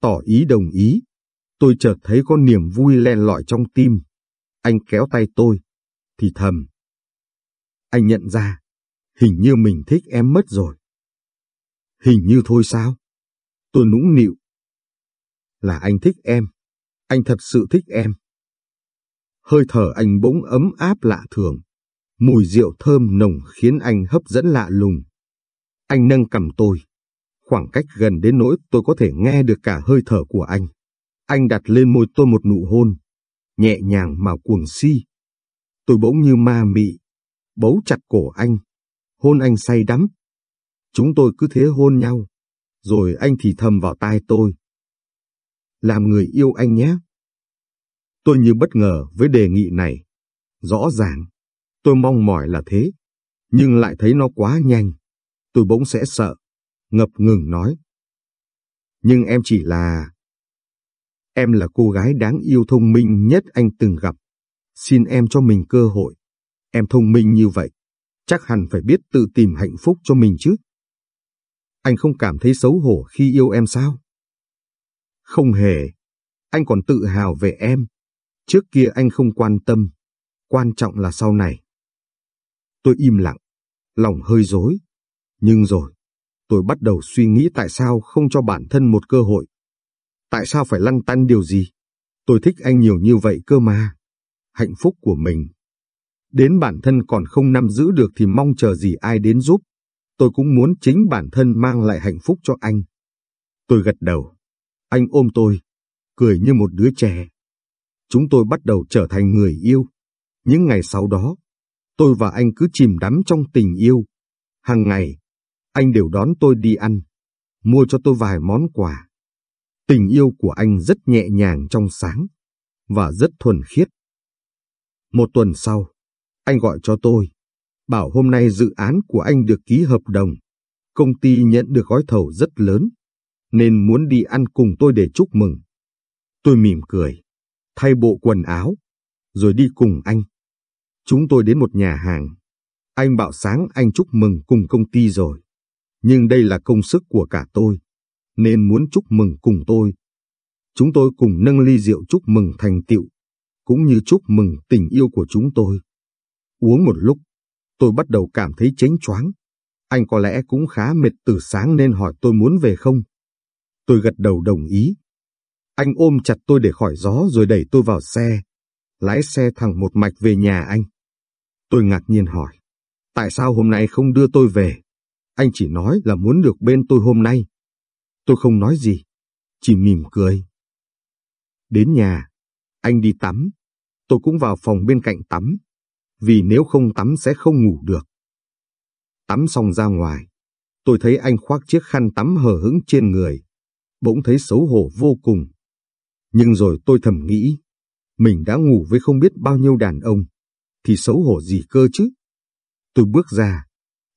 tỏ ý đồng ý. Tôi chợt thấy có niềm vui len lỏi trong tim. Anh kéo tay tôi, thì thầm. Anh nhận ra, hình như mình thích em mất rồi. Hình như thôi sao? Tôi nũng nịu. Là anh thích em. Anh thật sự thích em. Hơi thở anh bỗng ấm áp lạ thường. Mùi rượu thơm nồng khiến anh hấp dẫn lạ lùng. Anh nâng cầm tôi. Khoảng cách gần đến nỗi tôi có thể nghe được cả hơi thở của anh. Anh đặt lên môi tôi một nụ hôn. Nhẹ nhàng mà cuồng si. Tôi bỗng như ma mị. Bấu chặt cổ anh. Hôn anh say đắm. Chúng tôi cứ thế hôn nhau. Rồi anh thì thầm vào tai tôi. Làm người yêu anh nhé. Tôi như bất ngờ với đề nghị này. Rõ ràng, tôi mong mỏi là thế, nhưng lại thấy nó quá nhanh. Tôi bỗng sẽ sợ, ngập ngừng nói. Nhưng em chỉ là... Em là cô gái đáng yêu thông minh nhất anh từng gặp. Xin em cho mình cơ hội. Em thông minh như vậy, chắc hẳn phải biết tự tìm hạnh phúc cho mình chứ. Anh không cảm thấy xấu hổ khi yêu em sao? Không hề. Anh còn tự hào về em. Trước kia anh không quan tâm. Quan trọng là sau này. Tôi im lặng, lòng hơi rối, Nhưng rồi, tôi bắt đầu suy nghĩ tại sao không cho bản thân một cơ hội. Tại sao phải lăn tăn điều gì? Tôi thích anh nhiều như vậy cơ mà. Hạnh phúc của mình. Đến bản thân còn không nắm giữ được thì mong chờ gì ai đến giúp. Tôi cũng muốn chính bản thân mang lại hạnh phúc cho anh. Tôi gật đầu. Anh ôm tôi, cười như một đứa trẻ. Chúng tôi bắt đầu trở thành người yêu. Những ngày sau đó, tôi và anh cứ chìm đắm trong tình yêu. Hàng ngày, anh đều đón tôi đi ăn, mua cho tôi vài món quà. Tình yêu của anh rất nhẹ nhàng trong sáng và rất thuần khiết. Một tuần sau, anh gọi cho tôi, bảo hôm nay dự án của anh được ký hợp đồng. Công ty nhận được gói thầu rất lớn, nên muốn đi ăn cùng tôi để chúc mừng. Tôi mỉm cười, thay bộ quần áo, rồi đi cùng anh. Chúng tôi đến một nhà hàng. Anh bảo sáng anh chúc mừng cùng công ty rồi. Nhưng đây là công sức của cả tôi, nên muốn chúc mừng cùng tôi. Chúng tôi cùng nâng ly rượu chúc mừng thành tựu, cũng như chúc mừng tình yêu của chúng tôi. Uống một lúc, tôi bắt đầu cảm thấy chánh choáng. Anh có lẽ cũng khá mệt từ sáng nên hỏi tôi muốn về không. Tôi gật đầu đồng ý. Anh ôm chặt tôi để khỏi gió rồi đẩy tôi vào xe, lái xe thẳng một mạch về nhà anh. Tôi ngạc nhiên hỏi, tại sao hôm nay không đưa tôi về? Anh chỉ nói là muốn được bên tôi hôm nay. Tôi không nói gì, chỉ mỉm cười. Đến nhà, anh đi tắm. Tôi cũng vào phòng bên cạnh tắm, vì nếu không tắm sẽ không ngủ được. Tắm xong ra ngoài, tôi thấy anh khoác chiếc khăn tắm hờ hững trên người, bỗng thấy xấu hổ vô cùng. Nhưng rồi tôi thầm nghĩ, mình đã ngủ với không biết bao nhiêu đàn ông, thì xấu hổ gì cơ chứ. Tôi bước ra,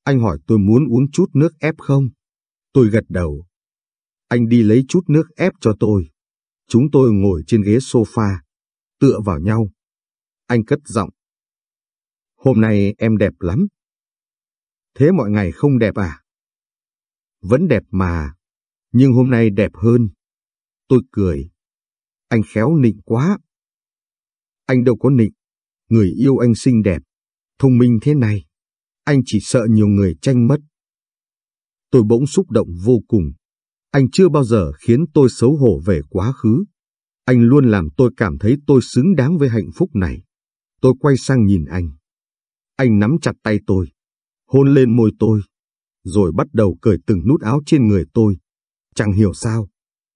anh hỏi tôi muốn uống chút nước ép không? Tôi gật đầu. Anh đi lấy chút nước ép cho tôi. Chúng tôi ngồi trên ghế sofa, tựa vào nhau. Anh cất giọng. Hôm nay em đẹp lắm. Thế mọi ngày không đẹp à? Vẫn đẹp mà, nhưng hôm nay đẹp hơn. Tôi cười. Anh khéo nịnh quá. Anh đâu có nịnh. Người yêu anh xinh đẹp, thông minh thế này. Anh chỉ sợ nhiều người tranh mất. Tôi bỗng xúc động vô cùng. Anh chưa bao giờ khiến tôi xấu hổ về quá khứ. Anh luôn làm tôi cảm thấy tôi xứng đáng với hạnh phúc này. Tôi quay sang nhìn anh. Anh nắm chặt tay tôi, hôn lên môi tôi, rồi bắt đầu cởi từng nút áo trên người tôi. Chẳng hiểu sao,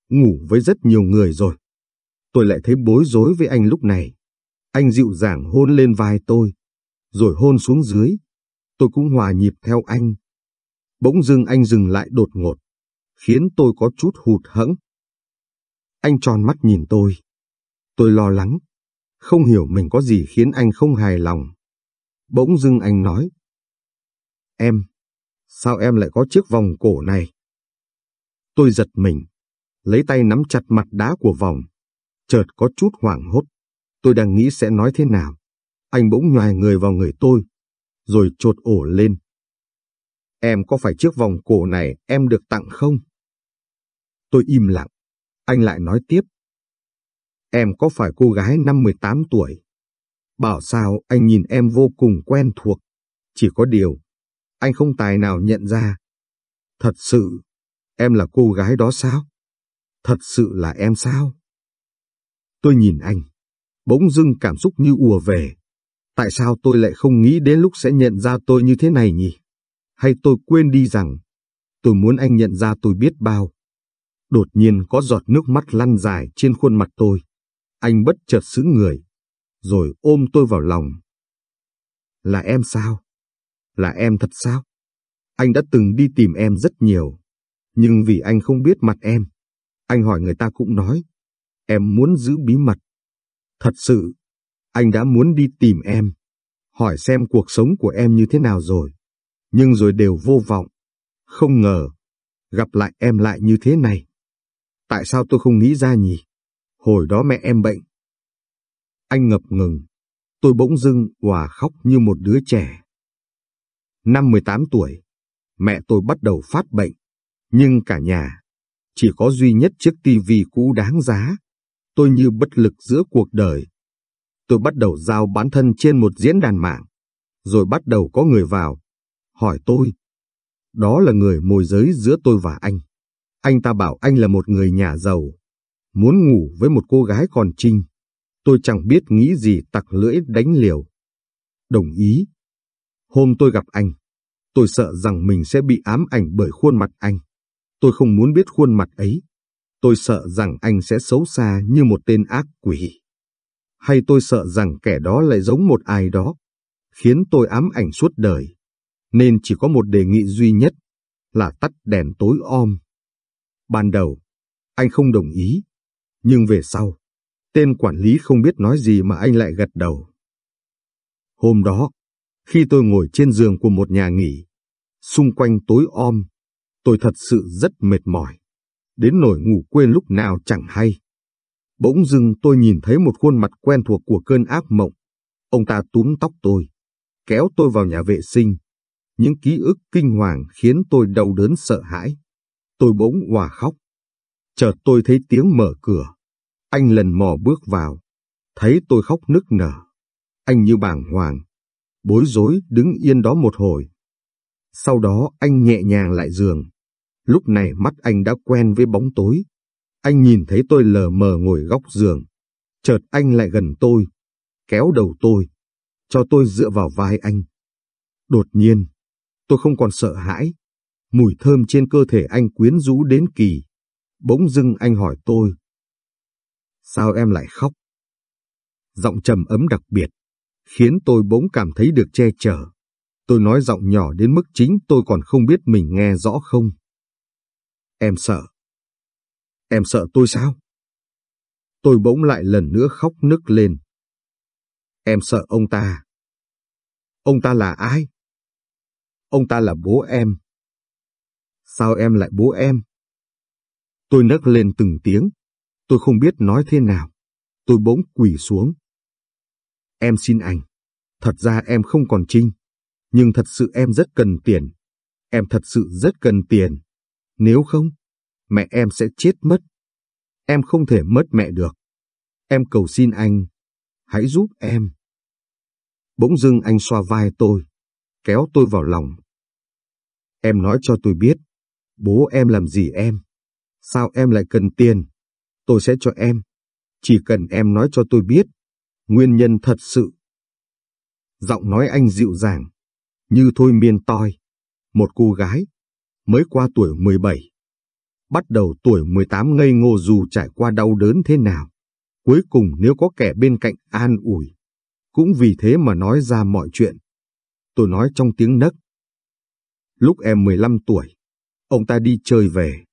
ngủ với rất nhiều người rồi. Tôi lại thấy bối rối với anh lúc này. Anh dịu dàng hôn lên vai tôi, rồi hôn xuống dưới. Tôi cũng hòa nhịp theo anh. Bỗng dưng anh dừng lại đột ngột, khiến tôi có chút hụt hẫng. Anh tròn mắt nhìn tôi. Tôi lo lắng, không hiểu mình có gì khiến anh không hài lòng. Bỗng dưng anh nói. Em, sao em lại có chiếc vòng cổ này? Tôi giật mình, lấy tay nắm chặt mặt đá của vòng. Chợt có chút hoảng hốt. Tôi đang nghĩ sẽ nói thế nào. Anh bỗng nhòi người vào người tôi, rồi trột ổ lên. Em có phải chiếc vòng cổ này em được tặng không? Tôi im lặng. Anh lại nói tiếp. Em có phải cô gái năm 18 tuổi? Bảo sao anh nhìn em vô cùng quen thuộc. Chỉ có điều, anh không tài nào nhận ra. Thật sự, em là cô gái đó sao? Thật sự là em sao? Tôi nhìn anh, bỗng dưng cảm xúc như ùa về. Tại sao tôi lại không nghĩ đến lúc sẽ nhận ra tôi như thế này nhỉ? Hay tôi quên đi rằng, tôi muốn anh nhận ra tôi biết bao. Đột nhiên có giọt nước mắt lăn dài trên khuôn mặt tôi. Anh bất chợt sững người, rồi ôm tôi vào lòng. Là em sao? Là em thật sao? Anh đã từng đi tìm em rất nhiều, nhưng vì anh không biết mặt em, anh hỏi người ta cũng nói, em muốn giữ bí mật. Thật sự, anh đã muốn đi tìm em, hỏi xem cuộc sống của em như thế nào rồi, nhưng rồi đều vô vọng. Không ngờ, gặp lại em lại như thế này. Tại sao tôi không nghĩ ra nhỉ? Hồi đó mẹ em bệnh. Anh ngập ngừng. Tôi bỗng dưng hòa khóc như một đứa trẻ. Năm 18 tuổi, mẹ tôi bắt đầu phát bệnh. Nhưng cả nhà, chỉ có duy nhất chiếc tivi cũ đáng giá. Tôi như bất lực giữa cuộc đời. Tôi bắt đầu giao bán thân trên một diễn đàn mạng. Rồi bắt đầu có người vào, hỏi tôi. Đó là người môi giới giữa tôi và anh. Anh ta bảo anh là một người nhà giàu, muốn ngủ với một cô gái còn trinh. Tôi chẳng biết nghĩ gì tặc lưỡi đánh liều. Đồng ý. Hôm tôi gặp anh, tôi sợ rằng mình sẽ bị ám ảnh bởi khuôn mặt anh. Tôi không muốn biết khuôn mặt ấy. Tôi sợ rằng anh sẽ xấu xa như một tên ác quỷ. Hay tôi sợ rằng kẻ đó lại giống một ai đó, khiến tôi ám ảnh suốt đời. Nên chỉ có một đề nghị duy nhất là tắt đèn tối om Ban đầu, anh không đồng ý, nhưng về sau, tên quản lý không biết nói gì mà anh lại gật đầu. Hôm đó, khi tôi ngồi trên giường của một nhà nghỉ, xung quanh tối om, tôi thật sự rất mệt mỏi, đến nỗi ngủ quên lúc nào chẳng hay. Bỗng dưng tôi nhìn thấy một khuôn mặt quen thuộc của cơn ác mộng. Ông ta túm tóc tôi, kéo tôi vào nhà vệ sinh. Những ký ức kinh hoàng khiến tôi đau đớn sợ hãi. Tôi bỗng hòa khóc. Chợt tôi thấy tiếng mở cửa. Anh lần mò bước vào. Thấy tôi khóc nức nở. Anh như bàng hoàng. Bối rối đứng yên đó một hồi. Sau đó anh nhẹ nhàng lại giường. Lúc này mắt anh đã quen với bóng tối. Anh nhìn thấy tôi lờ mờ ngồi góc giường. Chợt anh lại gần tôi. Kéo đầu tôi. Cho tôi dựa vào vai anh. Đột nhiên, tôi không còn sợ hãi Mùi thơm trên cơ thể anh quyến rũ đến kỳ. Bỗng dưng anh hỏi tôi. Sao em lại khóc? Giọng trầm ấm đặc biệt, khiến tôi bỗng cảm thấy được che chở. Tôi nói giọng nhỏ đến mức chính tôi còn không biết mình nghe rõ không. Em sợ. Em sợ tôi sao? Tôi bỗng lại lần nữa khóc nức lên. Em sợ ông ta. Ông ta là ai? Ông ta là bố em. Sao em lại bố em? Tôi nấc lên từng tiếng. Tôi không biết nói thế nào. Tôi bỗng quỳ xuống. Em xin anh. Thật ra em không còn trinh. Nhưng thật sự em rất cần tiền. Em thật sự rất cần tiền. Nếu không, mẹ em sẽ chết mất. Em không thể mất mẹ được. Em cầu xin anh, hãy giúp em. Bỗng dưng anh xoa vai tôi, kéo tôi vào lòng. Em nói cho tôi biết, bố em làm gì em? Sao em lại cần tiền? Tôi sẽ cho em. Chỉ cần em nói cho tôi biết, nguyên nhân thật sự. Giọng nói anh dịu dàng, như thôi miên toi. Một cô gái, mới qua tuổi 17. Bắt đầu tuổi 18 ngây ngô dù trải qua đau đớn thế nào. Cuối cùng nếu có kẻ bên cạnh an ủi, cũng vì thế mà nói ra mọi chuyện. Tôi nói trong tiếng nấc. Lúc em 15 tuổi, ông ta đi chơi về,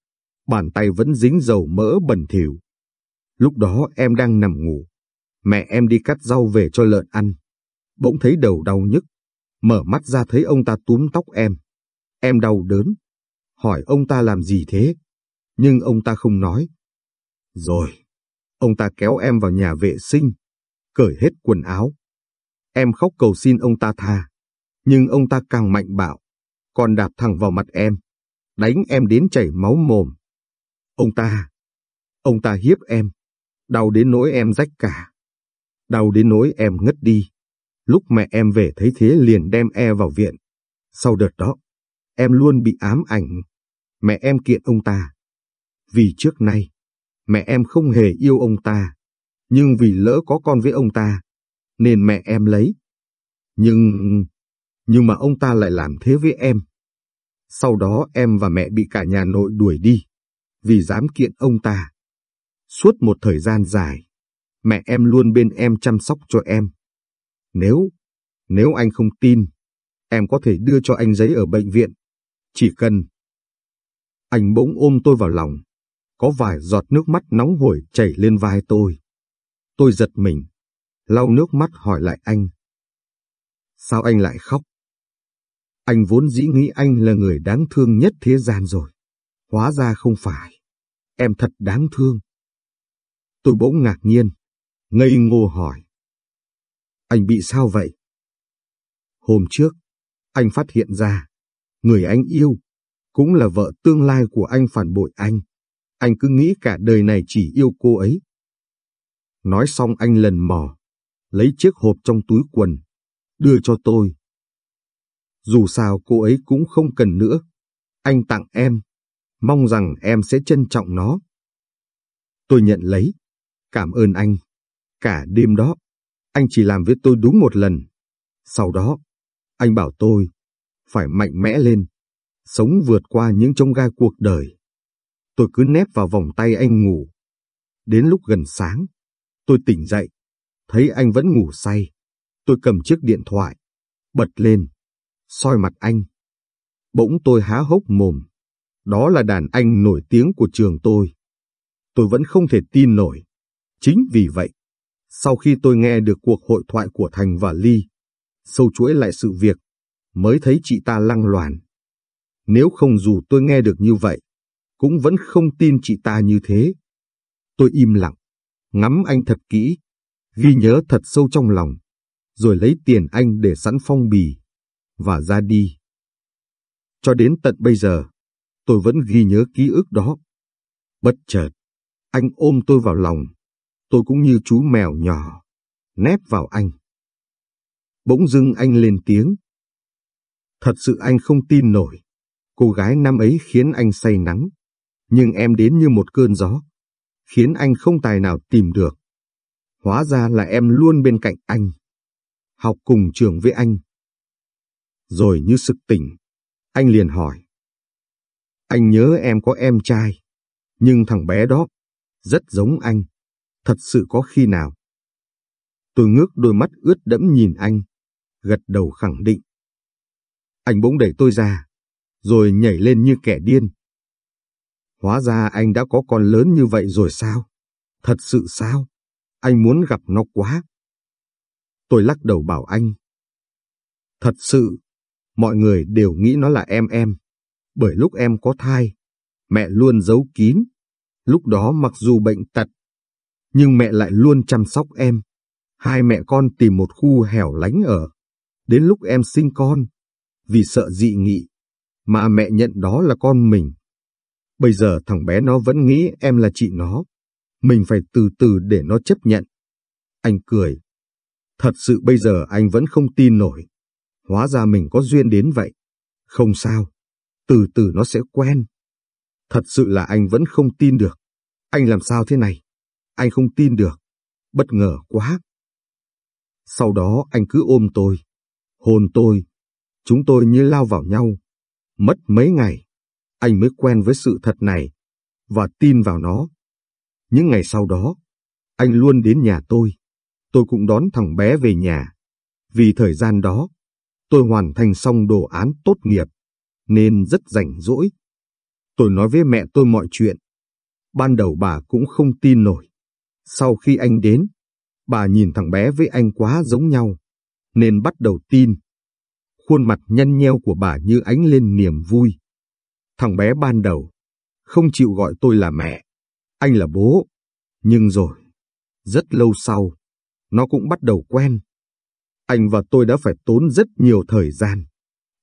bàn tay vẫn dính dầu mỡ bẩn thỉu. Lúc đó em đang nằm ngủ, mẹ em đi cắt rau về cho lợn ăn. Bỗng thấy đầu đau nhức, mở mắt ra thấy ông ta túm tóc em. Em đau đớn, hỏi ông ta làm gì thế, nhưng ông ta không nói. Rồi, ông ta kéo em vào nhà vệ sinh, cởi hết quần áo. Em khóc cầu xin ông ta tha, nhưng ông ta càng mạnh bạo, còn đạp thẳng vào mặt em, đánh em đến chảy máu mồm. Ông ta, ông ta hiếp em, đau đến nỗi em rách cả. Đau đến nỗi em ngất đi. Lúc mẹ em về thấy thế liền đem e vào viện. Sau đợt đó, em luôn bị ám ảnh. Mẹ em kiện ông ta. Vì trước nay, mẹ em không hề yêu ông ta. Nhưng vì lỡ có con với ông ta, nên mẹ em lấy. Nhưng... Nhưng mà ông ta lại làm thế với em. Sau đó em và mẹ bị cả nhà nội đuổi đi, vì dám kiện ông ta. Suốt một thời gian dài, mẹ em luôn bên em chăm sóc cho em. Nếu, nếu anh không tin, em có thể đưa cho anh giấy ở bệnh viện. Chỉ cần. Anh bỗng ôm tôi vào lòng. Có vài giọt nước mắt nóng hổi chảy lên vai tôi. Tôi giật mình, lau nước mắt hỏi lại anh. Sao anh lại khóc? Anh vốn dĩ nghĩ anh là người đáng thương nhất thế gian rồi. Hóa ra không phải. Em thật đáng thương. Tôi bỗng ngạc nhiên, ngây ngô hỏi. Anh bị sao vậy? Hôm trước, anh phát hiện ra, người anh yêu, cũng là vợ tương lai của anh phản bội anh. Anh cứ nghĩ cả đời này chỉ yêu cô ấy. Nói xong anh lần mò, lấy chiếc hộp trong túi quần, đưa cho tôi. Dù sao cô ấy cũng không cần nữa. Anh tặng em, mong rằng em sẽ trân trọng nó. Tôi nhận lấy, cảm ơn anh. Cả đêm đó, anh chỉ làm với tôi đúng một lần. Sau đó, anh bảo tôi phải mạnh mẽ lên, sống vượt qua những trông gai cuộc đời. Tôi cứ nép vào vòng tay anh ngủ. Đến lúc gần sáng, tôi tỉnh dậy, thấy anh vẫn ngủ say. Tôi cầm chiếc điện thoại, bật lên, soi mặt anh. Bỗng tôi há hốc mồm. Đó là đàn anh nổi tiếng của trường tôi. Tôi vẫn không thể tin nổi. Chính vì vậy, sau khi tôi nghe được cuộc hội thoại của Thành và Ly, sâu chuỗi lại sự việc, mới thấy chị ta lăng loàn. Nếu không dù tôi nghe được như vậy, cũng vẫn không tin chị ta như thế. Tôi im lặng, ngắm anh thật kỹ, ghi nhớ thật sâu trong lòng, rồi lấy tiền anh để sẵn phong bì, và ra đi. Cho đến tận bây giờ, tôi vẫn ghi nhớ ký ức đó. Bất chợt, anh ôm tôi vào lòng, tôi cũng như chú mèo nhỏ, nép vào anh. Bỗng dưng anh lên tiếng. Thật sự anh không tin nổi, cô gái năm ấy khiến anh say nắng, nhưng em đến như một cơn gió, khiến anh không tài nào tìm được. Hóa ra là em luôn bên cạnh anh, học cùng trường với anh. Rồi như sực tỉnh, anh liền hỏi. Anh nhớ em có em trai, nhưng thằng bé đó rất giống anh thật sự có khi nào. Tôi ngước đôi mắt ướt đẫm nhìn anh, gật đầu khẳng định. Anh bỗng đẩy tôi ra, rồi nhảy lên như kẻ điên. Hóa ra anh đã có con lớn như vậy rồi sao? Thật sự sao? Anh muốn gặp nó quá. Tôi lắc đầu bảo anh. Thật sự, mọi người đều nghĩ nó là em em. Bởi lúc em có thai, mẹ luôn giấu kín. Lúc đó mặc dù bệnh tật, nhưng mẹ lại luôn chăm sóc em. Hai mẹ con tìm một khu hẻo lánh ở. Đến lúc em sinh con, vì sợ dị nghị, mà mẹ nhận đó là con mình. Bây giờ thằng bé nó vẫn nghĩ em là chị nó. Mình phải từ từ để nó chấp nhận. Anh cười. Thật sự bây giờ anh vẫn không tin nổi. Hóa ra mình có duyên đến vậy. Không sao. Từ từ nó sẽ quen. Thật sự là anh vẫn không tin được. Anh làm sao thế này? Anh không tin được. Bất ngờ quá. Sau đó anh cứ ôm tôi, hôn tôi. Chúng tôi như lao vào nhau. Mất mấy ngày, anh mới quen với sự thật này và tin vào nó. Những ngày sau đó, anh luôn đến nhà tôi. Tôi cũng đón thằng bé về nhà. Vì thời gian đó, tôi hoàn thành xong đồ án tốt nghiệp, nên rất rảnh rỗi. Tôi nói với mẹ tôi mọi chuyện. Ban đầu bà cũng không tin nổi. Sau khi anh đến, bà nhìn thằng bé với anh quá giống nhau, nên bắt đầu tin. Khuôn mặt nhăn nheo của bà như ánh lên niềm vui. Thằng bé ban đầu, không chịu gọi tôi là mẹ, anh là bố. Nhưng rồi, rất lâu sau, nó cũng bắt đầu quen. Anh và tôi đã phải tốn rất nhiều thời gian,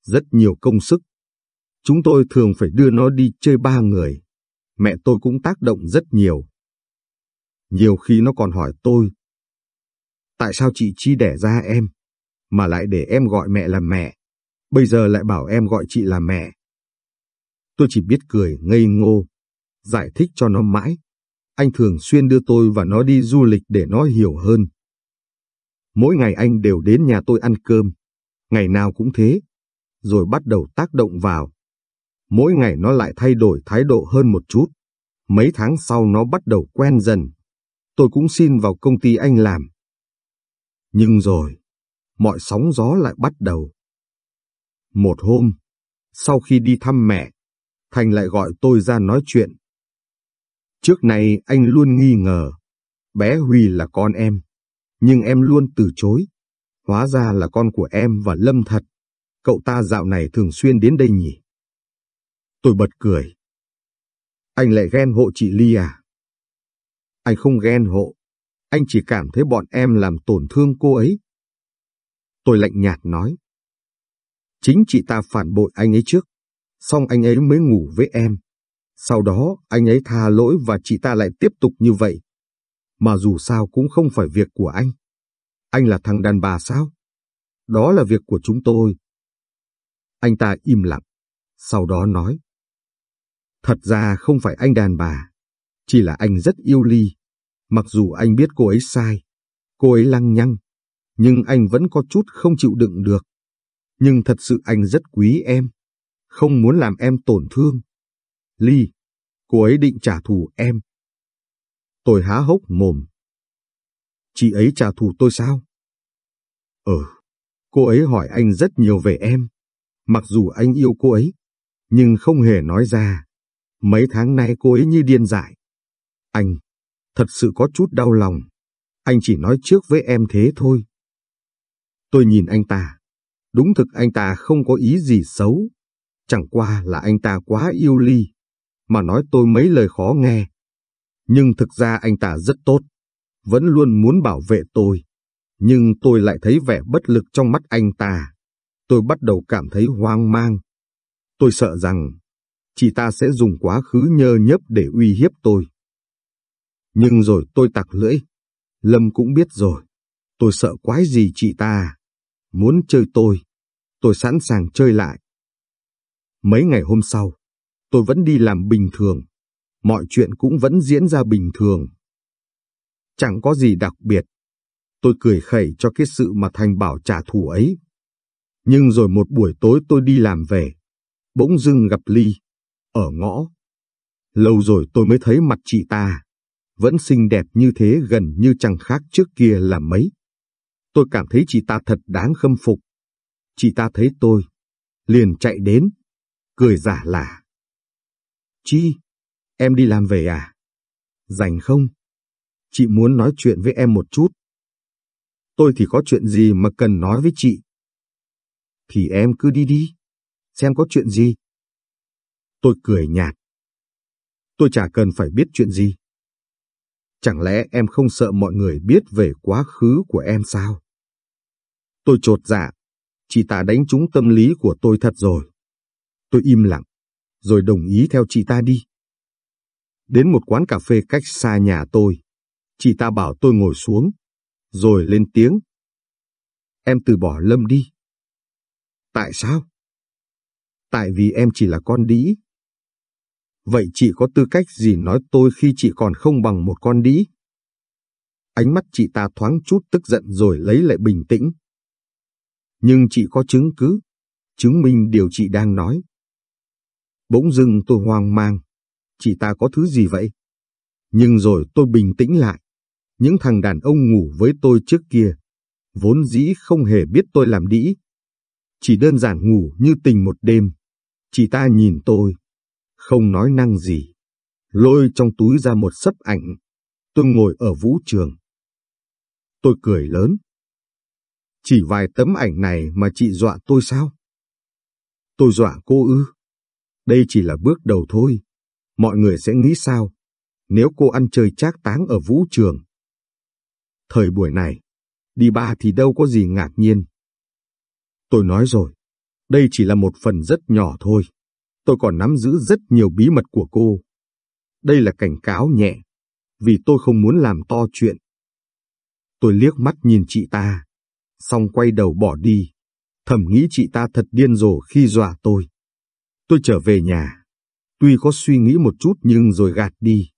rất nhiều công sức. Chúng tôi thường phải đưa nó đi chơi ba người. Mẹ tôi cũng tác động rất nhiều. Nhiều khi nó còn hỏi tôi, tại sao chị Chi đẻ ra em, mà lại để em gọi mẹ là mẹ, bây giờ lại bảo em gọi chị là mẹ. Tôi chỉ biết cười ngây ngô, giải thích cho nó mãi. Anh thường xuyên đưa tôi và nó đi du lịch để nó hiểu hơn. Mỗi ngày anh đều đến nhà tôi ăn cơm, ngày nào cũng thế, rồi bắt đầu tác động vào. Mỗi ngày nó lại thay đổi thái độ hơn một chút. Mấy tháng sau nó bắt đầu quen dần. Tôi cũng xin vào công ty anh làm. Nhưng rồi, mọi sóng gió lại bắt đầu. Một hôm, sau khi đi thăm mẹ, Thành lại gọi tôi ra nói chuyện. Trước này anh luôn nghi ngờ, bé Huy là con em, nhưng em luôn từ chối. Hóa ra là con của em và Lâm thật. Cậu ta dạo này thường xuyên đến đây nhỉ? Tôi bật cười. Anh lại ghen hộ chị Ly à? Anh không ghen hộ. Anh chỉ cảm thấy bọn em làm tổn thương cô ấy. Tôi lạnh nhạt nói. Chính chị ta phản bội anh ấy trước xong anh ấy mới ngủ với em. Sau đó anh ấy tha lỗi và chị ta lại tiếp tục như vậy. Mà dù sao cũng không phải việc của anh. Anh là thằng đàn bà sao? Đó là việc của chúng tôi. Anh ta im lặng, sau đó nói. Thật ra không phải anh đàn bà, chỉ là anh rất yêu Ly. Mặc dù anh biết cô ấy sai, cô ấy lăng nhăng, nhưng anh vẫn có chút không chịu đựng được. Nhưng thật sự anh rất quý em không muốn làm em tổn thương. Ly, cô ấy định trả thù em. Tôi há hốc mồm. Chị ấy trả thù tôi sao? Ừ, cô ấy hỏi anh rất nhiều về em. Mặc dù anh yêu cô ấy, nhưng không hề nói ra. Mấy tháng nay cô ấy như điên dại. Anh, thật sự có chút đau lòng. Anh chỉ nói trước với em thế thôi. Tôi nhìn anh ta. Đúng thực anh ta không có ý gì xấu. Chẳng qua là anh ta quá yêu Ly, mà nói tôi mấy lời khó nghe. Nhưng thực ra anh ta rất tốt, vẫn luôn muốn bảo vệ tôi. Nhưng tôi lại thấy vẻ bất lực trong mắt anh ta. Tôi bắt đầu cảm thấy hoang mang. Tôi sợ rằng chị ta sẽ dùng quá khứ nhơ nhấp để uy hiếp tôi. Nhưng rồi tôi tặc lưỡi. Lâm cũng biết rồi. Tôi sợ quái gì chị ta. Muốn chơi tôi. Tôi sẵn sàng chơi lại. Mấy ngày hôm sau, tôi vẫn đi làm bình thường. Mọi chuyện cũng vẫn diễn ra bình thường. Chẳng có gì đặc biệt. Tôi cười khẩy cho cái sự mà Thành bảo trả thù ấy. Nhưng rồi một buổi tối tôi đi làm về, bỗng dưng gặp Ly, ở ngõ. Lâu rồi tôi mới thấy mặt chị ta, vẫn xinh đẹp như thế gần như chẳng khác trước kia là mấy. Tôi cảm thấy chị ta thật đáng khâm phục. Chị ta thấy tôi, liền chạy đến, cười giả lả. Chi, em đi làm về à? Rảnh không? chị muốn nói chuyện với em một chút. Tôi thì có chuyện gì mà cần nói với chị? Thì em cứ đi đi, xem có chuyện gì. Tôi cười nhạt. Tôi chả cần phải biết chuyện gì. Chẳng lẽ em không sợ mọi người biết về quá khứ của em sao? Tôi trột dạ, chị ta đánh trúng tâm lý của tôi thật rồi. Tôi im lặng, rồi đồng ý theo chị ta đi. Đến một quán cà phê cách xa nhà tôi, chị ta bảo tôi ngồi xuống, rồi lên tiếng. Em từ bỏ Lâm đi. Tại sao? Tại vì em chỉ là con đĩ. Vậy chị có tư cách gì nói tôi khi chị còn không bằng một con đĩ? Ánh mắt chị ta thoáng chút tức giận rồi lấy lại bình tĩnh. Nhưng chị có chứng cứ, chứng minh điều chị đang nói. Bỗng dưng tôi hoang mang. Chị ta có thứ gì vậy? Nhưng rồi tôi bình tĩnh lại. Những thằng đàn ông ngủ với tôi trước kia, vốn dĩ không hề biết tôi làm đĩ. Chỉ đơn giản ngủ như tình một đêm. Chị ta nhìn tôi, không nói năng gì. Lôi trong túi ra một sấp ảnh. Tôi ngồi ở vũ trường. Tôi cười lớn. Chỉ vài tấm ảnh này mà chị dọa tôi sao? Tôi dọa cô ư? Đây chỉ là bước đầu thôi. Mọi người sẽ nghĩ sao? Nếu cô ăn chơi trác táng ở vũ trường. Thời buổi này, đi ba thì đâu có gì ngạc nhiên. Tôi nói rồi, đây chỉ là một phần rất nhỏ thôi. Tôi còn nắm giữ rất nhiều bí mật của cô. Đây là cảnh cáo nhẹ, vì tôi không muốn làm to chuyện. Tôi liếc mắt nhìn chị ta, xong quay đầu bỏ đi, thầm nghĩ chị ta thật điên rồ khi dọa tôi. Tôi trở về nhà, tuy có suy nghĩ một chút nhưng rồi gạt đi.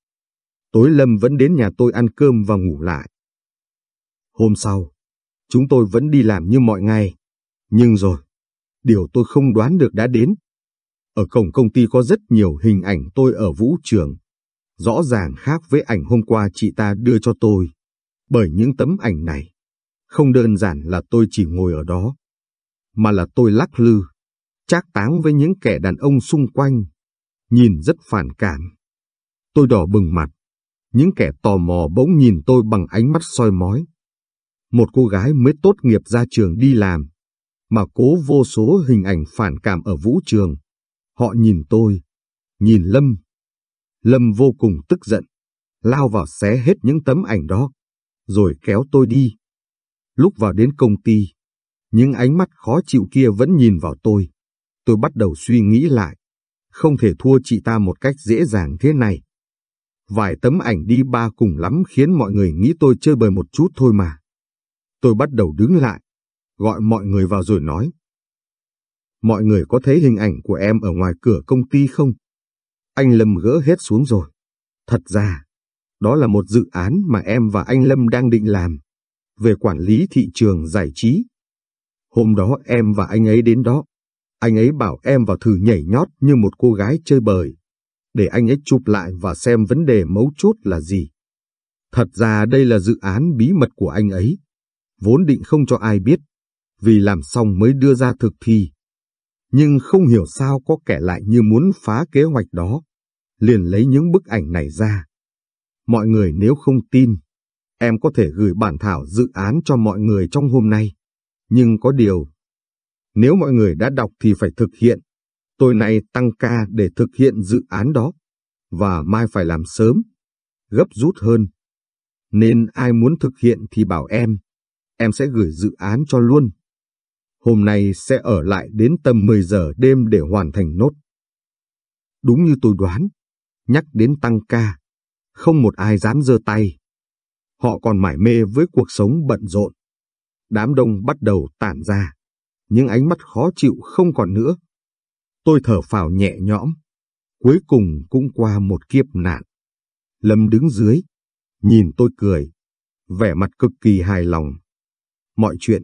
Tối Lâm vẫn đến nhà tôi ăn cơm và ngủ lại. Hôm sau, chúng tôi vẫn đi làm như mọi ngày. Nhưng rồi, điều tôi không đoán được đã đến. Ở cổng công ty có rất nhiều hình ảnh tôi ở vũ trường. Rõ ràng khác với ảnh hôm qua chị ta đưa cho tôi. Bởi những tấm ảnh này, không đơn giản là tôi chỉ ngồi ở đó, mà là tôi lắc lư, trác táng với những kẻ đàn ông xung quanh, nhìn rất phản cảm. Tôi đỏ bừng mặt, những kẻ tò mò bỗng nhìn tôi bằng ánh mắt soi mói. Một cô gái mới tốt nghiệp ra trường đi làm, mà cố vô số hình ảnh phản cảm ở vũ trường. Họ nhìn tôi, nhìn Lâm. Lâm vô cùng tức giận, lao vào xé hết những tấm ảnh đó, rồi kéo tôi đi. Lúc vào đến công ty, những ánh mắt khó chịu kia vẫn nhìn vào tôi. Tôi bắt đầu suy nghĩ lại, không thể thua chị ta một cách dễ dàng thế này. Vài tấm ảnh đi ba cùng lắm khiến mọi người nghĩ tôi chơi bời một chút thôi mà. Tôi bắt đầu đứng lại, gọi mọi người vào rồi nói. Mọi người có thấy hình ảnh của em ở ngoài cửa công ty không? Anh Lâm gỡ hết xuống rồi. Thật ra, đó là một dự án mà em và anh Lâm đang định làm, về quản lý thị trường giải trí. Hôm đó em và anh ấy đến đó. Anh ấy bảo em vào thử nhảy nhót như một cô gái chơi bời, để anh ấy chụp lại và xem vấn đề mấu chốt là gì. Thật ra đây là dự án bí mật của anh ấy, vốn định không cho ai biết, vì làm xong mới đưa ra thực thi. Nhưng không hiểu sao có kẻ lại như muốn phá kế hoạch đó, liền lấy những bức ảnh này ra. Mọi người nếu không tin, em có thể gửi bản thảo dự án cho mọi người trong hôm nay. Nhưng có điều, nếu mọi người đã đọc thì phải thực hiện. Tôi nay tăng ca để thực hiện dự án đó, và mai phải làm sớm, gấp rút hơn. Nên ai muốn thực hiện thì bảo em, em sẽ gửi dự án cho luôn. Hôm nay sẽ ở lại đến tầm 10 giờ đêm để hoàn thành nốt. Đúng như tôi đoán, nhắc đến tăng ca, không một ai dám giơ tay. Họ còn mải mê với cuộc sống bận rộn. Đám đông bắt đầu tản ra, những ánh mắt khó chịu không còn nữa. Tôi thở phào nhẹ nhõm, cuối cùng cũng qua một kiếp nạn. Lâm đứng dưới, nhìn tôi cười, vẻ mặt cực kỳ hài lòng. Mọi chuyện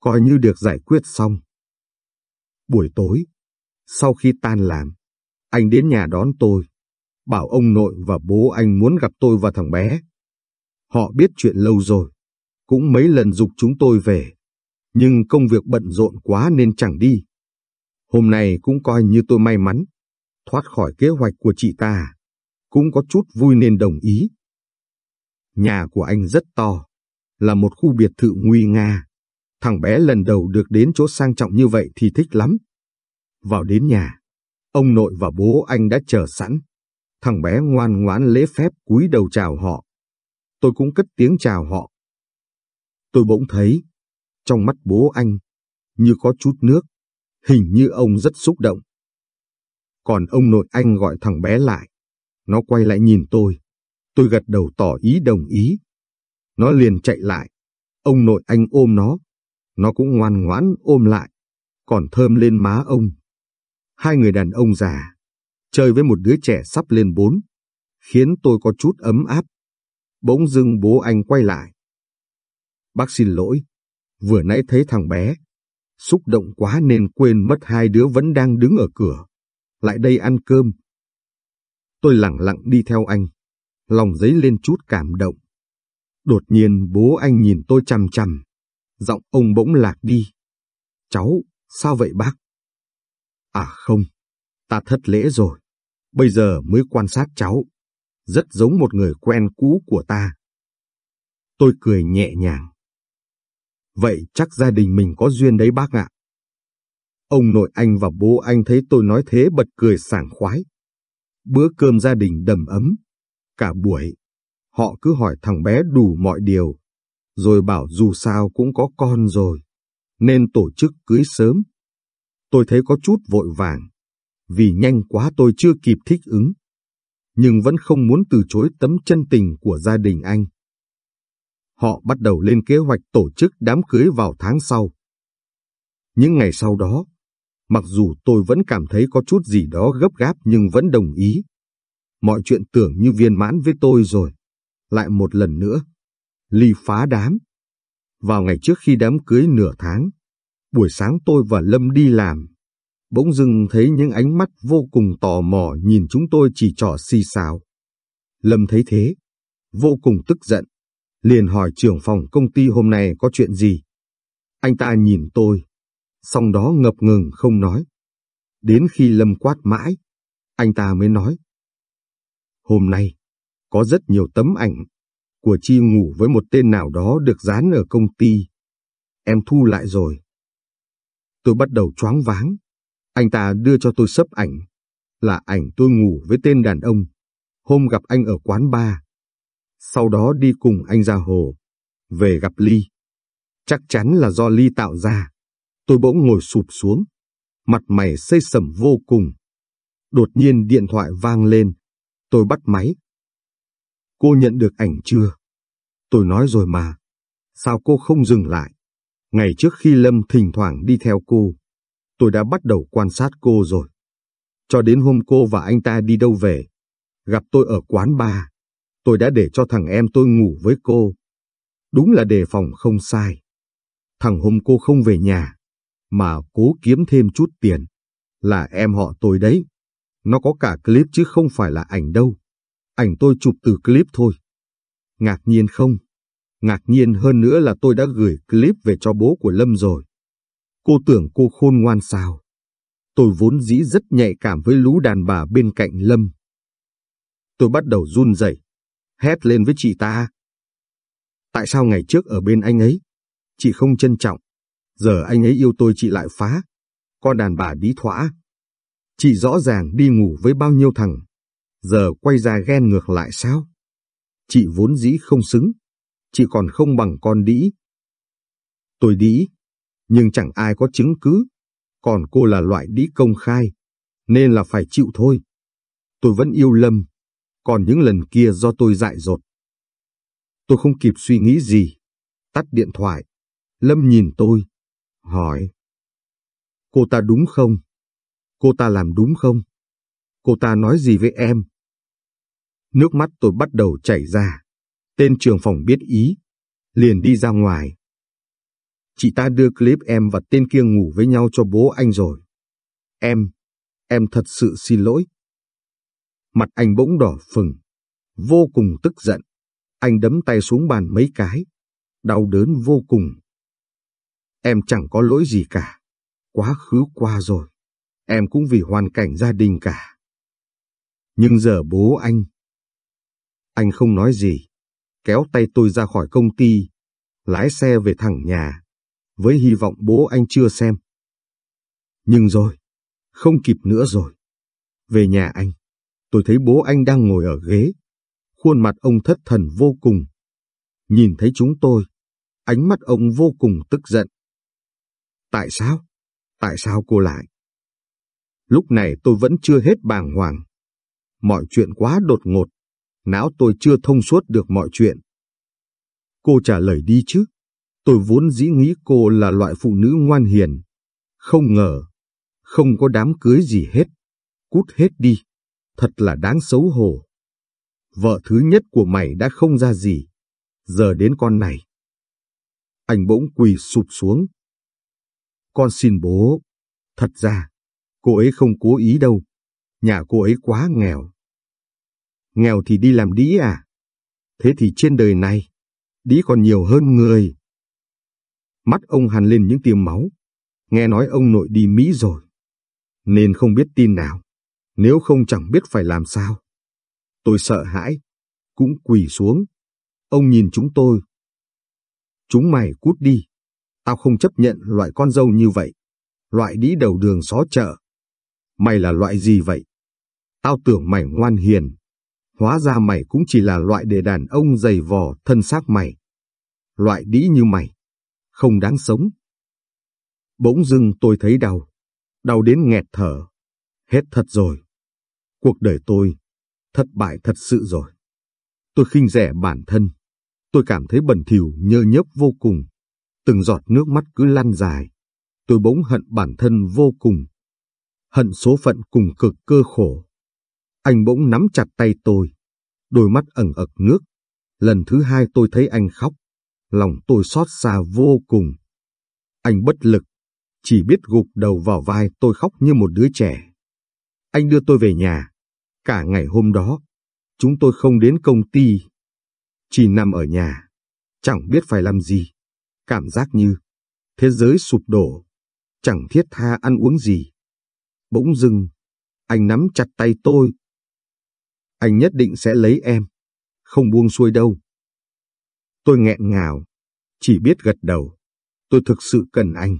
coi như được giải quyết xong. Buổi tối, sau khi tan làm, anh đến nhà đón tôi, bảo ông nội và bố anh muốn gặp tôi và thằng bé. Họ biết chuyện lâu rồi, cũng mấy lần dục chúng tôi về, nhưng công việc bận rộn quá nên chẳng đi. Hôm nay cũng coi như tôi may mắn, thoát khỏi kế hoạch của chị ta, cũng có chút vui nên đồng ý. Nhà của anh rất to, là một khu biệt thự nguy nga. Thằng bé lần đầu được đến chỗ sang trọng như vậy thì thích lắm. Vào đến nhà, ông nội và bố anh đã chờ sẵn. Thằng bé ngoan ngoãn lễ phép cúi đầu chào họ. Tôi cũng cất tiếng chào họ. Tôi bỗng thấy, trong mắt bố anh, như có chút nước, hình như ông rất xúc động. Còn ông nội anh gọi thằng bé lại. Nó quay lại nhìn tôi. Tôi gật đầu tỏ ý đồng ý. Nó liền chạy lại. Ông nội anh ôm nó. Nó cũng ngoan ngoãn ôm lại. Còn thơm lên má ông. Hai người đàn ông già. Chơi với một đứa trẻ sắp lên bốn. Khiến tôi có chút ấm áp. Bỗng dưng bố anh quay lại. Bác xin lỗi. Vừa nãy thấy thằng bé. Xúc động quá nên quên mất hai đứa vẫn đang đứng ở cửa. Lại đây ăn cơm. Tôi lặng lặng đi theo anh. Lòng giấy lên chút cảm động. Đột nhiên bố anh nhìn tôi chằm chằm. Giọng ông bỗng lạc đi. Cháu, sao vậy bác? À không, ta thất lễ rồi. Bây giờ mới quan sát cháu. Rất giống một người quen cũ của ta. Tôi cười nhẹ nhàng. Vậy chắc gia đình mình có duyên đấy bác ạ. Ông nội anh và bố anh thấy tôi nói thế bật cười sảng khoái. Bữa cơm gia đình đầm ấm. Cả buổi, họ cứ hỏi thằng bé đủ mọi điều, rồi bảo dù sao cũng có con rồi, nên tổ chức cưới sớm. Tôi thấy có chút vội vàng, vì nhanh quá tôi chưa kịp thích ứng, nhưng vẫn không muốn từ chối tấm chân tình của gia đình anh. Họ bắt đầu lên kế hoạch tổ chức đám cưới vào tháng sau. Những ngày sau đó, mặc dù tôi vẫn cảm thấy có chút gì đó gấp gáp nhưng vẫn đồng ý. Mọi chuyện tưởng như viên mãn với tôi rồi. Lại một lần nữa, ly phá đám. Vào ngày trước khi đám cưới nửa tháng, buổi sáng tôi và Lâm đi làm. Bỗng dưng thấy những ánh mắt vô cùng tò mò nhìn chúng tôi chỉ trỏ xì xào. Lâm thấy thế, vô cùng tức giận, liền hỏi trưởng phòng công ty hôm nay có chuyện gì. Anh ta nhìn tôi, xong đó ngập ngừng không nói. Đến khi Lâm quát mãi, anh ta mới nói. Hôm nay, có rất nhiều tấm ảnh của Chi ngủ với một tên nào đó được dán ở công ty. Em thu lại rồi. Tôi bắt đầu choáng váng. Anh ta đưa cho tôi sấp ảnh. Là ảnh tôi ngủ với tên đàn ông. Hôm gặp anh ở quán bar. Sau đó đi cùng anh ra hồ. Về gặp Ly. Chắc chắn là do Ly tạo ra. Tôi bỗng ngồi sụp xuống. Mặt mày xây sầm vô cùng. Đột nhiên điện thoại vang lên. Tôi bắt máy. Cô nhận được ảnh chưa? Tôi nói rồi mà. Sao cô không dừng lại? Ngày trước khi Lâm thỉnh thoảng đi theo cô, tôi đã bắt đầu quan sát cô rồi. Cho đến hôm cô và anh ta đi đâu về, gặp tôi ở quán bar, tôi đã để cho thằng em tôi ngủ với cô. Đúng là đề phòng không sai. Thằng hôm cô không về nhà, mà cố kiếm thêm chút tiền, là em họ tôi đấy. Nó có cả clip chứ không phải là ảnh đâu. Ảnh tôi chụp từ clip thôi. Ngạc nhiên không? Ngạc nhiên hơn nữa là tôi đã gửi clip về cho bố của Lâm rồi. Cô tưởng cô khôn ngoan sao? Tôi vốn dĩ rất nhạy cảm với lũ đàn bà bên cạnh Lâm. Tôi bắt đầu run rẩy, hét lên với chị ta. Tại sao ngày trước ở bên anh ấy, chị không trân trọng, giờ anh ấy yêu tôi chị lại phá, con đàn bà đi thỏa. Chị rõ ràng đi ngủ với bao nhiêu thằng, giờ quay ra ghen ngược lại sao? Chị vốn dĩ không xứng, chị còn không bằng con đĩ. Tôi đĩ, nhưng chẳng ai có chứng cứ, còn cô là loại đĩ công khai, nên là phải chịu thôi. Tôi vẫn yêu Lâm, còn những lần kia do tôi dại dột. Tôi không kịp suy nghĩ gì, tắt điện thoại. Lâm nhìn tôi, hỏi. Cô ta đúng không? Cô ta làm đúng không? Cô ta nói gì với em? Nước mắt tôi bắt đầu chảy ra. Tên trường phòng biết ý, liền đi ra ngoài. Chị ta đưa clip em và tên kia ngủ với nhau cho bố anh rồi. Em, em thật sự xin lỗi. Mặt anh bỗng đỏ phừng, vô cùng tức giận. Anh đấm tay xuống bàn mấy cái, đau đớn vô cùng. Em chẳng có lỗi gì cả, quá khứ qua rồi. Em cũng vì hoàn cảnh gia đình cả. Nhưng giờ bố anh, anh không nói gì, kéo tay tôi ra khỏi công ty, lái xe về thẳng nhà, với hy vọng bố anh chưa xem. Nhưng rồi, không kịp nữa rồi. Về nhà anh, tôi thấy bố anh đang ngồi ở ghế, khuôn mặt ông thất thần vô cùng. Nhìn thấy chúng tôi, ánh mắt ông vô cùng tức giận. Tại sao? Tại sao cô lại? Lúc này tôi vẫn chưa hết bàng hoàng. Mọi chuyện quá đột ngột, não tôi chưa thông suốt được mọi chuyện. Cô trả lời đi chứ. Tôi vốn dĩ nghĩ cô là loại phụ nữ ngoan hiền. Không ngờ, không có đám cưới gì hết. Cút hết đi, thật là đáng xấu hổ. Vợ thứ nhất của mày đã không ra gì, giờ đến con này. Anh bỗng quỳ sụp xuống. Con xin bố, thật ra, cô ấy không cố ý đâu, nhà cô ấy quá nghèo. Nghèo thì đi làm đĩ à? Thế thì trên đời này, đĩ còn nhiều hơn người. Mắt ông hằn lên những tia máu, nghe nói ông nội đi Mỹ rồi. Nên không biết tin nào, nếu không chẳng biết phải làm sao. Tôi sợ hãi, cũng quỳ xuống. Ông nhìn chúng tôi. Chúng mày cút đi, tao không chấp nhận loại con dâu như vậy, loại đĩ đầu đường xó chợ. Mày là loại gì vậy? Tao tưởng mày ngoan hiền, hóa ra mày cũng chỉ là loại để đàn ông dày vò thân xác mày. Loại đĩ như mày, không đáng sống. Bỗng dưng tôi thấy đau, đau đến nghẹt thở. Hết thật rồi. Cuộc đời tôi, thất bại thật sự rồi. Tôi khinh rẻ bản thân. Tôi cảm thấy bẩn thỉu nhơ nhớp vô cùng. Từng giọt nước mắt cứ lăn dài. Tôi bỗng hận bản thân vô cùng. Hận số phận cùng cực cơ khổ. Anh bỗng nắm chặt tay tôi. Đôi mắt ẩn ực nước. Lần thứ hai tôi thấy anh khóc. Lòng tôi xót xa vô cùng. Anh bất lực. Chỉ biết gục đầu vào vai tôi khóc như một đứa trẻ. Anh đưa tôi về nhà. Cả ngày hôm đó, chúng tôi không đến công ty. Chỉ nằm ở nhà. Chẳng biết phải làm gì. Cảm giác như thế giới sụp đổ. Chẳng thiết tha ăn uống gì. Bỗng dưng, anh nắm chặt tay tôi. Anh nhất định sẽ lấy em. Không buông xuôi đâu. Tôi nghẹn ngào, chỉ biết gật đầu. Tôi thực sự cần anh.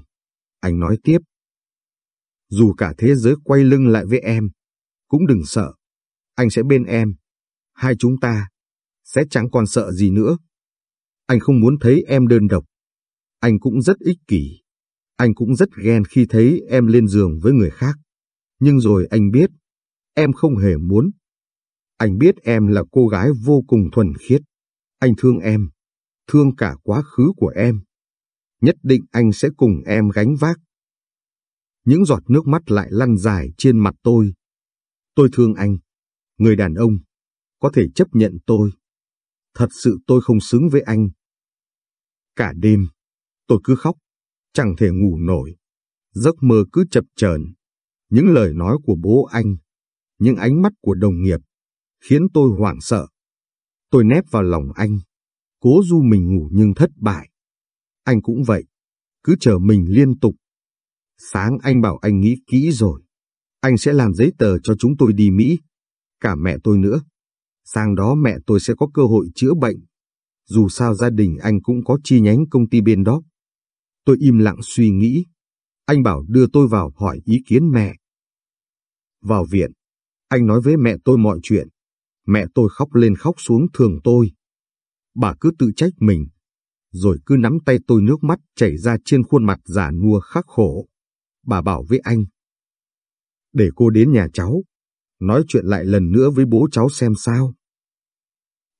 Anh nói tiếp. Dù cả thế giới quay lưng lại với em, cũng đừng sợ. Anh sẽ bên em. Hai chúng ta sẽ chẳng còn sợ gì nữa. Anh không muốn thấy em đơn độc. Anh cũng rất ích kỷ. Anh cũng rất ghen khi thấy em lên giường với người khác. Nhưng rồi anh biết, em không hề muốn. Anh biết em là cô gái vô cùng thuần khiết. Anh thương em, thương cả quá khứ của em. Nhất định anh sẽ cùng em gánh vác. Những giọt nước mắt lại lăn dài trên mặt tôi. Tôi thương anh, người đàn ông, có thể chấp nhận tôi. Thật sự tôi không xứng với anh. Cả đêm, tôi cứ khóc, chẳng thể ngủ nổi. Giấc mơ cứ chập chờn. Những lời nói của bố anh, những ánh mắt của đồng nghiệp, khiến tôi hoảng sợ. Tôi nép vào lòng anh, cố du mình ngủ nhưng thất bại. Anh cũng vậy, cứ chờ mình liên tục. Sáng anh bảo anh nghĩ kỹ rồi, anh sẽ làm giấy tờ cho chúng tôi đi Mỹ, cả mẹ tôi nữa. Sang đó mẹ tôi sẽ có cơ hội chữa bệnh. Dù sao gia đình anh cũng có chi nhánh công ty bên đó. Tôi im lặng suy nghĩ. Anh bảo đưa tôi vào hỏi ý kiến mẹ. Vào viện, anh nói với mẹ tôi mọi chuyện. Mẹ tôi khóc lên khóc xuống thường tôi. Bà cứ tự trách mình, rồi cứ nắm tay tôi nước mắt chảy ra trên khuôn mặt giả nua khắc khổ. Bà bảo với anh. Để cô đến nhà cháu, nói chuyện lại lần nữa với bố cháu xem sao.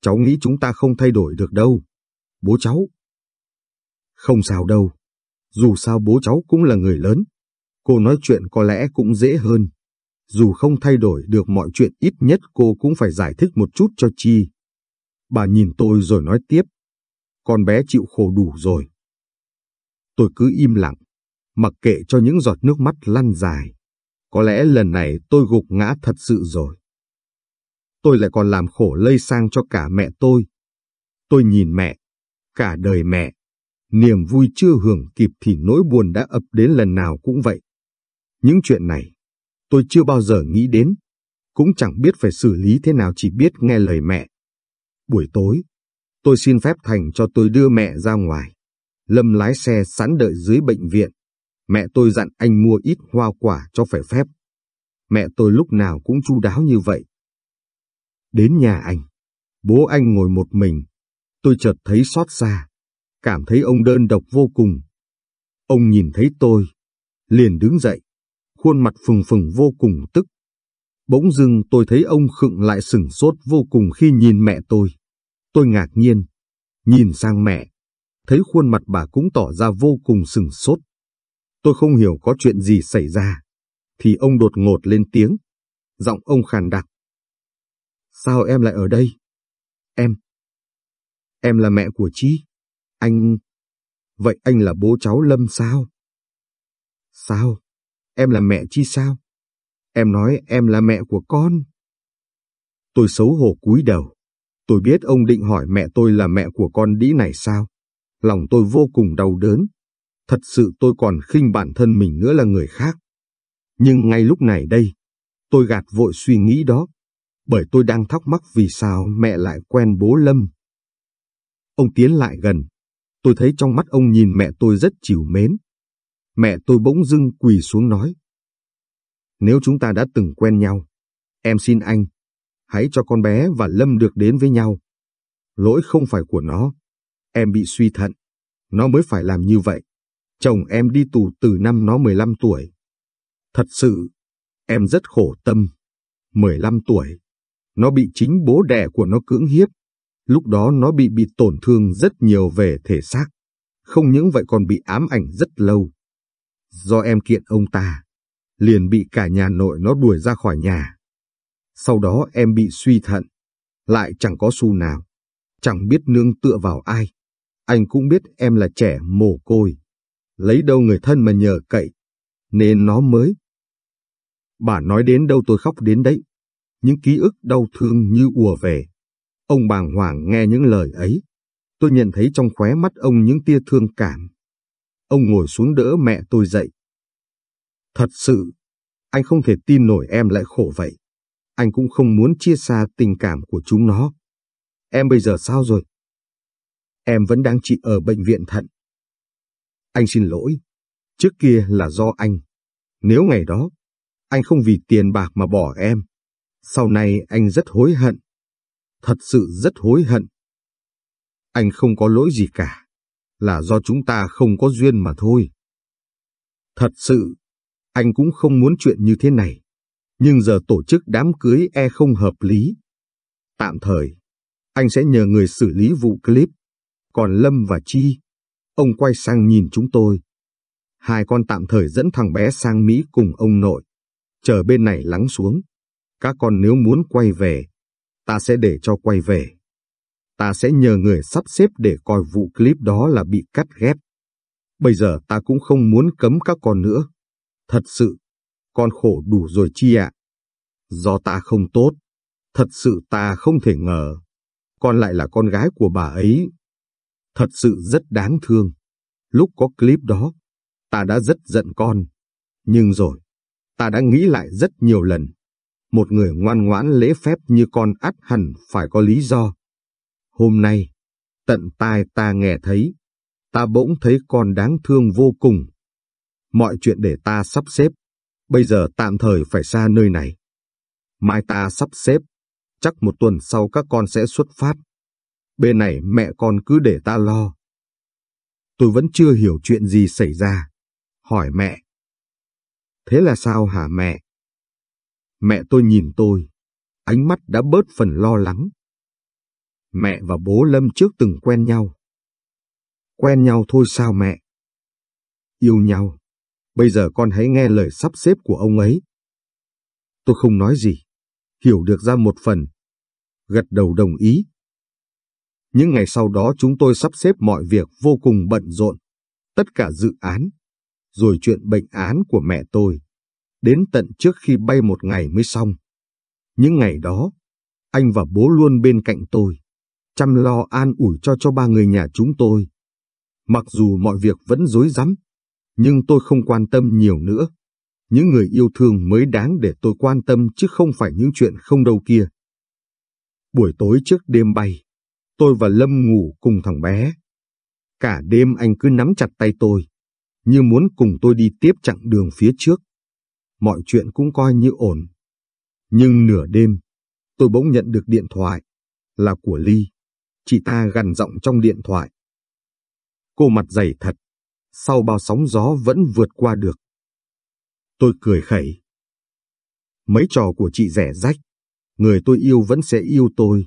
Cháu nghĩ chúng ta không thay đổi được đâu, bố cháu. Không sao đâu, dù sao bố cháu cũng là người lớn, cô nói chuyện có lẽ cũng dễ hơn. Dù không thay đổi được mọi chuyện ít nhất cô cũng phải giải thích một chút cho Chi. Bà nhìn tôi rồi nói tiếp. Con bé chịu khổ đủ rồi. Tôi cứ im lặng, mặc kệ cho những giọt nước mắt lăn dài. Có lẽ lần này tôi gục ngã thật sự rồi. Tôi lại còn làm khổ lây sang cho cả mẹ tôi. Tôi nhìn mẹ, cả đời mẹ. Niềm vui chưa hưởng kịp thì nỗi buồn đã ập đến lần nào cũng vậy. Những chuyện này, tôi chưa bao giờ nghĩ đến. Cũng chẳng biết phải xử lý thế nào chỉ biết nghe lời mẹ. Buổi tối, Tôi xin phép Thành cho tôi đưa mẹ ra ngoài. Lâm lái xe sẵn đợi dưới bệnh viện. Mẹ tôi dặn anh mua ít hoa quả cho phải phép. Mẹ tôi lúc nào cũng chu đáo như vậy. Đến nhà anh, bố anh ngồi một mình. Tôi chợt thấy xót xa, cảm thấy ông đơn độc vô cùng. Ông nhìn thấy tôi, liền đứng dậy, khuôn mặt phừng phừng vô cùng tức. Bỗng dưng tôi thấy ông khựng lại sừng sốt vô cùng khi nhìn mẹ tôi. Tôi ngạc nhiên, nhìn sang mẹ, thấy khuôn mặt bà cũng tỏ ra vô cùng sừng sốt. Tôi không hiểu có chuyện gì xảy ra, thì ông đột ngột lên tiếng, giọng ông khàn đặc. Sao em lại ở đây? Em. Em là mẹ của Chi. Anh... Vậy anh là bố cháu Lâm sao? Sao? Em là mẹ Chi sao? Em nói em là mẹ của con. Tôi xấu hổ cúi đầu. Tôi biết ông định hỏi mẹ tôi là mẹ của con đĩ này sao? Lòng tôi vô cùng đau đớn. Thật sự tôi còn khinh bản thân mình nữa là người khác. Nhưng ngay lúc này đây, tôi gạt vội suy nghĩ đó, bởi tôi đang thắc mắc vì sao mẹ lại quen bố Lâm. Ông tiến lại gần, tôi thấy trong mắt ông nhìn mẹ tôi rất chiều mến. Mẹ tôi bỗng dưng quỳ xuống nói. Nếu chúng ta đã từng quen nhau, em xin anh, hãy cho con bé và Lâm được đến với nhau. Lỗi không phải của nó, em bị suy thận, nó mới phải làm như vậy. Chồng em đi tù từ năm nó 15 tuổi. Thật sự, em rất khổ tâm. 15 tuổi, nó bị chính bố đẻ của nó cưỡng hiếp. Lúc đó nó bị bị tổn thương rất nhiều về thể xác. Không những vậy còn bị ám ảnh rất lâu. Do em kiện ông ta, liền bị cả nhà nội nó đuổi ra khỏi nhà. Sau đó em bị suy thận, lại chẳng có xu nào, chẳng biết nương tựa vào ai. Anh cũng biết em là trẻ mồ côi, lấy đâu người thân mà nhờ cậy, nên nó mới. Bà nói đến đâu tôi khóc đến đấy, những ký ức đau thương như ùa về. Ông bàng hoàng nghe những lời ấy, tôi nhận thấy trong khóe mắt ông những tia thương cảm. Ông ngồi xuống đỡ mẹ tôi dậy. Thật sự, anh không thể tin nổi em lại khổ vậy. Anh cũng không muốn chia xa tình cảm của chúng nó. Em bây giờ sao rồi? Em vẫn đang trị ở bệnh viện thận. Anh xin lỗi. Trước kia là do anh. Nếu ngày đó, anh không vì tiền bạc mà bỏ em. Sau này anh rất hối hận. Thật sự rất hối hận. Anh không có lỗi gì cả. Là do chúng ta không có duyên mà thôi. Thật sự, anh cũng không muốn chuyện như thế này. Nhưng giờ tổ chức đám cưới e không hợp lý. Tạm thời, anh sẽ nhờ người xử lý vụ clip. Còn Lâm và Chi, ông quay sang nhìn chúng tôi. Hai con tạm thời dẫn thằng bé sang Mỹ cùng ông nội. Chờ bên này lắng xuống. Các con nếu muốn quay về, ta sẽ để cho quay về. Ta sẽ nhờ người sắp xếp để coi vụ clip đó là bị cắt ghép. Bây giờ ta cũng không muốn cấm các con nữa. Thật sự, con khổ đủ rồi chi ạ. Do ta không tốt, thật sự ta không thể ngờ. Con lại là con gái của bà ấy. Thật sự rất đáng thương. Lúc có clip đó, ta đã rất giận con. Nhưng rồi, ta đã nghĩ lại rất nhiều lần. Một người ngoan ngoãn lễ phép như con ắt hẳn phải có lý do. Hôm nay, tận tai ta nghe thấy, ta bỗng thấy con đáng thương vô cùng. Mọi chuyện để ta sắp xếp, bây giờ tạm thời phải xa nơi này. Mai ta sắp xếp, chắc một tuần sau các con sẽ xuất phát. Bên này mẹ con cứ để ta lo. Tôi vẫn chưa hiểu chuyện gì xảy ra. Hỏi mẹ. Thế là sao hả mẹ? Mẹ tôi nhìn tôi, ánh mắt đã bớt phần lo lắng. Mẹ và bố Lâm trước từng quen nhau. Quen nhau thôi sao mẹ? Yêu nhau. Bây giờ con hãy nghe lời sắp xếp của ông ấy. Tôi không nói gì, hiểu được ra một phần. Gật đầu đồng ý. Những ngày sau đó chúng tôi sắp xếp mọi việc vô cùng bận rộn. Tất cả dự án, rồi chuyện bệnh án của mẹ tôi. Đến tận trước khi bay một ngày mới xong. Những ngày đó, anh và bố luôn bên cạnh tôi, chăm lo an ủi cho cho ba người nhà chúng tôi. Mặc dù mọi việc vẫn rối rắm, nhưng tôi không quan tâm nhiều nữa. Những người yêu thương mới đáng để tôi quan tâm chứ không phải những chuyện không đâu kia. Buổi tối trước đêm bay, Tôi và Lâm ngủ cùng thằng bé. Cả đêm anh cứ nắm chặt tay tôi, như muốn cùng tôi đi tiếp chặng đường phía trước. Mọi chuyện cũng coi như ổn. Nhưng nửa đêm, tôi bỗng nhận được điện thoại, là của Ly. Chị ta gằn giọng trong điện thoại. Cô mặt dày thật, sau bao sóng gió vẫn vượt qua được. Tôi cười khẩy. Mấy trò của chị rẻ rách, người tôi yêu vẫn sẽ yêu tôi.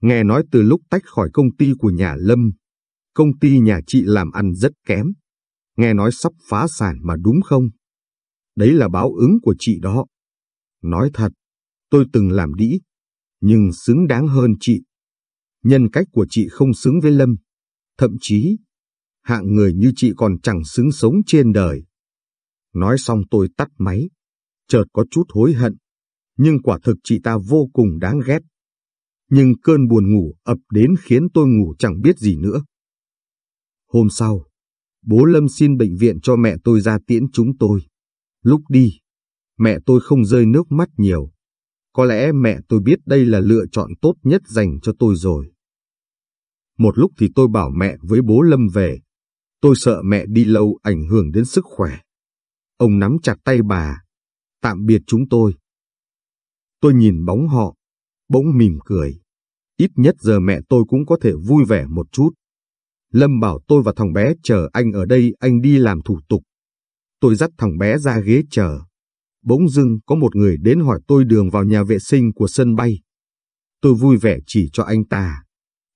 Nghe nói từ lúc tách khỏi công ty của nhà Lâm, công ty nhà chị làm ăn rất kém. Nghe nói sắp phá sản mà đúng không? Đấy là báo ứng của chị đó. Nói thật, tôi từng làm đĩ, nhưng xứng đáng hơn chị. Nhân cách của chị không xứng với Lâm. Thậm chí, hạng người như chị còn chẳng xứng sống trên đời. Nói xong tôi tắt máy, chợt có chút hối hận, nhưng quả thực chị ta vô cùng đáng ghét. Nhưng cơn buồn ngủ ập đến khiến tôi ngủ chẳng biết gì nữa. Hôm sau, bố Lâm xin bệnh viện cho mẹ tôi ra tiễn chúng tôi. Lúc đi, mẹ tôi không rơi nước mắt nhiều. Có lẽ mẹ tôi biết đây là lựa chọn tốt nhất dành cho tôi rồi. Một lúc thì tôi bảo mẹ với bố Lâm về. Tôi sợ mẹ đi lâu ảnh hưởng đến sức khỏe. Ông nắm chặt tay bà. Tạm biệt chúng tôi. Tôi nhìn bóng họ, bỗng mỉm cười. Ít nhất giờ mẹ tôi cũng có thể vui vẻ một chút. Lâm bảo tôi và thằng bé chờ anh ở đây anh đi làm thủ tục. Tôi dắt thằng bé ra ghế chờ. Bỗng dưng có một người đến hỏi tôi đường vào nhà vệ sinh của sân bay. Tôi vui vẻ chỉ cho anh ta.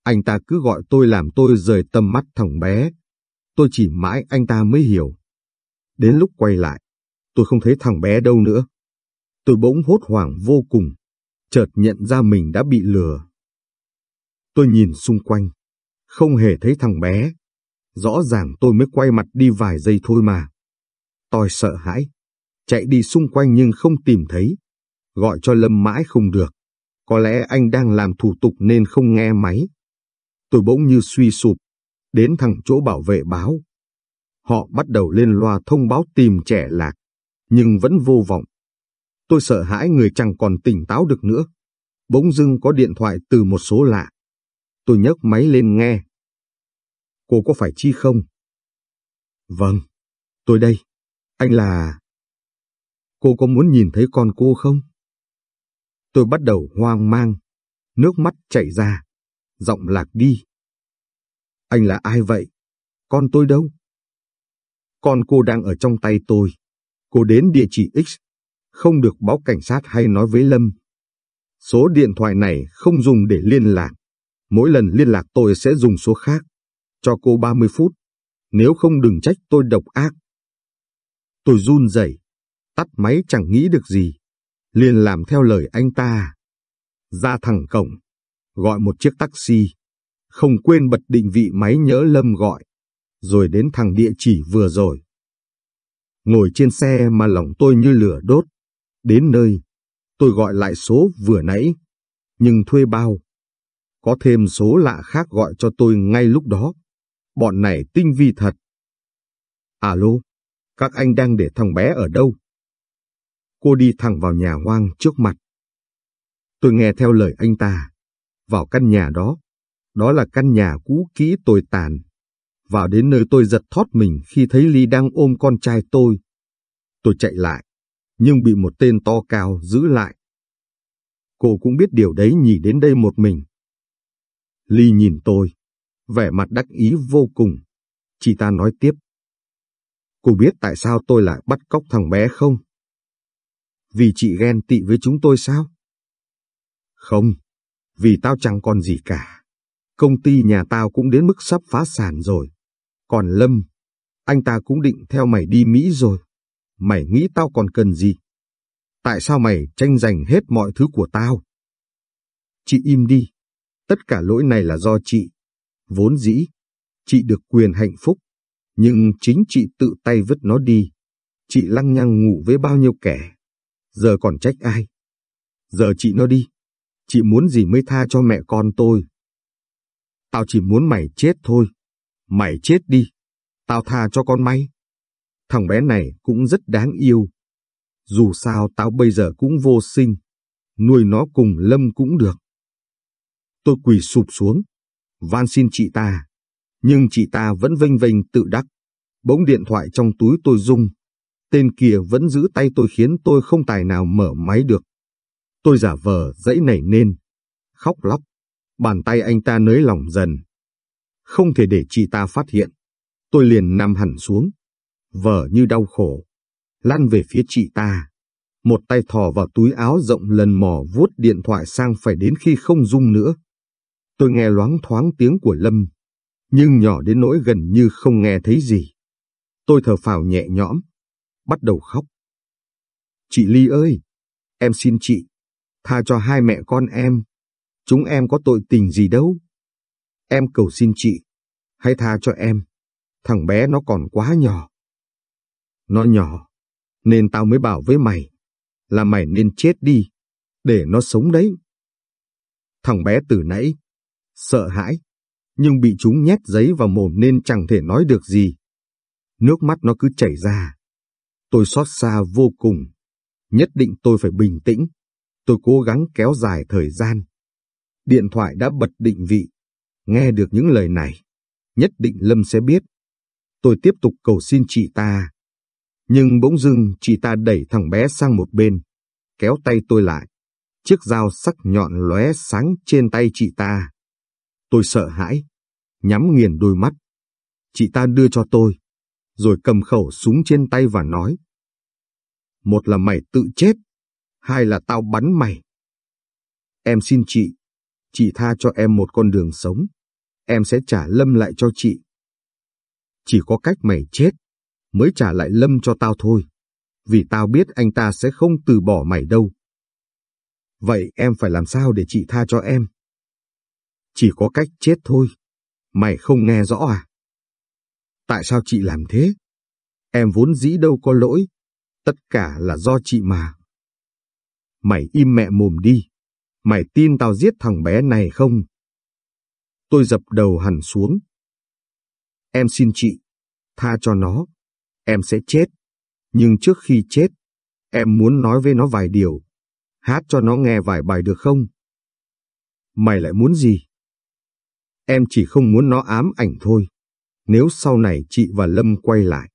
Anh ta cứ gọi tôi làm tôi rời tầm mắt thằng bé. Tôi chỉ mãi anh ta mới hiểu. Đến lúc quay lại, tôi không thấy thằng bé đâu nữa. Tôi bỗng hốt hoảng vô cùng, chợt nhận ra mình đã bị lừa. Tôi nhìn xung quanh, không hề thấy thằng bé. Rõ ràng tôi mới quay mặt đi vài giây thôi mà. Tôi sợ hãi, chạy đi xung quanh nhưng không tìm thấy. Gọi cho Lâm mãi không được. Có lẽ anh đang làm thủ tục nên không nghe máy. Tôi bỗng như suy sụp, đến thẳng chỗ bảo vệ báo. Họ bắt đầu lên loa thông báo tìm trẻ lạc, nhưng vẫn vô vọng. Tôi sợ hãi người chẳng còn tỉnh táo được nữa. Bỗng dưng có điện thoại từ một số lạ. Tôi nhấc máy lên nghe. Cô có phải Chi không? Vâng, tôi đây. Anh là... Cô có muốn nhìn thấy con cô không? Tôi bắt đầu hoang mang, nước mắt chảy ra, giọng lạc đi. Anh là ai vậy? Con tôi đâu? Con cô đang ở trong tay tôi. Cô đến địa chỉ X, không được báo cảnh sát hay nói với Lâm. Số điện thoại này không dùng để liên lạc. Mỗi lần liên lạc tôi sẽ dùng số khác. Cho cô 30 phút. Nếu không đừng trách tôi độc ác. Tôi run rẩy, tắt máy chẳng nghĩ được gì. Liền làm theo lời anh ta. Ra thẳng cổng, gọi một chiếc taxi. Không quên bật định vị máy nhớ Lâm gọi. Rồi đến thằng địa chỉ vừa rồi. Ngồi trên xe mà lòng tôi như lửa đốt. Đến nơi, tôi gọi lại số vừa nãy. Nhưng thuê bao. Có thêm số lạ khác gọi cho tôi ngay lúc đó. Bọn này tinh vi thật. Alo, các anh đang để thằng bé ở đâu? Cô đi thẳng vào nhà hoang trước mặt. Tôi nghe theo lời anh ta. Vào căn nhà đó. Đó là căn nhà cũ kỹ tồi tàn. Vào đến nơi tôi giật thót mình khi thấy Ly đang ôm con trai tôi. Tôi chạy lại, nhưng bị một tên to cao giữ lại. Cô cũng biết điều đấy nhỉ đến đây một mình. Ly nhìn tôi, vẻ mặt đắc ý vô cùng. Chị ta nói tiếp. Cô biết tại sao tôi lại bắt cóc thằng bé không? Vì chị ghen tị với chúng tôi sao? Không, vì tao chẳng còn gì cả. Công ty nhà tao cũng đến mức sắp phá sản rồi. Còn Lâm, anh ta cũng định theo mày đi Mỹ rồi. Mày nghĩ tao còn cần gì? Tại sao mày tranh giành hết mọi thứ của tao? Chị im đi. Tất cả lỗi này là do chị. Vốn dĩ, chị được quyền hạnh phúc, nhưng chính chị tự tay vứt nó đi. Chị lăng nhăng ngủ với bao nhiêu kẻ. Giờ còn trách ai? Giờ chị nó đi. Chị muốn gì mới tha cho mẹ con tôi. Tao chỉ muốn mày chết thôi. Mày chết đi. Tao tha cho con may. Thằng bé này cũng rất đáng yêu. Dù sao tao bây giờ cũng vô sinh. Nuôi nó cùng Lâm cũng được. Tôi quỳ sụp xuống, van xin chị ta. Nhưng chị ta vẫn vênh vênh tự đắc. Bỗng điện thoại trong túi tôi rung. Tên kia vẫn giữ tay tôi khiến tôi không tài nào mở máy được. Tôi giả vờ dãy nảy nên. Khóc lóc. Bàn tay anh ta nới lỏng dần. Không thể để chị ta phát hiện. Tôi liền nằm hẳn xuống. Vờ như đau khổ. Lăn về phía chị ta. Một tay thò vào túi áo rộng lần mò vuốt điện thoại sang phải đến khi không rung nữa. Tôi nghe loáng thoáng tiếng của Lâm, nhưng nhỏ đến nỗi gần như không nghe thấy gì. Tôi thở phào nhẹ nhõm, bắt đầu khóc. Chị Ly ơi, em xin chị, tha cho hai mẹ con em. Chúng em có tội tình gì đâu. Em cầu xin chị, hãy tha cho em. Thằng bé nó còn quá nhỏ. Nó nhỏ, nên tao mới bảo với mày, là mày nên chết đi, để nó sống đấy. Thằng bé từ nãy, sợ hãi, nhưng bị chúng nhét giấy vào mồm nên chẳng thể nói được gì. Nước mắt nó cứ chảy ra. Tôi xót xa vô cùng. Nhất định tôi phải bình tĩnh. Tôi cố gắng kéo dài thời gian. Điện thoại đã bật định vị. Nghe được những lời này, nhất định Lâm sẽ biết. Tôi tiếp tục cầu xin chị ta. Nhưng bỗng dưng chị ta đẩy thằng bé sang một bên, kéo tay tôi lại. Chiếc dao sắc nhọn lóe sáng trên tay chị ta. Tôi sợ hãi, nhắm nghiền đôi mắt. Chị ta đưa cho tôi, rồi cầm khẩu súng trên tay và nói. Một là mày tự chết, hai là tao bắn mày. Em xin chị, chị tha cho em một con đường sống, em sẽ trả Lâm lại cho chị. Chỉ có cách mày chết, mới trả lại Lâm cho tao thôi, vì tao biết anh ta sẽ không từ bỏ mày đâu. Vậy em phải làm sao để chị tha cho em? Chỉ có cách chết thôi. Mày không nghe rõ à? Tại sao chị làm thế? Em vốn dĩ đâu có lỗi. Tất cả là do chị mà. Mày im mẹ mồm đi. Mày tin tao giết thằng bé này không? Tôi dập đầu hẳn xuống. Em xin chị, tha cho nó. Em sẽ chết. Nhưng trước khi chết, em muốn nói với nó vài điều. Hát cho nó nghe vài bài được không? Mày lại muốn gì? Em chỉ không muốn nó ám ảnh thôi. Nếu sau này chị và Lâm quay lại,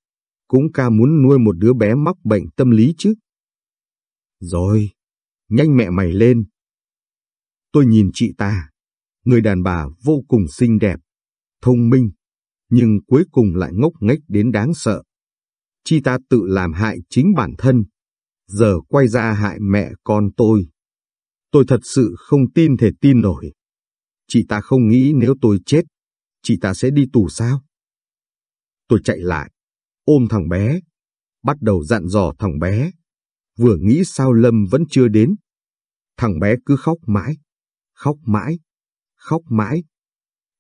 cũng ca muốn nuôi một đứa bé mắc bệnh tâm lý chứ. Rồi, nhanh mẹ mày lên. Tôi nhìn chị ta, người đàn bà vô cùng xinh đẹp, thông minh, nhưng cuối cùng lại ngốc nghếch đến đáng sợ. Chị ta tự làm hại chính bản thân, giờ quay ra hại mẹ con tôi. Tôi thật sự không tin thể tin nổi. Chị ta không nghĩ nếu tôi chết, chị ta sẽ đi tù sao? Tôi chạy lại, ôm thằng bé, bắt đầu dặn dò thằng bé. Vừa nghĩ sao Lâm vẫn chưa đến. Thằng bé cứ khóc mãi, khóc mãi, khóc mãi.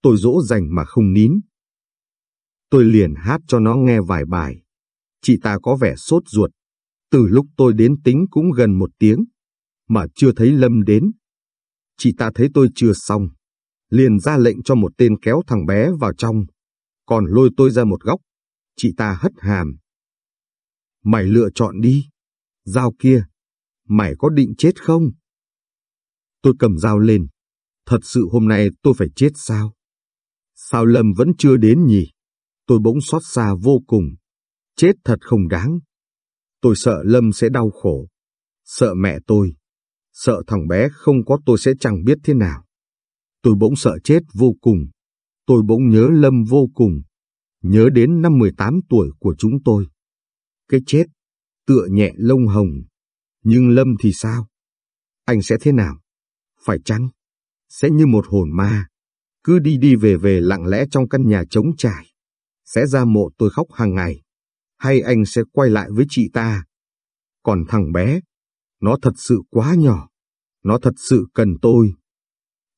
Tôi dỗ dành mà không nín. Tôi liền hát cho nó nghe vài bài. Chị ta có vẻ sốt ruột. Từ lúc tôi đến tính cũng gần một tiếng, mà chưa thấy Lâm đến. Chị ta thấy tôi chưa xong, liền ra lệnh cho một tên kéo thằng bé vào trong, còn lôi tôi ra một góc. Chị ta hất hàm. Mày lựa chọn đi. Dao kia, mày có định chết không? Tôi cầm dao lên. Thật sự hôm nay tôi phải chết sao? Sao Lâm vẫn chưa đến nhỉ? Tôi bỗng xót xa vô cùng. Chết thật không đáng. Tôi sợ Lâm sẽ đau khổ. Sợ mẹ tôi. Sợ thằng bé không có tôi sẽ chẳng biết thế nào. Tôi bỗng sợ chết vô cùng. Tôi bỗng nhớ Lâm vô cùng. Nhớ đến năm 18 tuổi của chúng tôi. Cái chết, tựa nhẹ lông hồng. Nhưng Lâm thì sao? Anh sẽ thế nào? Phải chăng? Sẽ như một hồn ma. Cứ đi đi về về lặng lẽ trong căn nhà trống trải. Sẽ ra mộ tôi khóc hàng ngày. Hay anh sẽ quay lại với chị ta? Còn thằng bé, nó thật sự quá nhỏ. Nó thật sự cần tôi.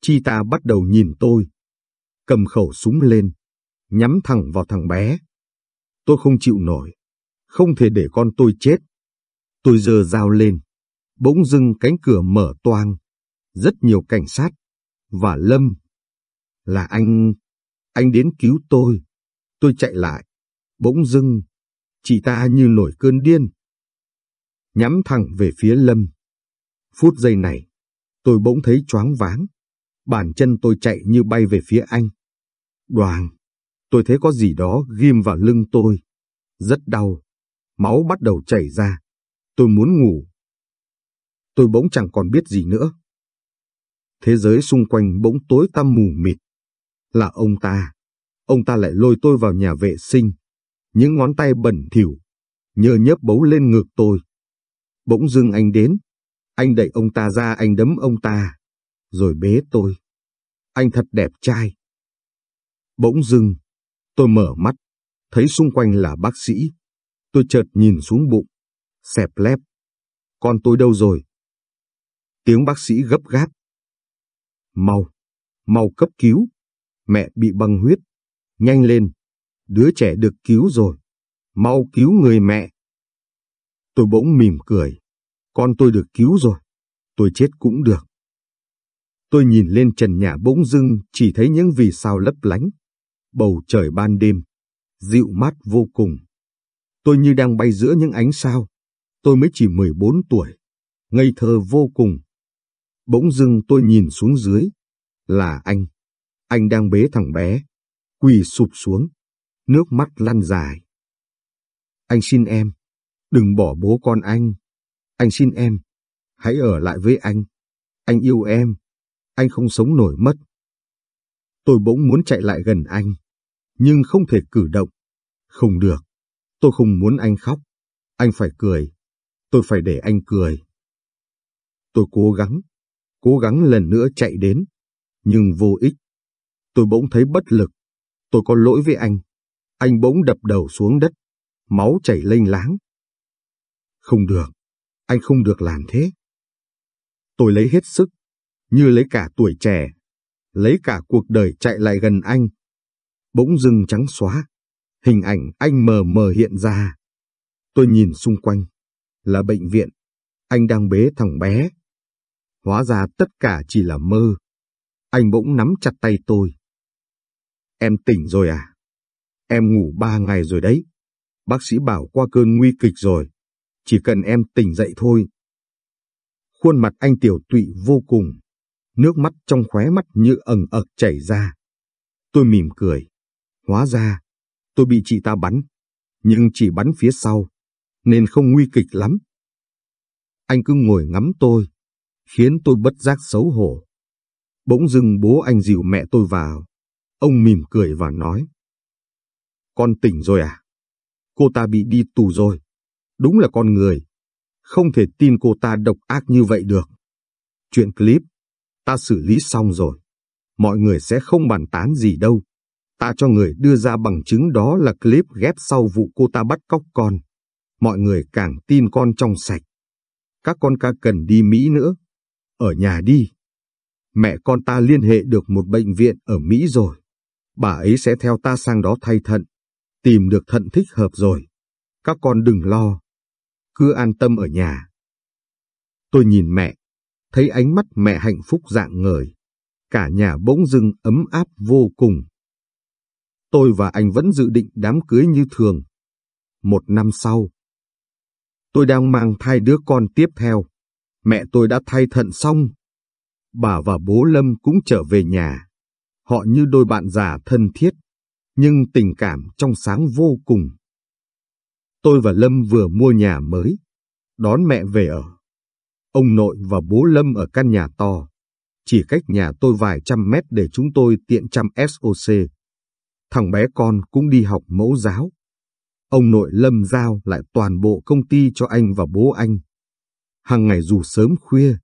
Chi ta bắt đầu nhìn tôi, cầm khẩu súng lên, nhắm thẳng vào thằng bé. Tôi không chịu nổi, không thể để con tôi chết. Tôi giơ dao lên, bỗng dưng cánh cửa mở toang, rất nhiều cảnh sát, và Lâm. Là anh, anh đến cứu tôi. Tôi chạy lại, bỗng dưng, chị ta như nổi cơn điên. Nhắm thẳng về phía Lâm. Phút giây này, tôi bỗng thấy choáng váng bàn chân tôi chạy như bay về phía anh. Đoàn, tôi thấy có gì đó ghim vào lưng tôi. Rất đau, máu bắt đầu chảy ra. Tôi muốn ngủ. Tôi bỗng chẳng còn biết gì nữa. Thế giới xung quanh bỗng tối tăm mù mịt. Là ông ta. Ông ta lại lôi tôi vào nhà vệ sinh. Những ngón tay bẩn thỉu, nhơ nhớp bấu lên ngực tôi. Bỗng dưng anh đến. Anh đẩy ông ta ra anh đấm ông ta. Rồi bế tôi. Anh thật đẹp trai. Bỗng dưng, tôi mở mắt, thấy xung quanh là bác sĩ. Tôi chợt nhìn xuống bụng, xẹp lép. Con tôi đâu rồi? Tiếng bác sĩ gấp gáp. Mau, mau cấp cứu. Mẹ bị băng huyết. Nhanh lên, đứa trẻ được cứu rồi. Mau cứu người mẹ. Tôi bỗng mỉm cười. Con tôi được cứu rồi. Tôi chết cũng được. Tôi nhìn lên trần nhà bỗng dưng chỉ thấy những vì sao lấp lánh. Bầu trời ban đêm, dịu mát vô cùng. Tôi như đang bay giữa những ánh sao. Tôi mới chỉ 14 tuổi, ngây thơ vô cùng. Bỗng dưng tôi nhìn xuống dưới, là anh. Anh đang bế thằng bé, quỳ sụp xuống, nước mắt lăn dài. Anh xin em, đừng bỏ bố con anh. Anh xin em, hãy ở lại với anh. Anh yêu em, anh không sống nổi mất. Tôi bỗng muốn chạy lại gần anh, nhưng không thể cử động. Không được, tôi không muốn anh khóc. Anh phải cười, tôi phải để anh cười. Tôi cố gắng, cố gắng lần nữa chạy đến, nhưng vô ích. Tôi bỗng thấy bất lực. Tôi có lỗi với anh. Anh bỗng đập đầu xuống đất, máu chảy lênh láng. Không được, anh không được làm thế. Tôi lấy hết sức, như lấy cả tuổi trẻ, lấy cả cuộc đời chạy lại gần anh. Bỗng dưng trắng xóa, hình ảnh anh mờ mờ hiện ra. Tôi nhìn xung quanh, là bệnh viện, anh đang bế thằng bé. Hóa ra tất cả chỉ là mơ. Anh bỗng nắm chặt tay tôi. Em tỉnh rồi à? Em ngủ ba ngày rồi đấy. Bác sĩ bảo qua cơn nguy kịch rồi. Chỉ cần em tỉnh dậy thôi. Khuôn mặt anh tiểu tụy vô cùng. Nước mắt trong khóe mắt như ẩn ực chảy ra. Tôi mỉm cười. Hóa ra, tôi bị chị ta bắn. Nhưng chỉ bắn phía sau, nên không nguy kịch lắm. Anh cứ ngồi ngắm tôi, khiến tôi bất giác xấu hổ. Bỗng dưng bố anh dìu mẹ tôi vào. Ông mỉm cười và nói. Con tỉnh rồi à? Cô ta bị đi tù rồi. Đúng là con người. Không thể tin cô ta độc ác như vậy được. Chuyện clip, ta xử lý xong rồi. Mọi người sẽ không bàn tán gì đâu. Ta cho người đưa ra bằng chứng đó là clip ghép sau vụ cô ta bắt cóc con. Mọi người càng tin con trong sạch. Các con ca cần đi Mỹ nữa. Ở nhà đi. Mẹ con ta liên hệ được một bệnh viện ở Mỹ rồi. Bà ấy sẽ theo ta sang đó thay thận. Tìm được thận thích hợp rồi. Các con đừng lo. Cứ an tâm ở nhà. Tôi nhìn mẹ. Thấy ánh mắt mẹ hạnh phúc dạng ngời. Cả nhà bỗng dưng ấm áp vô cùng. Tôi và anh vẫn dự định đám cưới như thường. Một năm sau, tôi đang mang thai đứa con tiếp theo. Mẹ tôi đã thay thận xong. Bà và bố Lâm cũng trở về nhà. Họ như đôi bạn già thân thiết, nhưng tình cảm trong sáng vô cùng. Tôi và Lâm vừa mua nhà mới, đón mẹ về ở. Ông nội và bố Lâm ở căn nhà to, chỉ cách nhà tôi vài trăm mét để chúng tôi tiện chăm SOC. Thằng bé con cũng đi học mẫu giáo. Ông nội Lâm giao lại toàn bộ công ty cho anh và bố anh. Hàng ngày dù sớm khuya,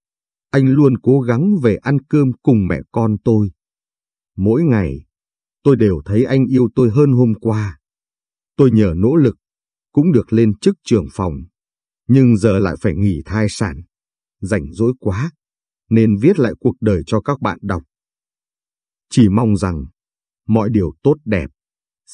anh luôn cố gắng về ăn cơm cùng mẹ con tôi. Mỗi ngày, tôi đều thấy anh yêu tôi hơn hôm qua. Tôi nhờ nỗ lực, cũng được lên chức trưởng phòng, nhưng giờ lại phải nghỉ thai sản. Rảnh rỗi quá, nên viết lại cuộc đời cho các bạn đọc. Chỉ mong rằng, mọi điều tốt đẹp